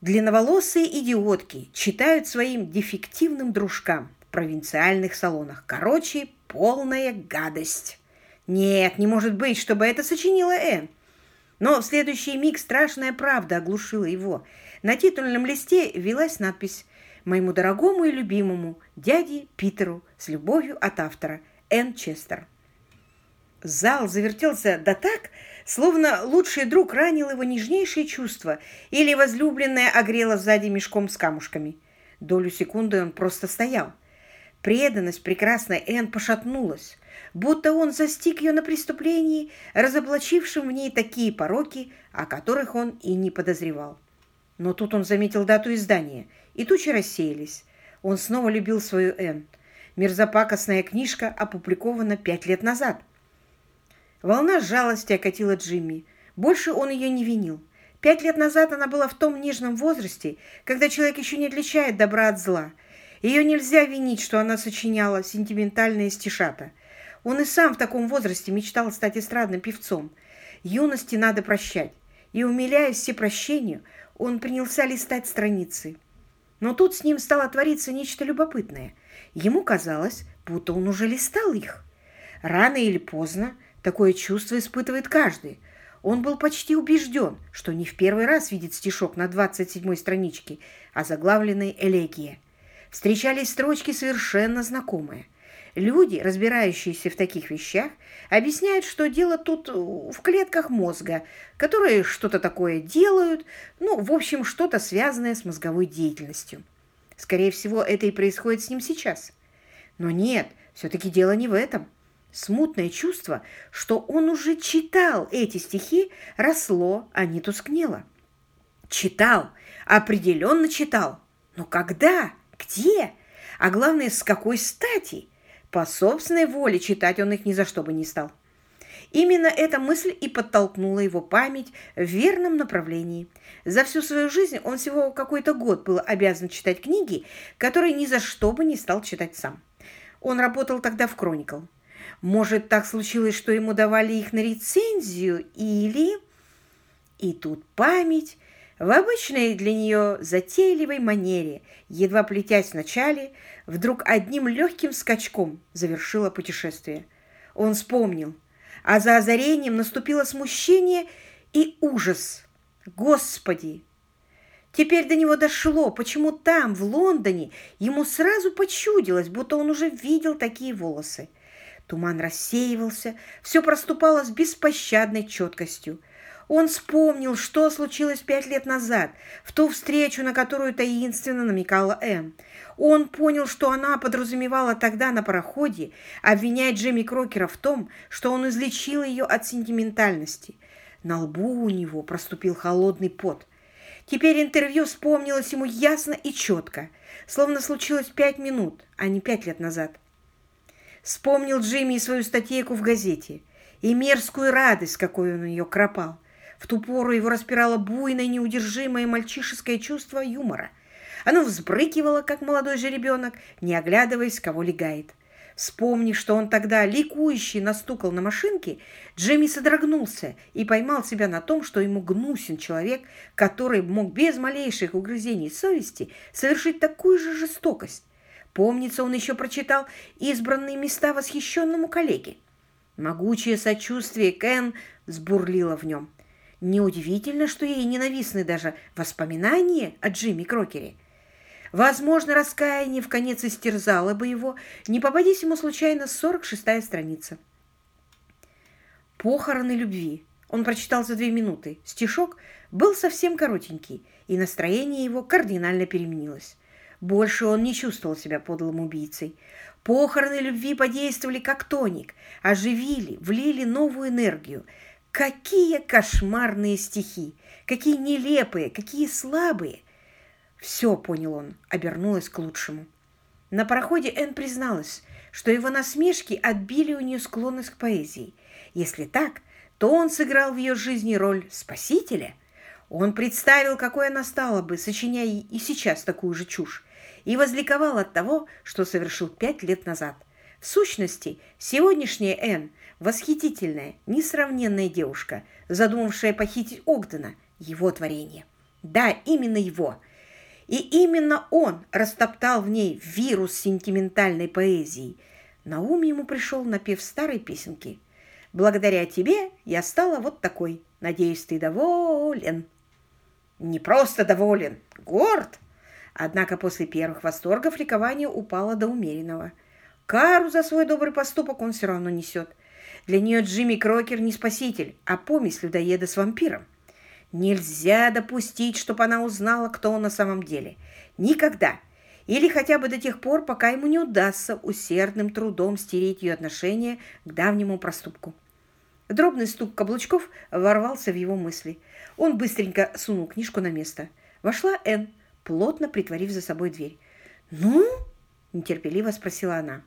длинноволосые идиотки читают своим дефективным дружкам в провинциальных салонах. Короче, полная гадость. Нет, не может быть, чтобы это сочинила Энн. Но в следующий миг страшная правда оглушила его. На титульном листе велась надпись «Моему дорогому и любимому дяде Питеру с любовью от автора Энн Честер». Зал завертелся да так, словно лучший друг ранил его нежнейшие чувства или возлюбленная огрела сзади мешком с камушками. Долю секунды он просто стоял. Преданность прекрасной Энн пошатнулась, будто он застиг ее на преступлении, разоблачившем в ней такие пороки, о которых он и не подозревал. Но тут он заметил дату издания, и тучи рассеялись. Он снова любил свою Энн. Мерзопакостная книжка опубликована пять лет назад. Волна жалости окатила Джимми. Больше он ее не винил. Пять лет назад она была в том нежном возрасте, когда человек еще не отличает добра от зла. Ее нельзя винить, что она сочиняла сентиментальные стишата. Он и сам в таком возрасте мечтал стать эстрадным певцом. Юности надо прощать. И, умиляясь всепрощению, он принялся листать страницы. Но тут с ним стало твориться нечто любопытное. Ему казалось, будто он уже листал их. Рано или поздно Такое чувство испытывает каждый. Он был почти убежден, что не в первый раз видит стишок на 27-й страничке, а заглавленной «Элегия». Встречались строчки совершенно знакомые. Люди, разбирающиеся в таких вещах, объясняют, что дело тут в клетках мозга, которые что-то такое делают, ну, в общем, что-то связанное с мозговой деятельностью. Скорее всего, это и происходит с ним сейчас. Но нет, все-таки дело не в этом. Смутное чувство, что он уже читал эти стихи, росло, а не тускнело. Читал, определенно читал. Но когда? Где? А главное, с какой стати? По собственной воле читать он их ни за что бы не стал. Именно эта мысль и подтолкнула его память в верном направлении. За всю свою жизнь он всего какой-то год был обязан читать книги, которые ни за что бы не стал читать сам. Он работал тогда в «Кроникл». Может, так случилось, что ему давали их на рецензию, или... И тут память в обычной для нее затейливой манере, едва плетясь вначале, вдруг одним легким скачком завершила путешествие. Он вспомнил, а за озарением наступило смущение и ужас. Господи! Теперь до него дошло, почему там, в Лондоне, ему сразу почудилось, будто он уже видел такие волосы. Туман рассеивался, все проступало с беспощадной четкостью. Он вспомнил, что случилось пять лет назад, в ту встречу, на которую таинственно намекала Эм. Он понял, что она подразумевала тогда на пароходе, обвиняя Джимми Крокера в том, что он излечил ее от сентиментальности. На лбу у него проступил холодный пот. Теперь интервью вспомнилось ему ясно и четко, словно случилось пять минут, а не пять лет назад. Вспомнил Джимми свою статейку в газете и мерзкую радость, какой он ее кропал. В ту пору его распирало буйное, неудержимое мальчишеское чувство юмора. Оно взбрыкивало, как молодой жеребенок, не оглядываясь, кого легает. Вспомнив, что он тогда ликующий настукал на машинке, Джимми содрогнулся и поймал себя на том, что ему гнусен человек, который мог без малейших угрызений совести совершить такую же жестокость. Помнится, он еще прочитал избранные места восхищенному коллеге. Могучее сочувствие Кен сбурлило в нем. Неудивительно, что ей ненавистны даже воспоминания о Джимми Крокере. Возможно, раскаяние в конец истерзало бы его, не попадись ему случайно 46-я страница. «Похороны любви». Он прочитал за две минуты. Стишок был совсем коротенький, и настроение его кардинально переменилось. Больше он не чувствовал себя подлым убийцей. Похороны любви подействовали как тоник, оживили, влили новую энергию. Какие кошмарные стихи! Какие нелепые, какие слабые! Все, понял он, обернулось к лучшему. На пароходе Энн призналась, что его насмешки отбили у нее склонность к поэзии. Если так, то он сыграл в ее жизни роль спасителя. Он представил, какой она стала бы, сочиняя и сейчас такую же чушь, и возликовал от того, что совершил пять лет назад. В сущности, сегодняшняя Энн – восхитительная, несравненная девушка, задумавшая похитить Огдена, его творение. Да, именно его – и именно он растоптал в ней вирус сентиментальной поэзии. На ум ему пришел напев старой песенки. «Благодаря тебе я стала вот такой. Надеюсь, ты доволен». Не просто доволен, горд. Однако после первых восторгов ликование упало до умеренного. Кару за свой добрый поступок он все равно несет. Для нее Джимми Крокер не спаситель, а помесь людоеда с вампиром. Нельзя допустить, чтобы она узнала, кто он на самом деле. Никогда. Или хотя бы до тех пор, пока ему не удастся усердным трудом стереть ее отношение к давнему проступку. Дробный стук каблучков ворвался в его мысли. Он быстренько сунул книжку на место. Вошла Энн, плотно притворив за собой дверь. «Ну?» – нетерпеливо спросила она.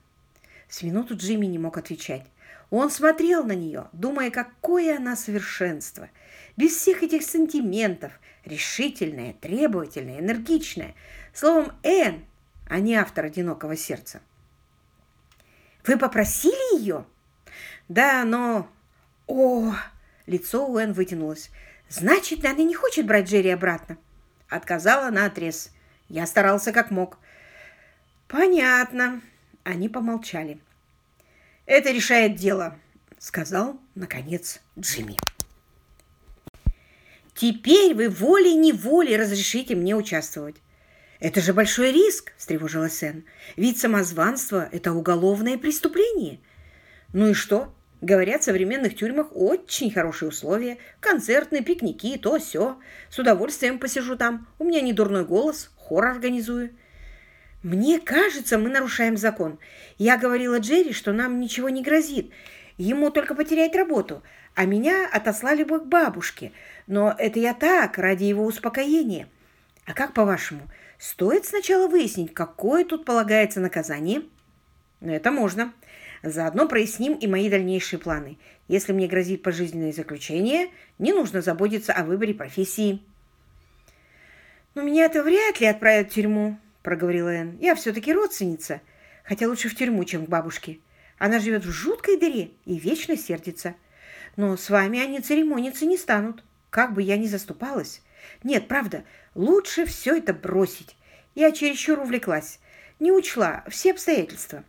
С минуту Джимми не мог отвечать. Он смотрел на нее, думая, какое она совершенство – без всех этих сантиментов, решительная, требовательная, энергичная. Словом, Энн, а не автор «Одинокого сердца». «Вы попросили ее?» «Да, но...» «О!» Лицо у Энн вытянулось. «Значит, она не хочет брать Джерри обратно?» Отказала на отрез. Я старался как мог. «Понятно». Они помолчали. «Это решает дело», — сказал, наконец, Джимми. Теперь вы волей-неволей разрешите мне участвовать. Это же большой риск, встревожилась Энн. Ведь самозванство – это уголовное преступление. Ну и что? Говорят, в современных тюрьмах очень хорошие условия. Концертные, пикники, то все. С удовольствием посижу там. У меня не дурной голос, хор организую. Мне кажется, мы нарушаем закон. Я говорила Джерри, что нам ничего не грозит. Ему только потерять работу. А меня отослали бы к бабушке – но это я так, ради его успокоения. А как по-вашему, стоит сначала выяснить, какое тут полагается наказание? Это можно. Заодно проясним и мои дальнейшие планы. Если мне грозит пожизненное заключение, не нужно заботиться о выборе профессии. «Но меня это вряд ли отправят в тюрьму», — проговорила Энн. «Я все-таки родственница, хотя лучше в тюрьму, чем к бабушке. Она живет в жуткой дыре и вечно сердится. Но с вами они церемониться не станут» как бы я ни заступалась. Нет, правда, лучше все это бросить. Я чересчур увлеклась. Не учла все обстоятельства.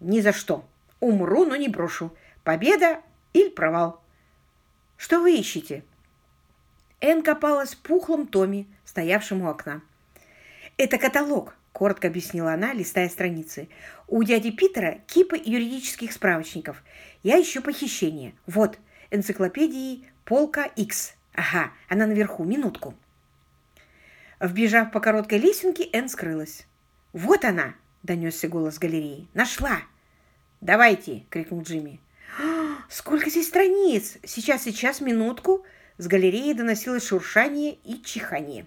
Ни за что. Умру, но не брошу. Победа или провал. Что вы ищете? Эн копалась в пухлом томе, стоявшем у окна. «Это каталог», — коротко объяснила она, листая страницы. «У дяди Питера кипы юридических справочников. Я ищу похищение. Вот, энциклопедии полка X. Ага, она наверху, минутку. Вбежав по короткой лесенке, Энн скрылась. «Вот она!» — донесся голос галереи. «Нашла!» «Давайте!» — крикнул Джимми. «А, «Сколько здесь страниц! Сейчас, сейчас, минутку!» С галереи доносилось шуршание и чихание.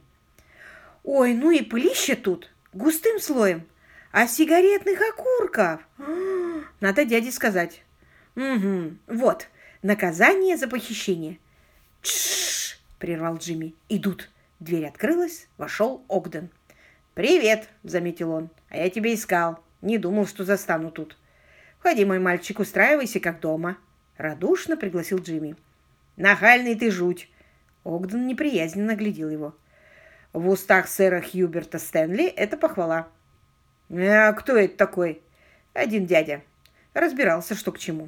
«Ой, ну и пылище тут! Густым слоем! А сигаретных окурков! А, надо дяде сказать!» «Угу, вот, наказание за похищение!» «Тш!» прервал Джимми. «Идут». Дверь открылась, вошел Огден. «Привет», — заметил он. «А я тебя искал. Не думал, что застану тут». «Входи, мой мальчик, устраивайся, как дома», — радушно пригласил Джимми. «Нахальный ты жуть!» Огден неприязненно глядел его. В устах сэра Хьюберта Стэнли это похвала. «А кто это такой?» «Один дядя. Разбирался, что к чему».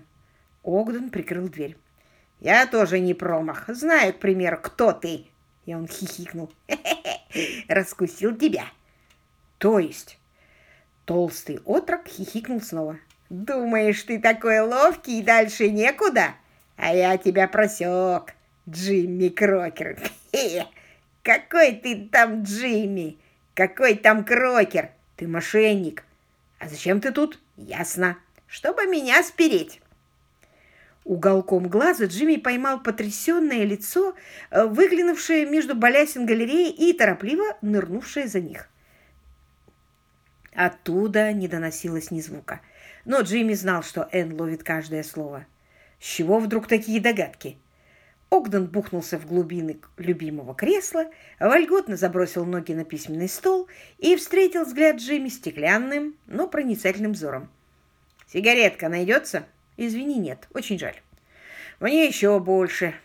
Огден прикрыл дверь. Я тоже не промах. Знаю, к примеру, кто ты. И он хихикнул. Раскусил тебя. То есть? Толстый отрок хихикнул снова. Думаешь, ты такой ловкий и дальше некуда? А я тебя просек, Джимми Крокер. Какой ты там Джимми? Какой там Крокер? Ты мошенник. А зачем ты тут? Ясно. Чтобы меня спереть. Уголком глаза Джимми поймал потрясенное лицо, э, выглянувшее между балясин галереи и торопливо нырнувшее за них. Оттуда не доносилось ни звука. Но Джимми знал, что Энн ловит каждое слово. С чего вдруг такие догадки? Огден бухнулся в глубины любимого кресла, вольготно забросил ноги на письменный стол и встретил взгляд Джимми стеклянным, но проницательным взором. «Сигаретка найдется?» «Извини, нет. Очень жаль». «Мне еще больше».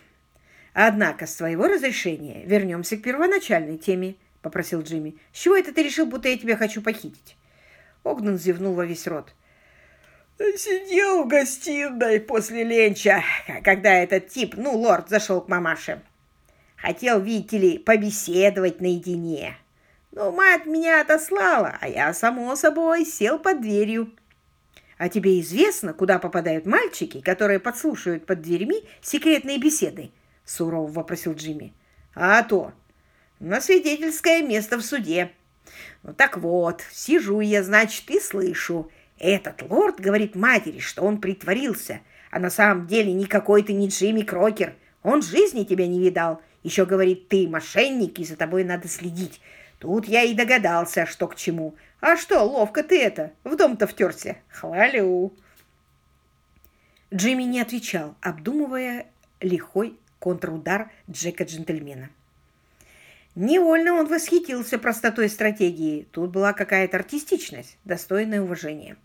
«Однако, с твоего разрешения вернемся к первоначальной теме», — попросил Джимми. «С чего это ты решил, будто я тебя хочу похитить?» Огден зевнул во весь рот. «Сидел в гостиной после ленча, когда этот тип, ну, лорд, зашел к мамаше. Хотел, видите ли, побеседовать наедине. Но мать меня отослала, а я, само собой, сел под дверью. А тебе известно, куда попадают мальчики, которые подслушивают под дверьми секретные беседы?» — сурово вопросил Джимми. «А то! На свидетельское место в суде». Ну так вот, сижу я, значит, и слышу. Этот лорд говорит матери, что он притворился, а на самом деле никакой ты не Джимми Крокер. Он жизни тебя не видал. Еще говорит, ты мошенник, и за тобой надо следить. Тут я и догадался, что к чему. А что, ловко ты это, в дом-то втерся. Хвалю. Джимми не отвечал, обдумывая лихой контрудар Джека-джентльмена. Невольно он восхитился простотой стратегии. Тут была какая-то артистичность, достойное уважение.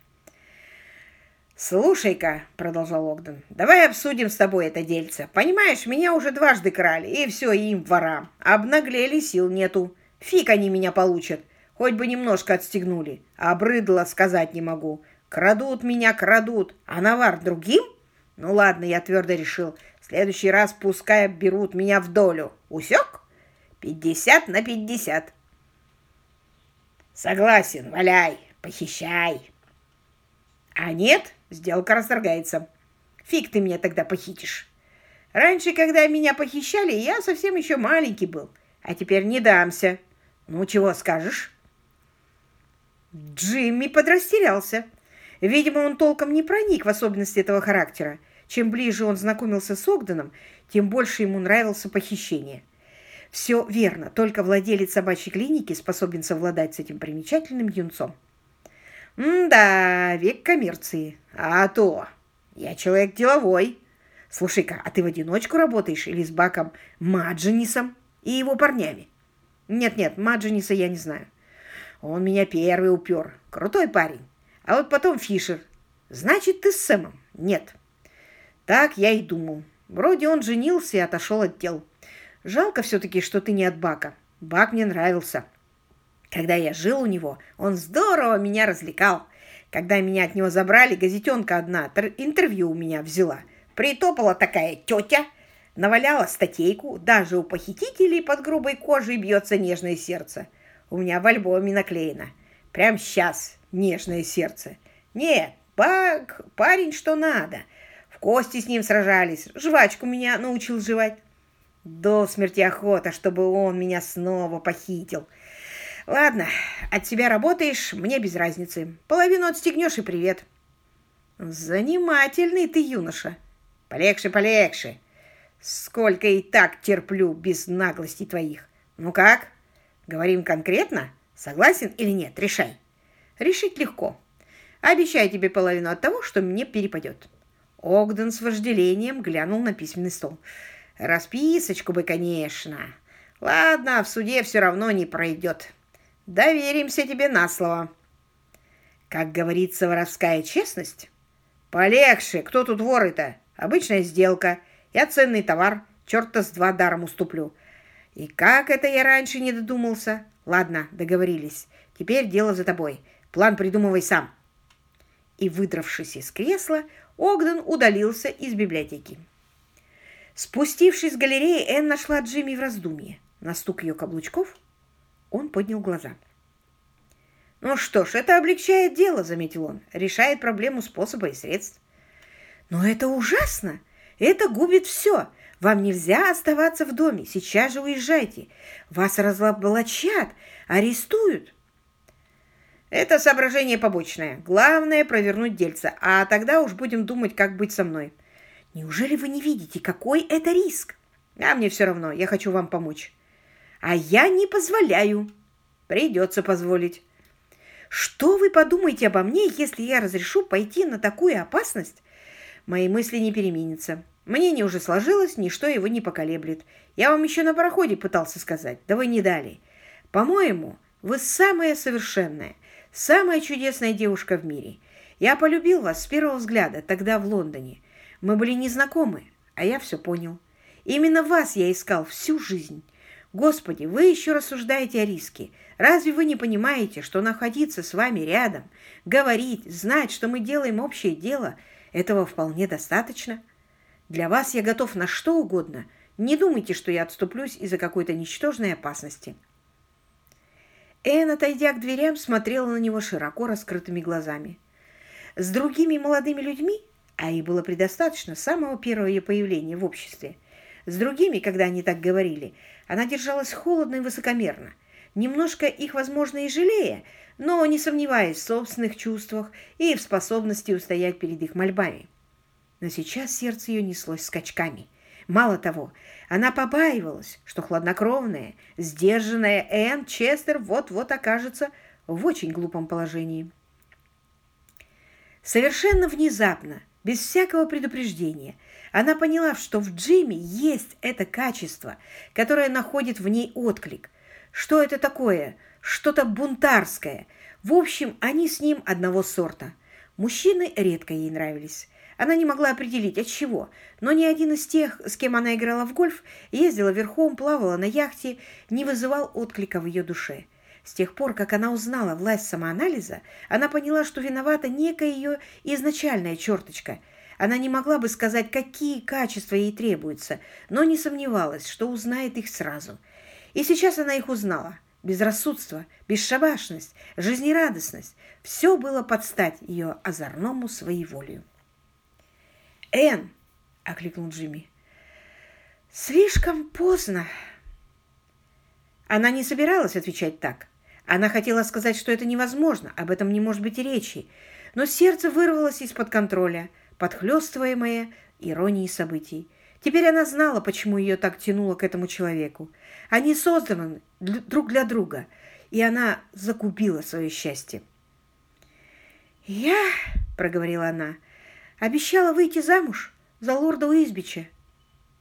«Слушай-ка», — продолжал Огден, — «давай обсудим с тобой это дельце. Понимаешь, меня уже дважды крали, и все им ворам. Обнаглели, сил нету. Фиг они меня получат. Хоть бы немножко отстегнули. Обрыдло сказать не могу. Крадут меня, крадут. А навар другим? Ну ладно, я твердо решил. В следующий раз пускай берут меня в долю. Усек?» Пятьдесят на пятьдесят. Согласен, валяй, похищай. А нет, сделка расторгается. Фиг ты меня тогда похитишь. Раньше, когда меня похищали, я совсем еще маленький был, а теперь не дамся. Ну, чего скажешь? Джимми подрастерялся. Видимо, он толком не проник в особенности этого характера. Чем ближе он знакомился с Огденом, тем больше ему нравился похищение – все верно, только владелец собачьей клиники способен совладать с этим примечательным юнцом. «Да, век коммерции. А то. Я человек деловой. Слушай-ка, а ты в одиночку работаешь или с Баком Маджинисом и его парнями?» «Нет-нет, Маджиниса я не знаю. Он меня первый упер. Крутой парень. А вот потом Фишер. Значит, ты с Сэмом?» «Нет». Так я и думал. Вроде он женился и отошел от дел. Жалко все-таки, что ты не от Бака. Бак мне нравился. Когда я жил у него, он здорово меня развлекал. Когда меня от него забрали, газетенка одна интервью у меня взяла. Притопала такая тетя, наваляла статейку, даже у похитителей под грубой кожей бьется нежное сердце. У меня в альбоме наклеено. Прям сейчас нежное сердце. Нет, Бак, парень что надо. В кости с ним сражались, жвачку меня научил жевать. До смерти охота, чтобы он меня снова похитил. Ладно, от тебя работаешь, мне без разницы. Половину отстегнешь и привет. Занимательный ты, юноша. Полегче, полегче. Сколько и так терплю без наглости твоих. Ну как? Говорим конкретно? Согласен или нет? Решай. Решить легко. Обещаю тебе половину от того, что мне перепадет. Огден с вожделением глянул на письменный стол. Расписочку бы, конечно. Ладно, в суде все равно не пройдет. Доверимся тебе на слово. Как говорится, воровская честность. Полегче, кто тут воры-то? Обычная сделка. Я ценный товар, черта с два даром уступлю. И как это я раньше не додумался? Ладно, договорились. Теперь дело за тобой. План придумывай сам. И, выдравшись из кресла, Огден удалился из библиотеки. Спустившись с галереи, Энн нашла Джимми в раздумье. На стук ее каблучков он поднял глаза. «Ну что ж, это облегчает дело», — заметил он. «Решает проблему способа и средств». «Но это ужасно! Это губит все. Вам нельзя оставаться в доме. Сейчас же уезжайте. Вас разоблачат, арестуют». «Это соображение побочное. Главное — провернуть дельце, а тогда уж будем думать, как быть со мной». «Неужели вы не видите, какой это риск?» «А мне все равно. Я хочу вам помочь». «А я не позволяю». «Придется позволить». Что вы подумаете обо мне, если я разрешу пойти на такую опасность? Мои мысли не переменятся. Мнение уже сложилось, ничто его не поколеблет. Я вам еще на пароходе пытался сказать, да вы не дали. По-моему, вы самая совершенная, самая чудесная девушка в мире. Я полюбил вас с первого взгляда, тогда в Лондоне. Мы были незнакомы, а я все понял. Именно вас я искал всю жизнь. Господи, вы еще рассуждаете о риске. Разве вы не понимаете, что находиться с вами рядом, говорить, знать, что мы делаем общее дело, этого вполне достаточно? Для вас я готов на что угодно. Не думайте, что я отступлюсь из-за какой-то ничтожной опасности. Энн, отойдя к дверям, смотрела на него широко раскрытыми глазами. С другими молодыми людьми, а их было предостаточно с самого первого ее появления в обществе, с другими, когда они так говорили, она держалась холодно и высокомерно, немножко их, возможно, и жалея, но не сомневаясь в собственных чувствах и в способности устоять перед их мольбами. Но сейчас сердце ее неслось скачками. Мало того, она побаивалась, что хладнокровная, сдержанная Энн Честер вот-вот окажется в очень глупом положении. Совершенно внезапно, без всякого предупреждения, она поняла, что в Джимми есть это качество, которое находит в ней отклик. Что это такое? Что-то бунтарское. В общем, они с ним одного сорта. Мужчины редко ей нравились. Она не могла определить, от чего, но ни один из тех, с кем она играла в гольф, ездила верхом, плавала на яхте, не вызывал отклика в ее душе. С тех пор, как она узнала власть самоанализа, она поняла, что виновата некая ее изначальная черточка – она не могла бы сказать, какие качества ей требуются, но не сомневалась, что узнает их сразу. И сейчас она их узнала. Безрассудство, бесшабашность, жизнерадостность – все было под стать ее озорному своеволию. «Энн!» – окликнул Джимми. «Слишком поздно!» Она не собиралась отвечать так. Она хотела сказать, что это невозможно, об этом не может быть и речи, но сердце вырвалось из-под контроля – подхлёстываемая иронией событий. Теперь она знала, почему ее так тянуло к этому человеку. Они созданы друг для друга, и она закупила свое счастье. «Я, — проговорила она, — обещала выйти замуж за лорда Уизбича».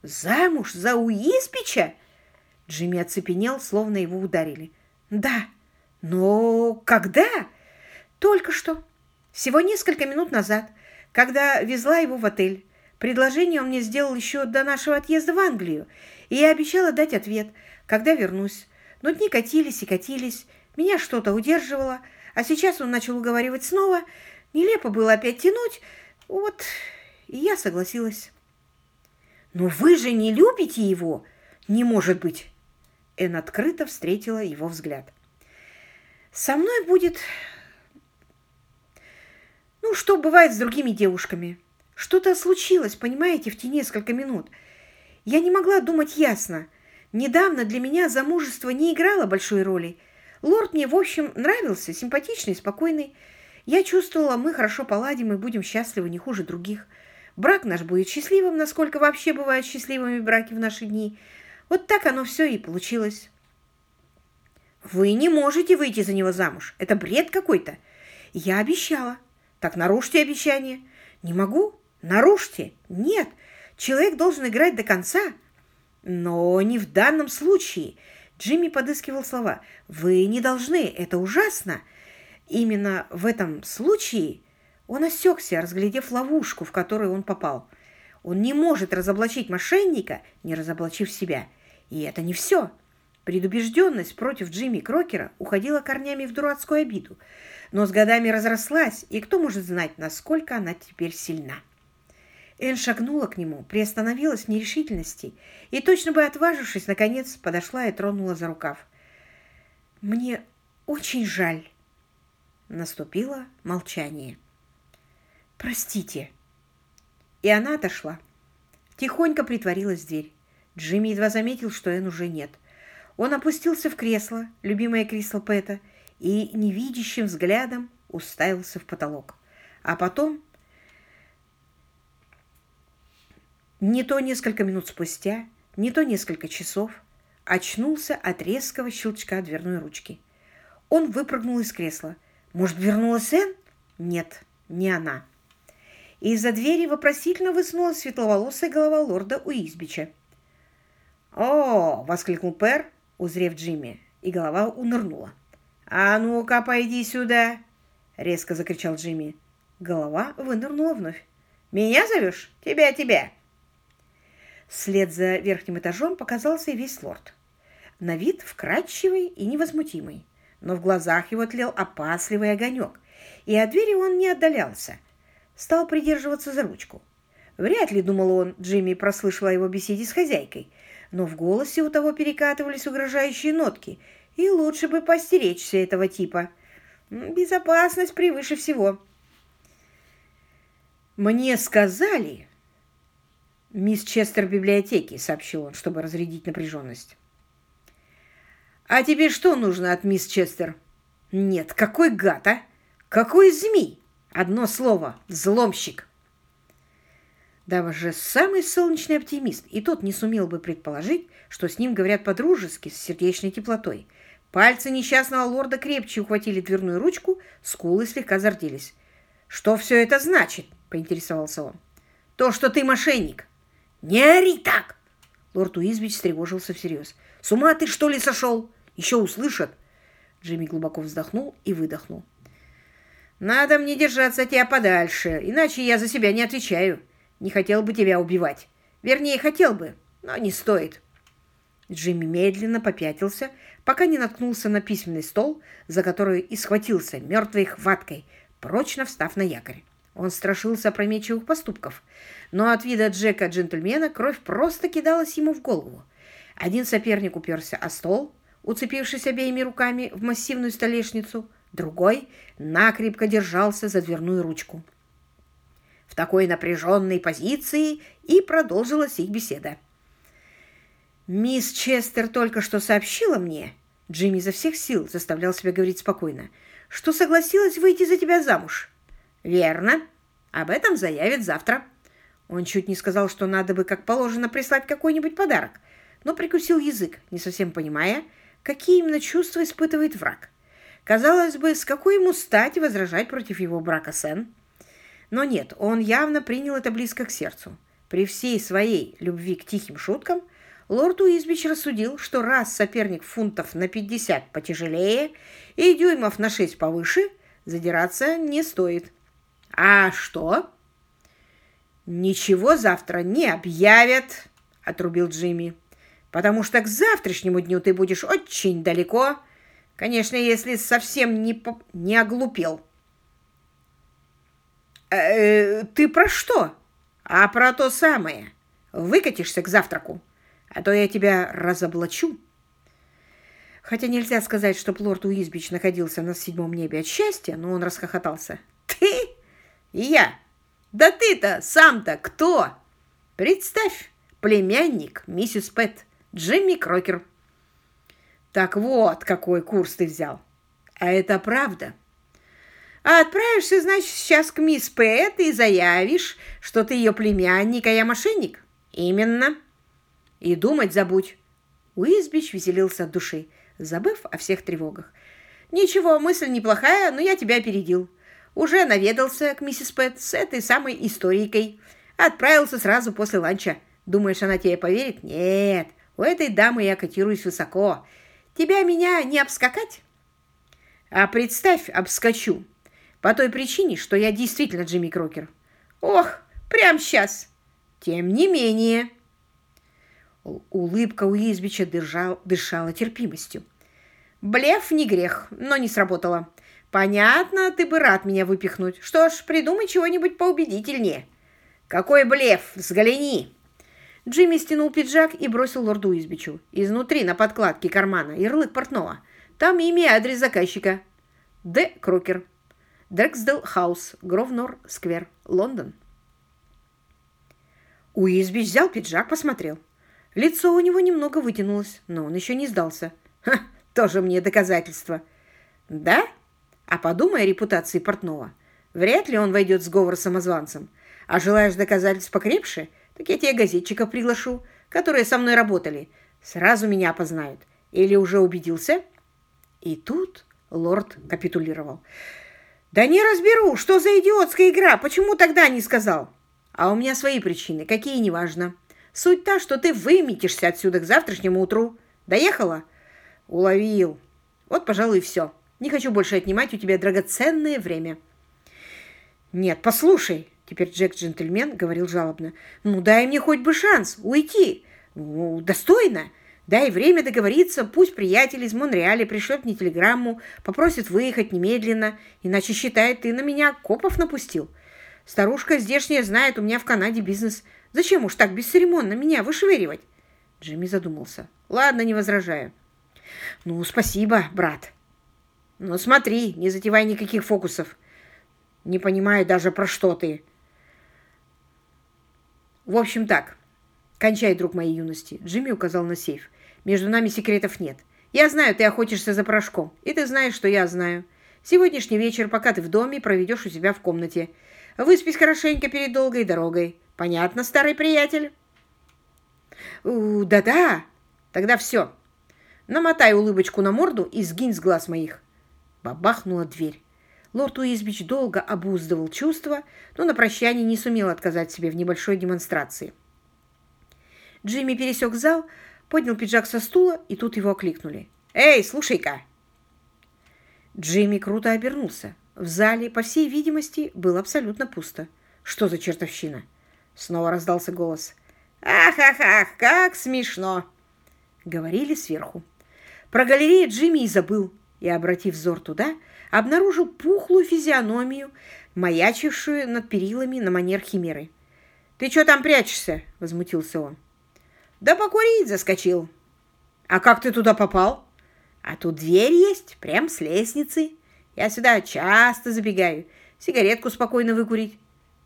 «Замуж за Уизбича?» Джимми оцепенел, словно его ударили. «Да, но когда?» «Только что. Всего несколько минут назад когда везла его в отель. Предложение он мне сделал еще до нашего отъезда в Англию, и я обещала дать ответ, когда вернусь. Но дни катились и катились, меня что-то удерживало, а сейчас он начал уговаривать снова. Нелепо было опять тянуть, вот, и я согласилась. «Но вы же не любите его!» «Не может быть!» Эн открыто встретила его взгляд. «Со мной будет ну, что бывает с другими девушками? Что-то случилось, понимаете, в те несколько минут. Я не могла думать ясно. Недавно для меня замужество не играло большой роли. Лорд мне, в общем, нравился, симпатичный, спокойный. Я чувствовала, мы хорошо поладим и будем счастливы не хуже других. Брак наш будет счастливым, насколько вообще бывают счастливыми браки в наши дни. Вот так оно все и получилось. Вы не можете выйти за него замуж. Это бред какой-то. Я обещала. Так нарушьте обещание. Не могу. Нарушьте. Нет. Человек должен играть до конца. Но не в данном случае. Джимми подыскивал слова. Вы не должны. Это ужасно. Именно в этом случае он осекся, разглядев ловушку, в которую он попал. Он не может разоблачить мошенника, не разоблачив себя. И это не все. Предубежденность против Джимми Крокера уходила корнями в дурацкую обиду но с годами разрослась, и кто может знать, насколько она теперь сильна. Эн шагнула к нему, приостановилась в нерешительности и, точно бы отважившись, наконец подошла и тронула за рукав. «Мне очень жаль». Наступило молчание. «Простите». И она отошла. Тихонько притворилась дверь. Джимми едва заметил, что Энн уже нет. Он опустился в кресло, любимое кресло Пэта, и невидящим взглядом уставился в потолок. А потом, не то несколько минут спустя, не то несколько часов, очнулся от резкого щелчка дверной ручки. Он выпрыгнул из кресла. Может, вернулась Энн? Нет, не она. Из-за двери вопросительно высунулась светловолосая голова лорда Уизбича. «О!» — воскликнул Пер, узрев Джимми, и голова унырнула. «А ну-ка, пойди сюда!» — резко закричал Джимми. Голова вынырнула вновь. «Меня зовешь? Тебя, тебя!» Вслед за верхним этажом показался и весь лорд. На вид вкрадчивый и невозмутимый, но в глазах его тлел опасливый огонек, и от двери он не отдалялся. Стал придерживаться за ручку. Вряд ли, думал он, Джимми прослышал о его беседе с хозяйкой, но в голосе у того перекатывались угрожающие нотки, и лучше бы постеречься этого типа. Безопасность превыше всего. «Мне сказали...» «Мисс Честер в библиотеке», — сообщил он, чтобы разрядить напряженность. «А тебе что нужно от мисс Честер?» «Нет, какой гад, а? Какой змей? Одно слово — взломщик!» Даже самый солнечный оптимист и тот не сумел бы предположить, что с ним говорят по-дружески, с сердечной теплотой. Пальцы несчастного лорда крепче ухватили дверную ручку, скулы слегка зарделись. «Что все это значит?» — поинтересовался он. «То, что ты мошенник». «Не ори так!» Лорд Уизбич встревожился всерьез. «С ума ты, что ли, сошел? Еще услышат!» Джимми глубоко вздохнул и выдохнул. «Надо мне держаться от тебя подальше, иначе я за себя не отвечаю. Не хотел бы тебя убивать. Вернее, хотел бы, но не стоит». Джимми медленно попятился, пока не наткнулся на письменный стол, за который и схватился мертвой хваткой, прочно встав на якорь. Он страшился опрометчивых поступков, но от вида Джека-джентльмена кровь просто кидалась ему в голову. Один соперник уперся о стол, уцепившись обеими руками в массивную столешницу, другой накрепко держался за дверную ручку. В такой напряженной позиции и продолжилась их беседа. «Мисс Честер только что сообщила мне...» Джимми изо всех сил заставлял себя говорить спокойно, что согласилась выйти за тебя замуж. «Верно. Об этом заявит завтра». Он чуть не сказал, что надо бы, как положено, прислать какой-нибудь подарок, но прикусил язык, не совсем понимая, какие именно чувства испытывает враг. Казалось бы, с какой ему стать возражать против его брака с Энн? Но нет, он явно принял это близко к сердцу. При всей своей любви к тихим шуткам лорд Уизбич рассудил, что раз соперник фунтов на 50 потяжелее и дюймов на 6 повыше, задираться не стоит. «А что?» «Ничего завтра не объявят», — отрубил Джимми, «потому что к завтрашнему дню ты будешь очень далеко, конечно, если совсем не, по... не оглупел». «Э, «Ты про что?» «А про то самое. Выкатишься к завтраку, а то я тебя разоблачу». Хотя нельзя сказать, что лорд Уизбич находился на седьмом небе от счастья, но он расхохотался. «Ты? Я? Да ты-то сам-то кто? Представь, племянник миссис Пэт, Джимми Крокер». «Так вот, какой курс ты взял. А это правда». А отправишься, значит, сейчас к мисс Пэт и заявишь, что ты ее племянник, а я мошенник? Именно. И думать забудь. Уизбич веселился от души, забыв о всех тревогах. Ничего, мысль неплохая, но я тебя опередил. Уже наведался к миссис Пэт с этой самой историкой. Отправился сразу после ланча. Думаешь, она тебе поверит? Нет, у этой дамы я котируюсь высоко. Тебя меня не обскакать? А представь, обскочу. По той причине, что я действительно Джимми Крокер. Ох, прям сейчас. Тем не менее. Улыбка Уизбича дышал, дышала терпимостью. Блеф не грех, но не сработало. Понятно, ты бы рад меня выпихнуть. Что ж, придумай чего-нибудь поубедительнее. Какой блеф? Взгляни. Джимми стянул пиджак и бросил лорду Уизбичу. Изнутри, на подкладке кармана, ярлык портного. Там имя и адрес заказчика. Д. Крокер. Дрексдел Хаус, Гровнор Сквер, Лондон. Уизбич взял пиджак, посмотрел. Лицо у него немного вытянулось, но он еще не сдался. Ха, тоже мне доказательство. Да? А подумай о репутации портного. Вряд ли он войдет в сговор с самозванцем. А желаешь доказательств покрепше, так я тебе газетчиков приглашу, которые со мной работали. Сразу меня опознают. Или уже убедился? И тут лорд капитулировал. «Да не разберу, что за идиотская игра, почему тогда не сказал?» «А у меня свои причины, какие неважно. Суть та, что ты выметишься отсюда к завтрашнему утру. Доехала?» «Уловил. Вот, пожалуй, и все. Не хочу больше отнимать у тебя драгоценное время». «Нет, послушай», — теперь Джек-джентльмен говорил жалобно, «ну дай мне хоть бы шанс уйти. Ну, достойно. Дай время договориться, пусть приятель из Монреаля пришлет мне телеграмму, попросит выехать немедленно, иначе считает, ты на меня копов напустил. Старушка здешняя знает, у меня в Канаде бизнес. Зачем уж так бесцеремонно меня вышвыривать?» Джимми задумался. «Ладно, не возражаю». «Ну, спасибо, брат». «Ну, смотри, не затевай никаких фокусов. Не понимаю даже, про что ты». «В общем так, кончай, друг моей юности», — Джимми указал на сейф. Между нами секретов нет. Я знаю, ты охотишься за порошком, и ты знаешь, что я знаю. Сегодняшний вечер, пока ты в доме, проведешь у себя в комнате. Выспись хорошенько перед долгой дорогой. Понятно, старый приятель?» «Да-да. Тогда все. Намотай улыбочку на морду и сгинь с глаз моих». Бабахнула дверь. Лорд Уизбич долго обуздывал чувства, но на прощание не сумел отказать себе в небольшой демонстрации. Джимми пересек зал, поднял пиджак со стула, и тут его окликнули. «Эй, слушай-ка!» Джимми круто обернулся. В зале, по всей видимости, было абсолютно пусто. «Что за чертовщина?» Снова раздался голос. «Ах-ах-ах, как смешно!» Говорили сверху. Про галерею Джимми и забыл, и, обратив взор туда, обнаружил пухлую физиономию, маячившую над перилами на манер химеры. «Ты что там прячешься?» — возмутился он. Да покурить заскочил. А как ты туда попал? А тут дверь есть, прям с лестницы. Я сюда часто забегаю. Сигаретку спокойно выкурить.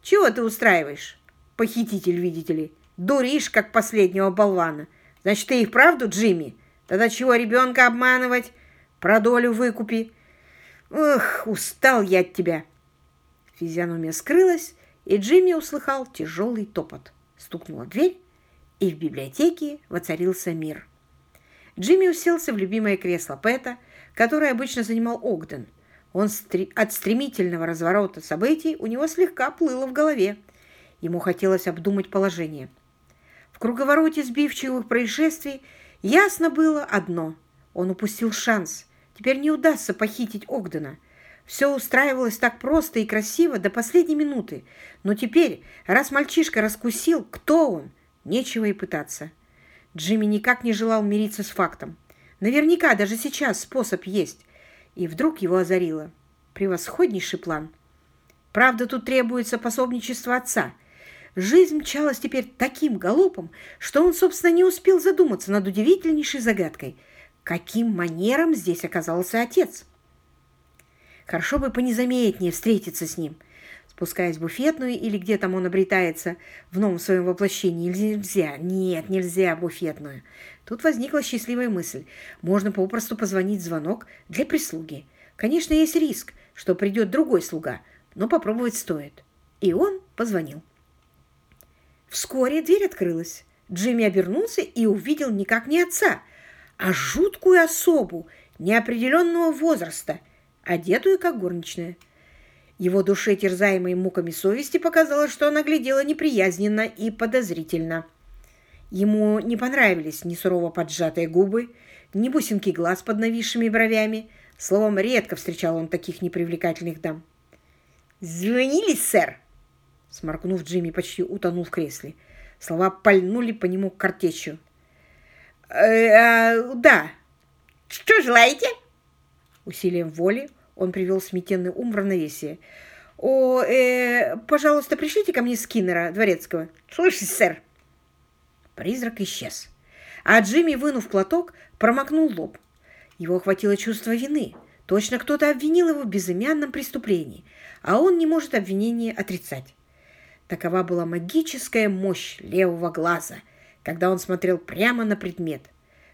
Чего ты устраиваешь? Похититель, видите ли. Дуришь, как последнего болвана. Значит, ты и вправду Джимми? Тогда чего ребенка обманывать? Про долю выкупи. Эх, устал я от тебя. Физиономия скрылась, и Джимми услыхал тяжелый топот. Стукнула дверь, и в библиотеке воцарился мир. Джимми уселся в любимое кресло Пэта, которое обычно занимал Огден. Он от стремительного разворота событий у него слегка плыло в голове. Ему хотелось обдумать положение. В круговороте сбивчивых происшествий ясно было одно. Он упустил шанс. Теперь не удастся похитить Огдена. Все устраивалось так просто и красиво до последней минуты. Но теперь, раз мальчишка раскусил, кто он, Нечего и пытаться. Джимми никак не желал мириться с фактом. Наверняка даже сейчас способ есть. И вдруг его озарило. Превосходнейший план. Правда, тут требуется пособничество отца. Жизнь мчалась теперь таким галопом, что он, собственно, не успел задуматься над удивительнейшей загадкой. Каким манером здесь оказался отец? Хорошо бы понезаметнее встретиться с ним – спускаясь в буфетную или где там он обретается в новом своем воплощении. Нельзя, нет, нельзя буфетную. Тут возникла счастливая мысль. Можно попросту позвонить звонок для прислуги. Конечно, есть риск, что придет другой слуга, но попробовать стоит. И он позвонил. Вскоре дверь открылась. Джимми обернулся и увидел никак не отца, а жуткую особу неопределенного возраста, одетую как горничная. Его душе, терзаемой муками совести, показалось, что она глядела неприязненно и подозрительно. Ему не понравились ни сурово поджатые губы, ни бусинки глаз под нависшими бровями. Словом, редко встречал он таких непривлекательных дам. «Звонили, сэр?» Сморкнув, Джимми почти утонул в кресле. Слова пальнули по нему картечью. «Э, а, «Да. Что желаете?» Усилием воли он привел сметенный ум в равновесие. «О, э, пожалуйста, пришлите ко мне Скиннера, дворецкого». «Слышите, сэр?» Призрак исчез. А Джимми, вынув платок, промокнул лоб. Его охватило чувство вины. Точно кто-то обвинил его в безымянном преступлении, а он не может обвинение отрицать. Такова была магическая мощь левого глаза, когда он смотрел прямо на предмет.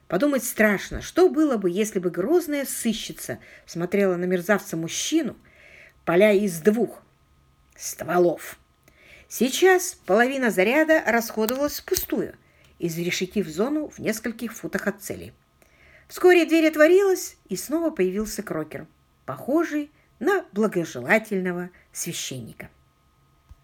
Подумать страшно, что было бы, если бы грозная сыщица смотрела на мерзавца-мужчину, поля из двух стволов. Сейчас половина заряда расходовалась впустую, изрешетив зону в нескольких футах от цели. Вскоре дверь отворилась, и снова появился Крокер, похожий на благожелательного священника.